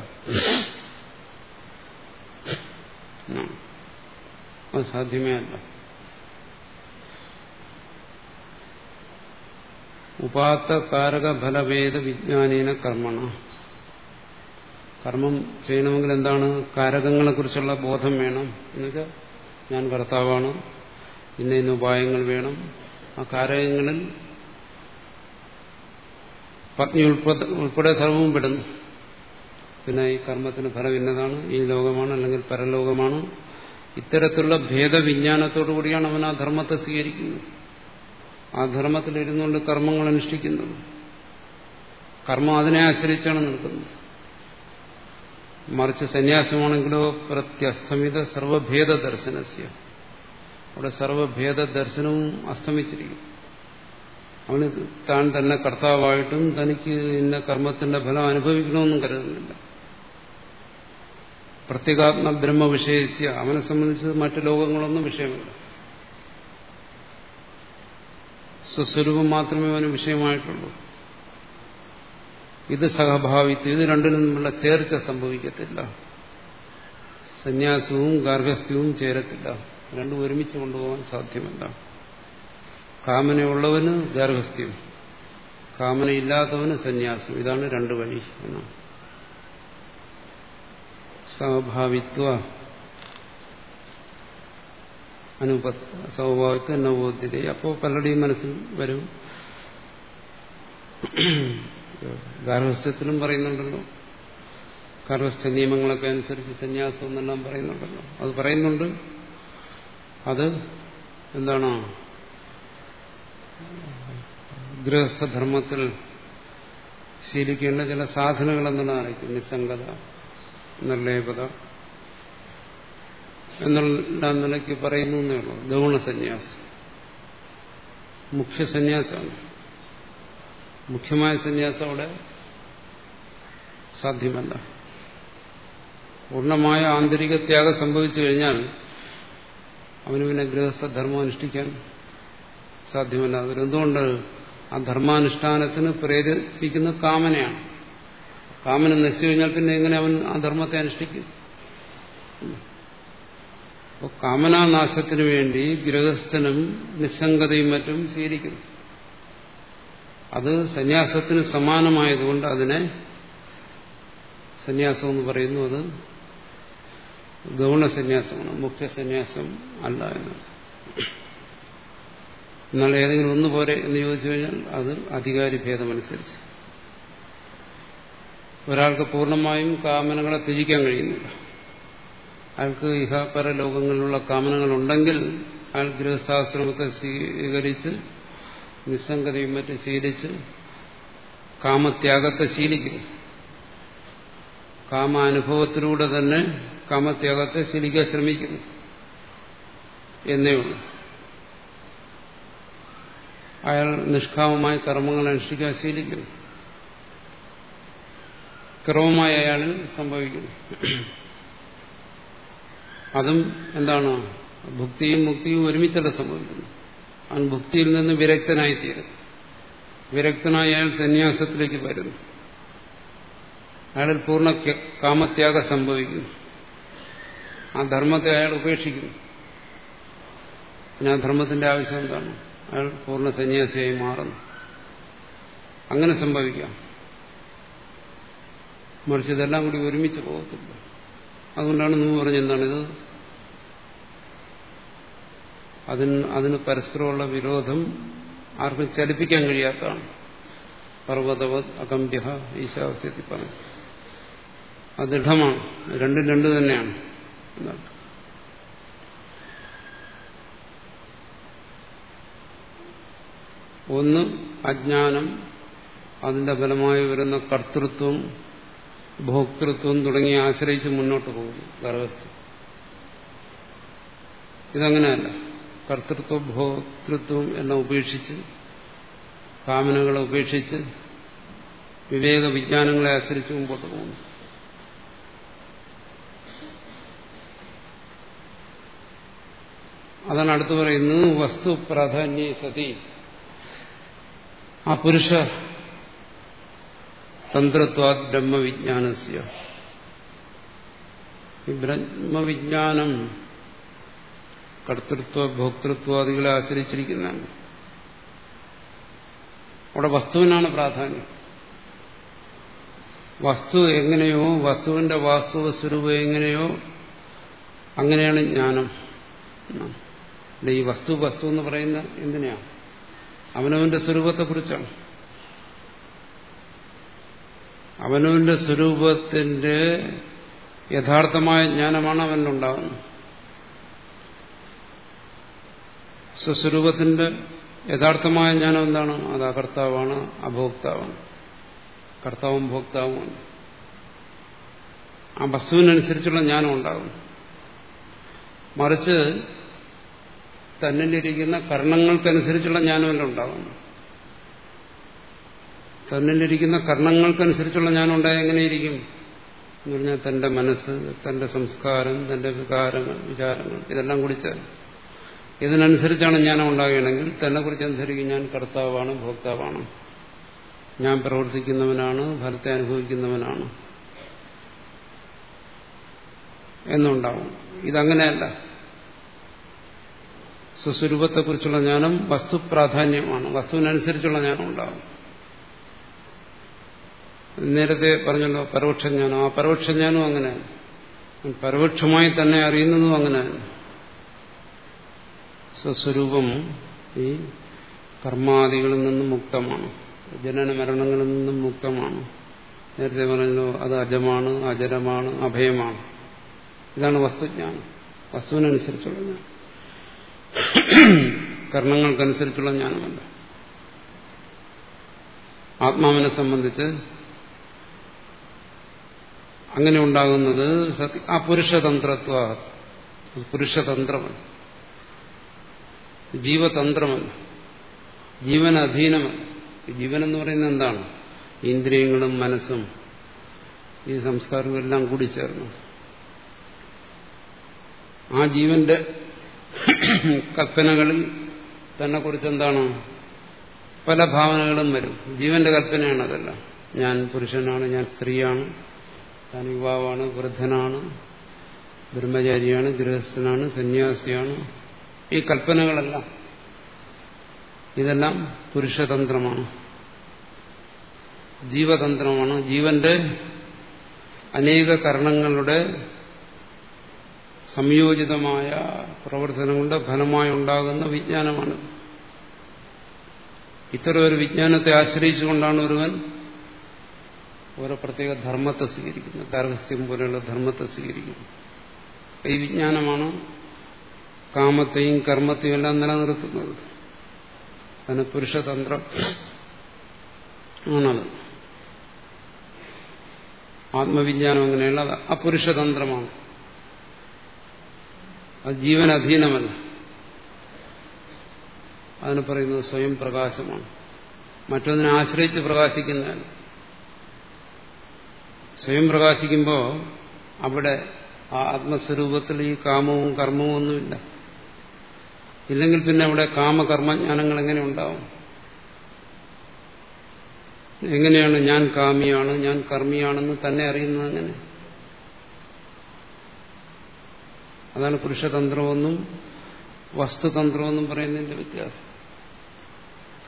[SPEAKER 1] അത് സാധ്യമേ അല്ല. ഉപാത്ത കാരക ഫലഭേദ വിജ്ഞാനീന കർമ്മണ. കർമ്മം ചെയ്യണമെങ്കിൽ എന്താണ്? കാരകങ്ങളെ കുറിച്ചുള്ള ബോധം വേണം. എന്നുവെച്ചാൽ ഞാൻ കർത്താവാണ്. ഇന്ന ഇന്ന് ഉപായങ്ങൾ വേണം. ആ കാരകങ്ങളിൽ പത്നി ഉൾപ്പെടെ സർവവും പെടുന്നു. പിന്നെ ഈ കർമ്മത്തിന് ഫലം ഇന്നതാണ്. ഈ ലോകമാണ് അല്ലെങ്കിൽ പരലോകമാണ്. ഇത്തരത്തിലുള്ള ഭേദവിജ്ഞാനത്തോടു കൂടിയാണ് അവൻ ആ ധർമ്മത്തെ സ്വീകരിക്കുന്നത്. ആ ധർമ്മത്തിലിരുന്നുകൊണ്ട് കർമ്മങ്ങൾ അനുഷ്ഠിക്കുന്നത്. കർമ്മം അതിനെ ആശ്രയിച്ചാണ് നിൽക്കുന്നത്. മറിച്ച് സന്യാസമാണെങ്കിലോ പ്രത്യസ്തമിത സർവഭേദ ദർശനസ്യ അവിടെ സർവഭേദ ദർശനവും അസ്തമിച്ചിരിക്കും അവന് താൻ തന്നെ കർത്താവായിട്ടും തനിക്ക് ഇന്ന കർമ്മത്തിന്റെ ഫലം അനുഭവിക്കണമെന്നും കരുതുന്നില്ല. പ്രത്യേകാത്മ ബ്രഹ്മ വിഷയിച്ച് അവനെ സംബന്ധിച്ച് മറ്റു ലോകങ്ങളൊന്നും വിഷയമല്ല. സ്വസ്വരൂപം മാത്രമേ അവന് വിഷയമായിട്ടുള്ളൂ. ഇത് സഹഭാവിത്വം ഇത് രണ്ടിനും തമ്മിലുള്ള ചേർച്ച സംഭവിക്കത്തില്ല. സന്യാസവും ഗാർഹസ്ഥ്യവും ചേരത്തില്ല. രണ്ടും ഒരുമിച്ച് കൊണ്ടുപോകാൻ സാധ്യമല്ല. കാമനയുള്ളവന് ഗാർഹസ്ഥ്യം കാമനയില്ലാത്തവന് സന്യാസം. ഇതാണ് രണ്ടു വഴി എന്നാണ്. സ്വാഭാവിത്വ അനുപ സ്വാഭാവിത്വ നവോദ്യത അപ്പോൾ പലരുടെയും മനസ്സിൽ വരും. ഗാർഹസ്ഥ്യത്തിലും പറയുന്നുണ്ടല്ലോ. ഗാർഹസ്ഥ നിയമങ്ങളൊക്കെ അനുസരിച്ച് സന്യാസം എന്നെല്ലാം പറയുന്നുണ്ടല്ലോ. അത് പറയുന്നുണ്ട്. അത് എന്താണ്? ഗൃഹസ്ഥധർമ്മത്തിൽ ശീലിക്കേണ്ട ചില സാധനങ്ങൾ എന്നുള്ളതാണ് നിസ്സംഗത നിർലേപത എന്നുള്ള നിലയ്ക്ക് പറയുന്നു എന്നേ ഉള്ളൂ. ഗൗണ സന്യാസം മുഖ്യ സന്യാസമാണ് മുഖ്യമായ സന്യാസം അവിടെ സാധ്യമല്ല. പൂർണമായ ആന്തരിക ത്യാഗം സംഭവിച്ചു കഴിഞ്ഞാൽ അവന് പിന്നെ ഗൃഹസ്ഥധർമ്മം അനുഷ്ഠിക്കാൻ സാധ്യമല്ല. അവരെന്തുകൊണ്ട് ആ ധർമാനുഷ്ഠാനത്തിന് പ്രേരിപ്പിക്കുന്ന കാമനയാണ്. കാമന നശിച്ചു കഴിഞ്ഞാൽ പിന്നെ എങ്ങനെ അവൻ ആ ധർമ്മത്തെ അനുഷ്ഠിക്കും? അപ്പോൾ കാമനാനാശത്തിന് വേണ്ടി ഗൃഹസ്ഥനും നിസ്സംഗതയും മറ്റും സ്വീകരിക്കുന്നു. അത് സന്യാസത്തിന് സമാനമായതുകൊണ്ട് അതിനെ സന്യാസം എന്ന് പറയുന്നു. അത് ഗൗണ സന്യാസമാണ് മുഖ്യ സന്യാസം അല്ല എന്നാണ് എന്നാൽ ഏതെങ്കിലും ഒന്ന് പോരെ എന്ന് ചോദിച്ചു കഴിഞ്ഞാൽ അത് അധികാരി ഭേദമനുസരിച്ച് ഒരാൾക്ക് പൂർണമായും കാമനകളെ ത്യജിക്കാൻ കഴിയുന്നില്ല. അയാൾക്ക് ഇഹാപര ലോകങ്ങളിലുള്ള കാമനകളുണ്ടെങ്കിൽ അയാൾ ഗൃഹസ്ഥാശ്രമത്തെ സ്വീകരിച്ച് നിസ്സംഗതയും മറ്റും ശീലിച്ച് കാമത്യാഗത്തെ ശീലിക്കുന്നു കാമാനുഭവത്തിലൂടെ തന്നെ കാമത്യാഗത്തെ ശീലിക്കാൻ ശ്രമിക്കുന്നു. എന്നേ ഉള്ളൂ. അയാൾ നിഷ്കാമമായ കർമ്മങ്ങൾ അനുഷ്ഠിക്കാൻ ശീലിക്കുന്നു. ക്രമമായി അയാളിൽ സംഭവിക്കുന്നു. അതും എന്താണ്? ഭുക്തിയും മുക്തിയും ഒരുമിച്ചല്ല സംഭവിക്കുന്നു അവൻ ഭുക്തിയിൽ നിന്ന് വിരക്തനായി തീരുന്നു വിരക്തനായ അയാൾ സന്യാസത്തിലേക്ക് വരുന്നു. അയാളിൽ പൂർണ കാമത്യാഗം സംഭവിക്കുന്നു. ആ ധർമ്മത്തെ അയാൾ ഉപേക്ഷിക്കുന്നു. പിന്നെ ആ ധർമ്മത്തിന്റെ ആവശ്യം എന്താണ്? അയാൾ പൂർണ സന്യാസിയായി മാറുന്നു. അങ്ങനെ സംഭവിക്കാം. മറിച്ച് ഇതെല്ലാം കൂടി ഒരുമിച്ച് പോകത്തില്ല. അതുകൊണ്ടാണ് നീ പറഞ്ഞെന്താണിത് അതിന് അതിന് പരസ്പരമുള്ള വിരോധം ആർക്കും ചലിപ്പിക്കാൻ കഴിയാത്തതാണ്. പർവതവത് അകമ്പ്യ ഈശാവസ്യത്തിൽ പറഞ്ഞു. അത് ദൃഢമാണ്. രണ്ടും രണ്ടു തന്നെയാണ്. എന്നാണ്. ഒന്ന് അജ്ഞാനം അതിന്റെ ഫലമായി വരുന്ന കർത്തൃത്വം ഭോക്തൃത്വം തുടങ്ങി ആശ്രയിച്ച് മുന്നോട്ട് പോകുന്നു ഗർഭസ്ഥ ഇതങ്ങനെയല്ല. കർത്തൃത്വ ഭോക്തൃത്വം എല്ലാം ഉപേക്ഷിച്ച് കാമനകളെ ഉപേക്ഷിച്ച് വിവേക വിജ്ഞാനങ്ങളെ ആശ്രയിച്ച് മുമ്പോട്ട് പോകുന്നു. അതാണ് അടുത്ത് പറയുന്നത് വസ്തു പ്രാധാന്യ സതി. ആ പുരുഷ തന്ത്രത്വാ ബ്രഹ്മവിജ്ഞാനസ്യ ഈ ബ്രഹ്മവിജ്ഞാനം കർത്തൃത്വ ഭോക്തൃത്വാദികളെ ആശ്രയിച്ചിരിക്കുന്നതാണ്. അവിടെ വസ്തുവിനാണ് പ്രാധാന്യം. വസ്തു എങ്ങനെയോ വസ്തുവിന്റെ വാസ്തവ സ്വരൂപം എങ്ങനെയോ അങ്ങനെയാണ് ജ്ഞാനം. ഈ വസ്തു വസ്തു എന്ന് പറയുന്ന എന്തിനാണ് അവനവന്റെ സ്വരൂപത്തെക്കുറിച്ചാണ് അവനവന്റെ സ്വരൂപത്തിന്റെ യഥാർത്ഥമായ ജ്ഞാനമാണ് അവനുണ്ടാകുന്നത് സ്വസ്വരൂപത്തിന്റെ യഥാർത്ഥമായ ജ്ഞാനം എന്താണ്? അത് അകർത്താവാണ് അഭോക്താവാണ്. കർത്താവും ഭോക്താവുമാണ്. ആ വസ്തുവിനനുസരിച്ചുള്ള ജ്ഞാനം ഉണ്ടാകും മറിച്ച് തന്നിലിരിക്കുന്ന കർണങ്ങൾക്കനുസരിച്ചുള്ള ജ്ഞാനമല്ല ഉണ്ടാകുന്നു. തന്നിലിരിക്കുന്ന കർണങ്ങൾക്കനുസരിച്ചുള്ള ജ്ഞാനം ഉണ്ടായാൽ എങ്ങനെയിരിക്കും? എന്ന് പറഞ്ഞാൽ തന്റെ മനസ്സ് തന്റെ സംസ്കാരം തന്റെ വികാരങ്ങൾ വിചാരങ്ങൾ ഇതെല്ലാം കുടിച്ചാൽ. ഇതിനനുസരിച്ചാണ് ജ്ഞാനം ഉണ്ടാകുകയാണെങ്കിൽ തന്നെ കുറിച്ച് അനുസരിക്കും. ഞാൻ കർത്താവാണ് ഭോക്താവാണ്. ഞാൻ പ്രവർത്തിക്കുന്നവനാണ് ഫലത്തെ അനുഭവിക്കുന്നവനാണ്. എന്നുണ്ടാവും. ഇതങ്ങനെയല്ല. സ്വസ്വരൂപത്തെക്കുറിച്ചുള്ള ജ്ഞാനം വസ്തുപ്രാധാന്യമാണ്. വസ്തുവിനനുസരിച്ചുള്ള ജ്ഞാനം ഉണ്ടാകും. നേരത്തെ പറഞ്ഞല്ലോ പരോക്ഷജ്ഞാനം ആ പരോക്ഷജ്ഞാനവും അങ്ങനെ. പരോക്ഷമായി തന്നെ അറിയുന്നതും അങ്ങനെ. സ്വസ്വരൂപം ഈ കർമാദികളിൽ നിന്നും മുക്തമാണ്. ജനന മരണങ്ങളിൽ നിന്നും മുക്തമാണ്. നേരത്തെ പറഞ്ഞല്ലോ അത് അജമാണ് അജരമാണ് അഭയമാണ്. ഇതാണ് വസ്തുജ്ഞാനം. വസ്തുവിനനുസരിച്ചുള്ള ജ്ഞാനം. കർണങ്ങൾക്കനുസരിച്ചുള്ള ജ്ഞാനമല്ല ആത്മാവിനെ സംബന്ധിച്ച് അങ്ങനെ ഉണ്ടാകുന്നത് ആ പുരുഷതന്ത്രത്വ പുരുഷതന്ത്രമല്ല. ജീവതന്ത്രമല്ല. ജീവൻ അധീനമല്ല ജീവൻ എന്ന് പറയുന്നത് എന്താണ്? ഇന്ദ്രിയങ്ങളും മനസ്സും ഈ സംസ്കാരവും എല്ലാം കൂടി ചേർന്നു. ആ ജീവന്റെ കൽപ്പനകളിൽ തന്നെ കുറിച്ച് എന്താണ് പല ഭാവനകളും വരും. ജീവന്റെ കൽപ്പനയാണ് അതല്ല ഞാൻ പുരുഷനാണ് ഞാൻ സ്ത്രീയാണ് ഞാൻ യുവാവാണ് വൃദ്ധനാണ് ബ്രഹ്മചാരിയാണ് ഗൃഹസ്ഥനാണ് സന്യാസിയാണ്. ഈ കൽപ്പനകളെല്ലാം ഇതെല്ലാം പുരുഷതന്ത്രമാണ്. ജീവതന്ത്രമാണ്. ജീവന്റെ അനേക കരണങ്ങളുടെ സംയോജിതമായ പ്രവർത്തനങ്ങളുടെ ഫലമായി ഉണ്ടാകുന്ന വിജ്ഞാനമാണ്. ഇത്തരം ഒരു വിജ്ഞാനത്തെ ആശ്രയിച്ചുകൊണ്ടാണ് ഒരുവൻ ഓരോ പ്രത്യേക ധർമ്മത്തെ സ്വീകരിക്കുന്നത്. ഗാർഹസ്ഥ്യം പോലെയുള്ള ധർമ്മത്തെ സ്വീകരിക്കുന്നത് ഈ വിജ്ഞാനമാണ് കാമത്തെയും കർമ്മത്തെയും എല്ലാം നിലനിർത്തുന്നത്. അതിന് പുരുഷതന്ത്രം ആണത്. ആത്മവിജ്ഞാനം അങ്ങനെയുള്ള അപുരുഷതന്ത്രമാണ്. അത് ജീവൻ അധീനമല്ല അതിന് പറയുന്നത് സ്വയം പ്രകാശമാണ്. മറ്റൊന്നിനെ ആശ്രയിച്ച് പ്രകാശിക്കുന്നതല്ല. സ്വയം പ്രകാശിക്കുമ്പോൾ അവിടെ ആ ആത്മസ്വരൂപത്തിൽ ഈ കാമവും കർമ്മവും ഒന്നുമില്ല. ഇല്ലെങ്കിൽ പിന്നെ അവിടെ കാമകർമ്മജ്ഞാനങ്ങൾ എങ്ങനെ ഉണ്ടാവും? എങ്ങനെയാണ് ഞാൻ കാമിയാണ് ഞാൻ കർമ്മിയാണെന്ന് തന്നെ അറിയുന്നത് എങ്ങനെ? അതാണ് പുരുഷതന്ത്രമെന്നും വസ്തുതന്ത്രമെന്നും പറയുന്നതിന്റെ വ്യത്യാസം.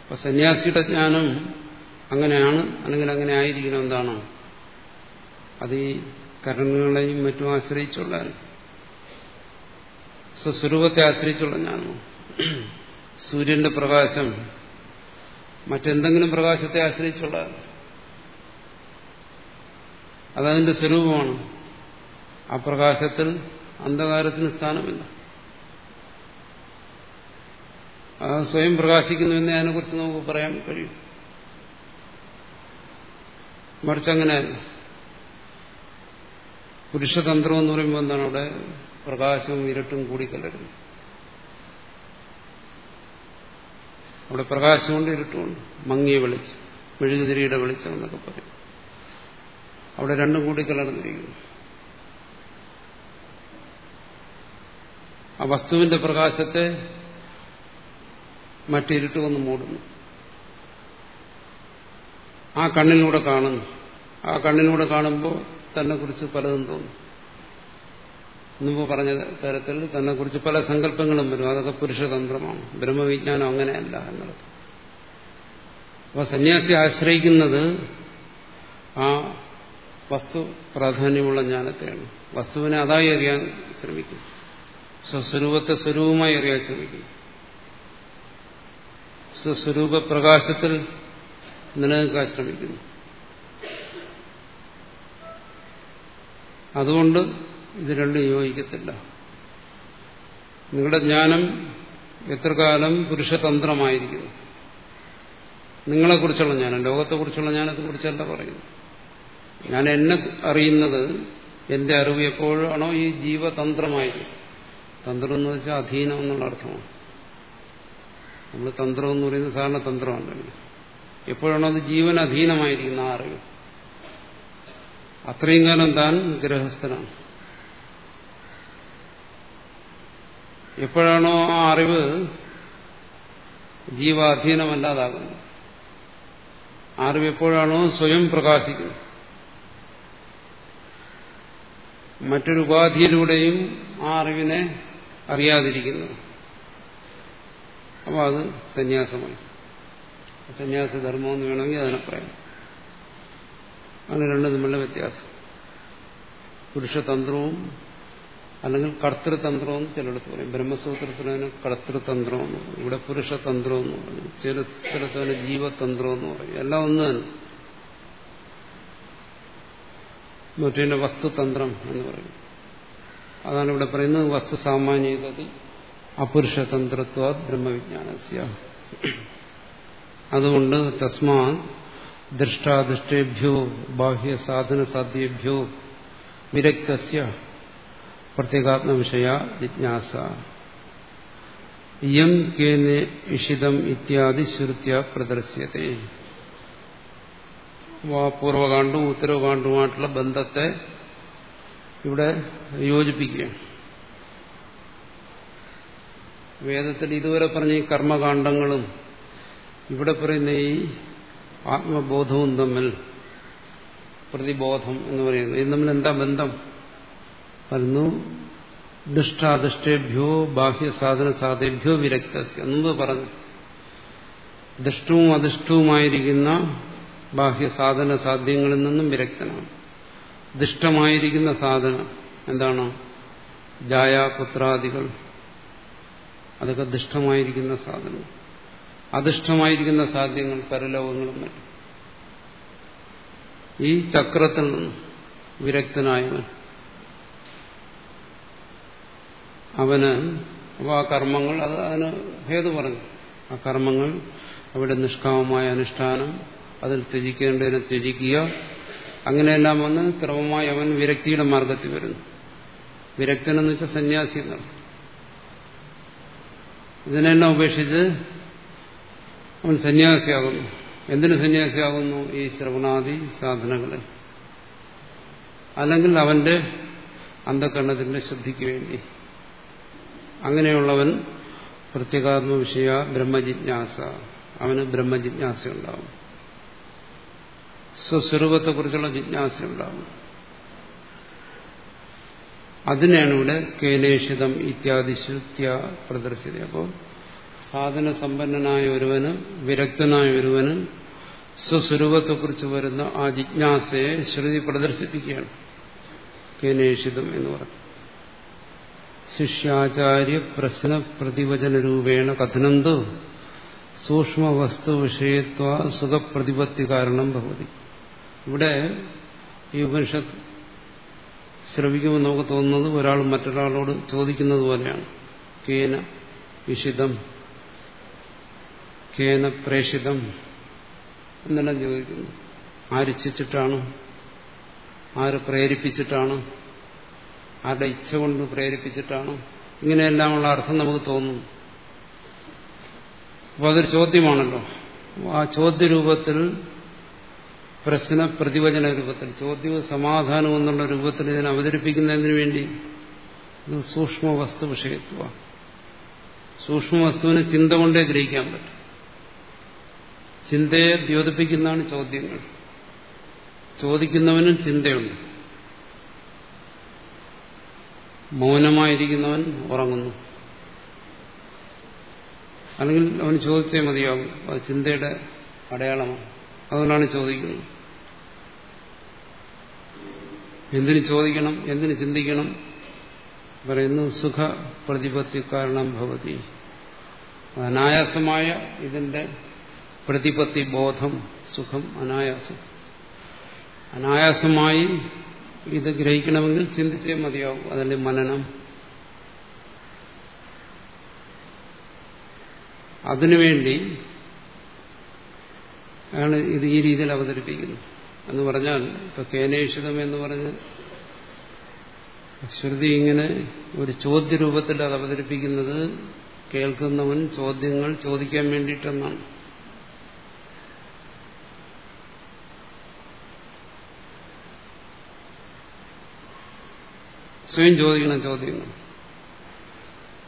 [SPEAKER 1] അപ്പൊ സന്യാസിയുടെ ജ്ഞാനം അങ്ങനെയാണ് അല്ലെങ്കിൽ അങ്ങനെ ആയിരിക്കണം എന്താണ് അത് ഈ കരണങ്ങളെയും മറ്റും ആശ്രയിച്ചുള്ള സ്വസ്വരൂപത്തെ ആശ്രയിച്ചുള്ള ജ്ഞാനം സൂര്യന്റെ പ്രകാശം മറ്റെന്തെങ്കിലും പ്രകാശത്തെ ആശ്രയിച്ചുള്ള അതതിന്റെ സ്വരൂപമാണ്. ആ പ്രകാശത്തിൽ അന്ധകാരത്തിന് സ്ഥാനമില്ല. അത് സ്വയം പ്രകാശിക്കുന്നു എന്ന് അതിനെക്കുറിച്ച് നമുക്ക് പറയാൻ കഴിയും. മറിച്ച് പുരുഷതന്ത്രം എന്ന് പറയുമ്പോൾ എന്താണ് അവിടെ? പ്രകാശവും ഇരട്ടും കൂടിക്കലരുന്നു അവിടെ പ്രകാശമുണ്ട് ഇരുട്ടുമുണ്ട് മങ്ങിയ വെളിച്ചം മെഴുകുതിരിയുടെ വെളിച്ചം എന്നൊക്കെ പറയും. അവിടെ രണ്ടും കൂടി കലർന്നിരിക്കുന്നു. ആ വസ്തുവിന്റെ പ്രകാശത്തെ മറ്റിരുട്ട് വന്ന് മൂടുന്നു. ആ കണ്ണിലൂടെ കാണുന്നു. ആ കണ്ണിലൂടെ കാണുമ്പോൾ തന്നെ കുറിച്ച് പലതും തോന്നും. മുമ്പ് പറഞ്ഞ തരത്തിൽ തന്നെ കുറിച്ച് പല സങ്കല്പങ്ങളും വരും. അതൊക്കെ പുരുഷതന്ത്രമാണ് ബ്രഹ്മവിജ്ഞാനം അങ്ങനെയല്ല എന്നുള്ളത് അപ്പോൾ സന്യാസി ആശ്രയിക്കുന്നത് ആ വസ്തു പ്രാധാന്യമുള്ള ജ്ഞാനത്തെയാണ്. വസ്തുവിനെ അതായി അറിയാൻ ശ്രമിക്കും സ്വസ്വരൂപത്തെ സ്വരൂപമായി അറിയാൻ ശ്രമിക്കും സ്വസ്വരൂപ പ്രകാശത്തിൽ നിലനിൽക്കാൻ ശ്രമിക്കുന്നു. അതുകൊണ്ട് ഇത് രണ്ടും യോജിക്കത്തില്ല. നിങ്ങളുടെ ജ്ഞാനം എത്ര കാലം പുരുഷതന്ത്രമായിരിക്കുന്നു? നിങ്ങളെക്കുറിച്ചുള്ള ജ്ഞാനം ലോകത്തെക്കുറിച്ചുള്ള ജ്ഞാനത്തെക്കുറിച്ചല്ല പറയുന്നു ഞാൻ എന്നെ അറിയുന്നത് എന്റെ അറിവ് എപ്പോഴാണോ ഈ ജീവതന്ത്രമായിരിക്കും തന്ത്രം എന്ന് വെച്ചാൽ അധീനം എന്നുള്ള അർത്ഥമാണ്. നമ്മൾ തന്ത്രം എന്ന് പറയുന്നത് സാധാരണ തന്ത്രമാണല്ലോ. എപ്പോഴാണോ അത് ജീവൻ അധീനമായിരിക്കുന്ന ആ അറിവ്. അത്രയും കാലം താൻ ഗൃഹസ്ഥനാണ് എപ്പോഴാണോ ആ അറിവ് ജീവാധീനമല്ലാതാകുന്നത്. അറിവ് എപ്പോഴാണോ സ്വയം പ്രകാശിക്കുന്നത്. മറ്റൊരു ഉപാധിയിലൂടെയും ആ അറിവിനെ അറിയാതിരിക്കുന്നു. അപ്പോൾ അത് സന്യാസമായി. സന്യാസധർമ്മം എന്ന് വേണമെങ്കിൽ അതിനെ പറയാം. അങ്ങനെ രണ്ടും തമ്മിലുള്ള വ്യത്യാസം. പുരുഷതന്ത്രവും അല്ലെങ്കിൽ കർത്തൃതന്ത്രവും ചിലയിടത്ത് പറയും. ബ്രഹ്മസൂത്രത്തിന് കർത്തൃതന്ത്രം എന്ന് പറയും. ഇവിടെ പുരുഷതന്ത്രം എന്ന് പറയും. ചില സ്ഥലത്തിന് ജീവതന്ത്രം എന്ന് പറയും. എല്ലാം ഒന്ന് തന്നെ. മറ്റേ വസ്തുതന്ത്രം എന്ന് പറയും. അതാണ് ഇവിടെ പറയുന്നത് വസ്തു സാമാന്യതതി അപുരുഷതന്ത്രത്വ ബ്രഹ്മവിജ്ഞാനസ്യ. അതുകൊണ്ട് തസ്മാ ദൃഷ്ടാദൃഷ്ടേഭ്യോ ബാഹ്യ സാധന സാധ്യേഭ്യോ വിരക്തസ്യ പ്രത്യേകാത്മവിഷയ ജിജ്ഞാസ. യം കേന ഇഷിതം ഇത്യാദി ശ്രുത്യ പ്രദർശ്യത്തെ. പൂർവകാണ്ഡവും ഉത്തരവുകാണ്ഡവുമായിട്ടുള്ള ബന്ധത്തെ ഇവിടെ യോജിപ്പിക്കുകയാണ് വേദത്തിൽ ഇതുവരെ പറഞ്ഞ ഈ കർമ്മകാന്ഡങ്ങളും ഇവിടെ പറയുന്ന ഈ ആത്മബോധവും തമ്മിൽ പ്രതിബോധം എന്ന് പറയുന്നത്. ഇത് തമ്മിൽ എന്താ ബന്ധം? പറയുന്നു ബാഹ്യ സാധന സാധേഭ്യോ വിരക്ത മുമ്പ് പറഞ്ഞു. ദുഷ്ടവും അധിഷ്ഠവുമായിരിക്കുന്ന ബാഹ്യ സാധന സാധ്യങ്ങളിൽ നിന്നും വിരക്തനാണ്. ദുഷ്ടമായിരിക്കുന്ന സാധനം എന്താണ്? ജായ പുത്രാദികൾ അതൊക്കെ ദുഷ്ടമായിരിക്കുന്ന സാധനം. അദിഷ്ടമായിരിക്കുന്ന സാധ്യങ്ങൾ പരലോകങ്ങളും മറ്റും. ഈ ചക്രത്തിൽ വിരക്തനായവൻ. അവന് അപ്പോൾ ആ കർമ്മങ്ങൾ അത് അതിന് ഭേദം പറഞ്ഞു. ആ കർമ്മങ്ങൾ അവിടെ നിഷ്കാമമായ അനുഷ്ഠാനം അതിൽ ത്യജിക്കേണ്ടതിനെ ത്യജിക്കുക അങ്ങനെയെല്ലാം വന്ന് ക്രമമായി അവൻ വിരക്തിയുടെ മാർഗത്തിൽ വരുന്നു. വിരക്തനെന്ന് വെച്ചാൽ സന്യാസി എന്നാണ് ഇതിനെല്ലാം ഉപേക്ഷിച്ച് അവൻ സന്യാസിയാകുന്നു. എന്തിനു സന്യാസിയാകുന്നു? ഈ ശ്രവണാദി സാധനങ്ങളിൽ അല്ലെങ്കിൽ അവന്റെ അന്ധകരണത്തിന്റെ ശുദ്ധിക്ക് വേണ്ടി. അങ്ങനെയുള്ളവൻ പ്രത്യേകാത്മ വിഷയ ബ്രഹ്മജിജ്ഞാസ. അവന് ബ്രഹ്മജിജ്ഞാസ ഉണ്ടാവും സ്വസ്വരൂപത്തെക്കുറിച്ചുള്ള ജിജ്ഞാസ ഉണ്ടാവും അതിനെയാണ് ഇവിടെ കേനേഷിതം ഇത്യാദി ശ്രുത്യ പ്രദർശിത. അപ്പോൾ സാധന സമ്പന്നനായ ഒരുവനും വിരക്തനായ ഒരുവന് സ്വസ്വരൂപത്തെക്കുറിച്ച് വരുന്ന ആ ജിജ്ഞാസയെ ശ്രുതി പ്രദർശിപ്പിക്കുകയാണ്. കേനേഷിതം എന്ന് പറഞ്ഞു ശിഷ്യാചാര്യ പ്രശ്ന പ്രതിവചന രൂപേണ കഥനന്തു സൂക്ഷ്മ വസ്തു വിഷയത്വ സുഖപ്രതിപത്തി കാരണം ഭവതി. ഇവിടെ ഈ ഉപനിഷത്ത് ശ്രവിക്കുമ്പോൾ നമുക്ക് തോന്നുന്നത് ഒരാൾ മറ്റൊരാളോട് ചോദിക്കുന്നത് പോലെയാണ്. കേന വിഷിതം കേന പ്രേഷിതം എന്നെല്ലാം ചോദിക്കുന്നു. ആര് ഇച്ഛിച്ചിട്ടാണ്? ആര് പ്രേരിപ്പിച്ചിട്ടാണ്? ആരുടെ ഇച്ഛ കൊണ്ട് പ്രേരിപ്പിച്ചിട്ടാണ്? ഇങ്ങനെയെല്ലാമുള്ള അർത്ഥം നമുക്ക് തോന്നുന്നു. അപ്പോൾ അതൊരു ചോദ്യമാണല്ലോ. ആ ചോദ്യരൂപത്തിൽ പ്രശ്ന പ്രതിവചന രൂപത്തിൽ ചോദ്യവും സമാധാനവും എന്നുള്ള രൂപത്തിൽ ഇതിനെ അവതരിപ്പിക്കുന്നതിന് വേണ്ടി സൂക്ഷ്മ വസ്തു വിഷയത്വ സൂക്ഷ്മ വസ്തുവിന് ചിന്ത കൊണ്ടേ ഗ്രഹിക്കാൻ പറ്റും. ചിന്തയെ ദ്യോതിപ്പിക്കുന്നതാണ് ചോദ്യങ്ങൾ. ചോദിക്കുന്നവനും ചിന്തയുണ്ട്. മൗനമായിരിക്കുന്നവൻ ഉറങ്ങുന്നു. അല്ലെങ്കിൽ അവൻ ചോദിച്ചേ മതിയാകും അത് ചിന്തയുടെ അടയാളമാണ്. അതുകൊണ്ടാണ് ചോദിക്കുന്നത്. എന്തിന് ചോദിക്കണം? എന്തിന് ചിന്തിക്കണം? പറയുന്നു സുഖ പ്രതിപത്തി കാരണം ഭവതി. അനായാസമായ ഇതിന്റെ പ്രതിപത്തി ബോധം സുഖം അനായാസം. അനായാസമായി ഇത് ഗ്രഹിക്കണമെങ്കിൽ ചിന്തിച്ചേ മതിയാവും. അതിന്റെ മനനം. അതിനുവേണ്ടി ആണ് ഇത് ഈ രീതിയിൽ അവതരിപ്പിക്കുന്നത്. എന്ന് പറഞ്ഞാൽ ഇപ്പൊ കേനേഷിതം എന്ന് പറഞ്ഞ് ശ്രുതി ഇങ്ങനെ ഒരു ചോദ്യരൂപത്തിൽ അത് അവതരിപ്പിക്കുന്നത് കേൾക്കുന്നവൻ ചോദ്യങ്ങൾ ചോദിക്കാൻ വേണ്ടിയിട്ടെന്നാണ്. സ്വയം ചോദിക്കണം ചോദ്യങ്ങൾ.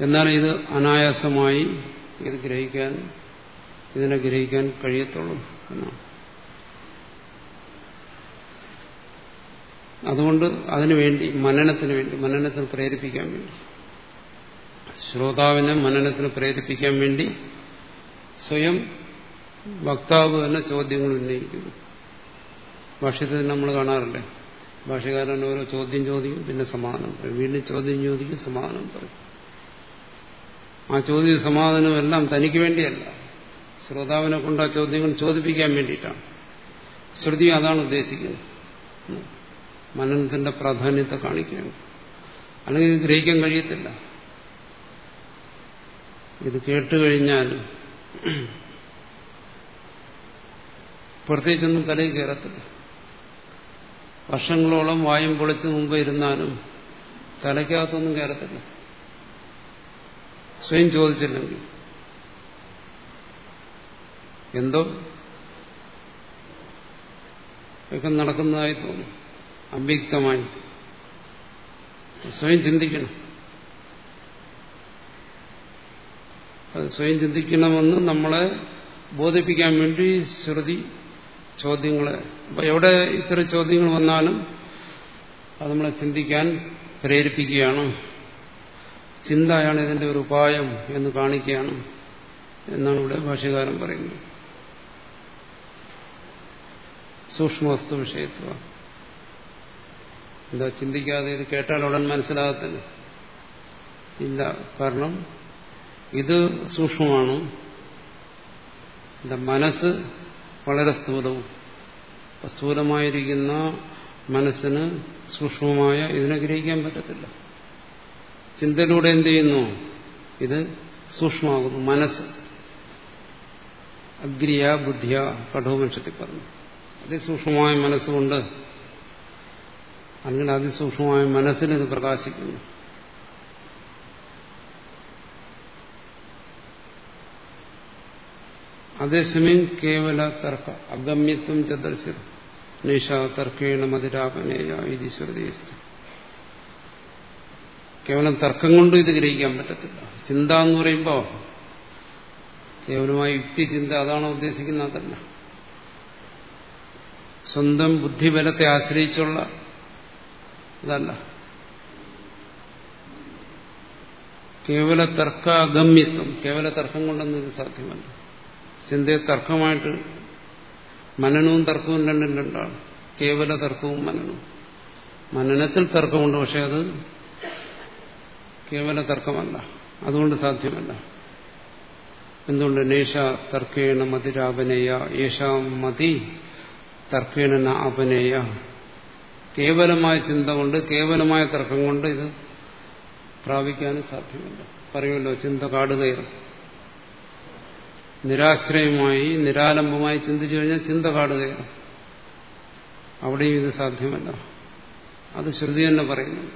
[SPEAKER 1] എന്നാൽ ഇത് അനായാസമായി ഇത് ഗ്രഹിക്കാൻ ഇതിനെ ഗ്രഹിക്കാൻ കഴിയത്തുള്ളൂ. എന്നാണ് അതുകൊണ്ട് അതിനുവേണ്ടി മനനത്തിന് വേണ്ടി മനനത്തിന് പ്രേരിപ്പിക്കാൻ വേണ്ടി. ശ്രോതാവിനെ മനനത്തിന് പ്രേരിപ്പിക്കാൻ വേണ്ടി സ്വയം വക്താവ് തന്നെ ചോദ്യങ്ങൾ ഉന്നയിക്കുന്നു. ഭാഷ്യത്തിൽ നമ്മൾ കാണാറില്ലേ? ഭാഷകാരൻ ഓരോ ചോദ്യം ചോദിക്കും പിന്നെ സമാധാനം പറയും. വീണ്ടും ചോദ്യം ചോദിക്കും സമാധാനം പറയും. ആ ചോദ്യ സമാധാനം എല്ലാം തനിക്ക് വേണ്ടിയല്ല. ശ്രോതാവിനെ കൊണ്ട് ആ ചോദ്യങ്ങൾ ചോദിപ്പിക്കാൻ വേണ്ടിയിട്ടാണ്. ശ്രുതി അതാണ് ഉദ്ദേശിക്കുന്നത്. മനനത്തിന്റെ പ്രാധാന്യത്തെ കാണിക്കുകയാണ് അല്ലെങ്കിൽ ഗ്രഹിക്കാൻ കഴിയത്തില്ല. ഇത് കേട്ടുകഴിഞ്ഞാൽ പ്രത്യേകിച്ചൊന്നും തലയിൽ കയറത്തില്ല. വർഷങ്ങളോളം വായും പൊളിച്ച് മുമ്പ് ഇരുന്നാലും തലയ്ക്കകത്തൊന്നും കയറത്തില്ല. സ്വയം ചോദിച്ചില്ലെങ്കിൽ. എന്തോ? ഒക്കെ നടക്കുന്നതായി തോന്നും. അവ്യക്തമായി. സ്വയം ചിന്തിക്കണം. അത് സ്വയം ചിന്തിക്കണമെന്ന് നമ്മളെ ബോധിപ്പിക്കാൻ വേണ്ടി ശ്രുതി ചോദ്യങ്ങളെ. അപ്പൊ എവിടെ ഇത്ര ചോദ്യങ്ങൾ വന്നാലും അത് നമ്മളെ ചിന്തിക്കാൻ പ്രേരിപ്പിക്കുകയാണ്. ചിന്തയാണ് ഇതിന്റെ ഒരു ഉപായം എന്ന് കാണിക്കുകയാണ് എന്നാണ് ഇവിടെ ഭാഷകാരം പറയുന്നത്. സൂക്ഷ്മവസ്തു വിഷയത്വ. എന്താ ചിന്തിക്കാതെ ഇത് കേട്ടാൽ ഉടൻ മനസ്സിലാകത്തില്ല. ഇല്ല കാരണം ഇത് സൂക്ഷ്മമാണ്. എന്റെ മനസ്സ് വളരെ സ്ഥൂലവും. സ്ഥൂലമായിരിക്കുന്ന മനസ്സിന് സൂക്ഷ്മമായ ഇതിനെ ഗ്രഹിക്കാൻ പറ്റത്തില്ല. ചിന്തയിലൂടെ എന്ത് ചെയ്യുന്നു? ഇത് സൂക്ഷ്മമാകുന്നു മനസ്സ്. അഗ്രിയ ബുദ്ധിയ കഠോപനിഷത്തിൽ പറഞ്ഞു. അതിസൂക്ഷ്മമായ മനസ്സുകൊണ്ട് അല്ലെങ്കിൽ അതിസൂക്ഷ്മമായ മനസ്സിനിത് പ്രകാശിക്കുന്നു. അതേസമയം കേവല തർക്ക അഗമ്യത്വം ചതർശ നിഷ തർക്കേണ മതിരാപനേയ ഇത് ശ്രുതിയസ്തു. കേവലം തർക്കം കൊണ്ടും ഇത് ഗ്രഹിക്കാൻ പറ്റത്തില്ല. ചിന്ത എന്ന് പറയുമ്പോൾ കേവലമായ യുക്തി ചിന്ത അതാണോ ഉദ്ദേശിക്കുന്നതല്ല സ്വന്തം ബുദ്ധിബലത്തെ ആശ്രയിച്ചുള്ള ഇതല്ല കേവല തർക്കാഗമ്യത്വം കേവല തർക്കം കൊണ്ടൊന്നും ഇത് സാധ്യമല്ല. ചിന്തയെ തർക്കമായിട്ട് മനനവും തർക്കവും രണ്ടും രണ്ടാണ്. കേവല തർക്കവും മനനവും. മനനത്തിൽ തർക്കമുണ്ട് പക്ഷെ അത് കേവല തർക്കമല്ല. അതുകൊണ്ട് സാധ്യമല്ല. എന്തുകൊണ്ട്? നേഷ തർക്കേണ മതിരാപനേയ യേശാം മതി തർക്കേണ അപനേയ കേവലമായ ചിന്ത കൊണ്ട് കേവലമായ തർക്കം കൊണ്ട് ഇത് പ്രാപിക്കാനും സാധ്യമല്ല. പറയുമല്ലോ ചിന്ത കാടുകയറും നിരാശ്രയമായി നിരാലംബമായി ചിന്തിച്ചു കഴിഞ്ഞാൽ ചിന്ത കാടുകയറും അവിടെയും ഇത് സാധ്യമല്ല. അത് ശ്രുതി തന്നെ പറയുന്നു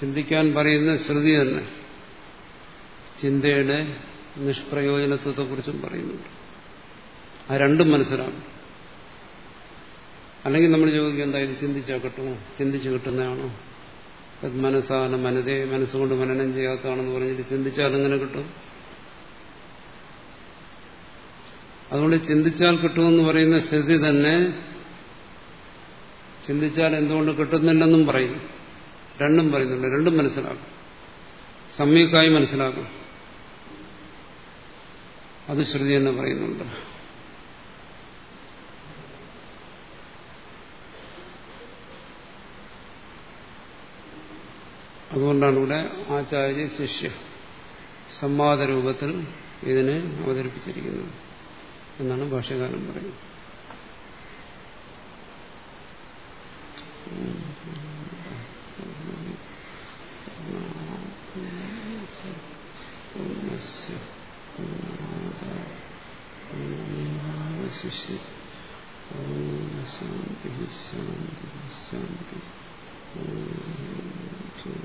[SPEAKER 1] ചിന്തിക്കാൻ പറയുന്ന ശ്രുതി തന്നെ ചിന്തയുടെ നിഷ്പ്രയോജനത്വത്തെക്കുറിച്ചും പറയുന്നുണ്ട്. ആ രണ്ടും മനസ്സിലാകും. അല്ലെങ്കിൽ നമ്മൾ ചോദിക്കും എന്താ ഇത് ചിന്തിച്ചാൽ ചിന്തിച്ചു കിട്ടുന്നതാണോ? മനസ്സാണ് മനതേ മനസ്സുകൊണ്ട് മനനം ചെയ്യാത്തതാണെന്ന് പറഞ്ഞിട്ട് ചിന്തിച്ചാൽ എങ്ങനെ കിട്ടും? അതുകൊണ്ട് ചിന്തിച്ചാൽ കിട്ടുമെന്ന് പറയുന്ന സ്ഥിതി തന്നെ ചിന്തിച്ചാൽ എന്തുകൊണ്ട് കിട്ടുന്നില്ലെന്നും പറയും. രണ്ടും പറയുന്നുണ്ട്. രണ്ടും മനസ്സിലാക്കും. സമ്യക്കായി മനസ്സിലാക്കും. അത് ശ്രുതി എന്ന് പറയുന്നുണ്ട്. അതുകൊണ്ടാണ് ഇവിടെ ആചാര്യ ശിഷ്യ സംവാദ രൂപത്തിൽ ഇതിനെ അവതരിപ്പിച്ചിരിക്കുന്നത് എന്നാണ് ഭാഷകാലം പറയുന്നത്. ശിഷ്യ ശാന്തി ശാന്തി ശാന്തി Okay.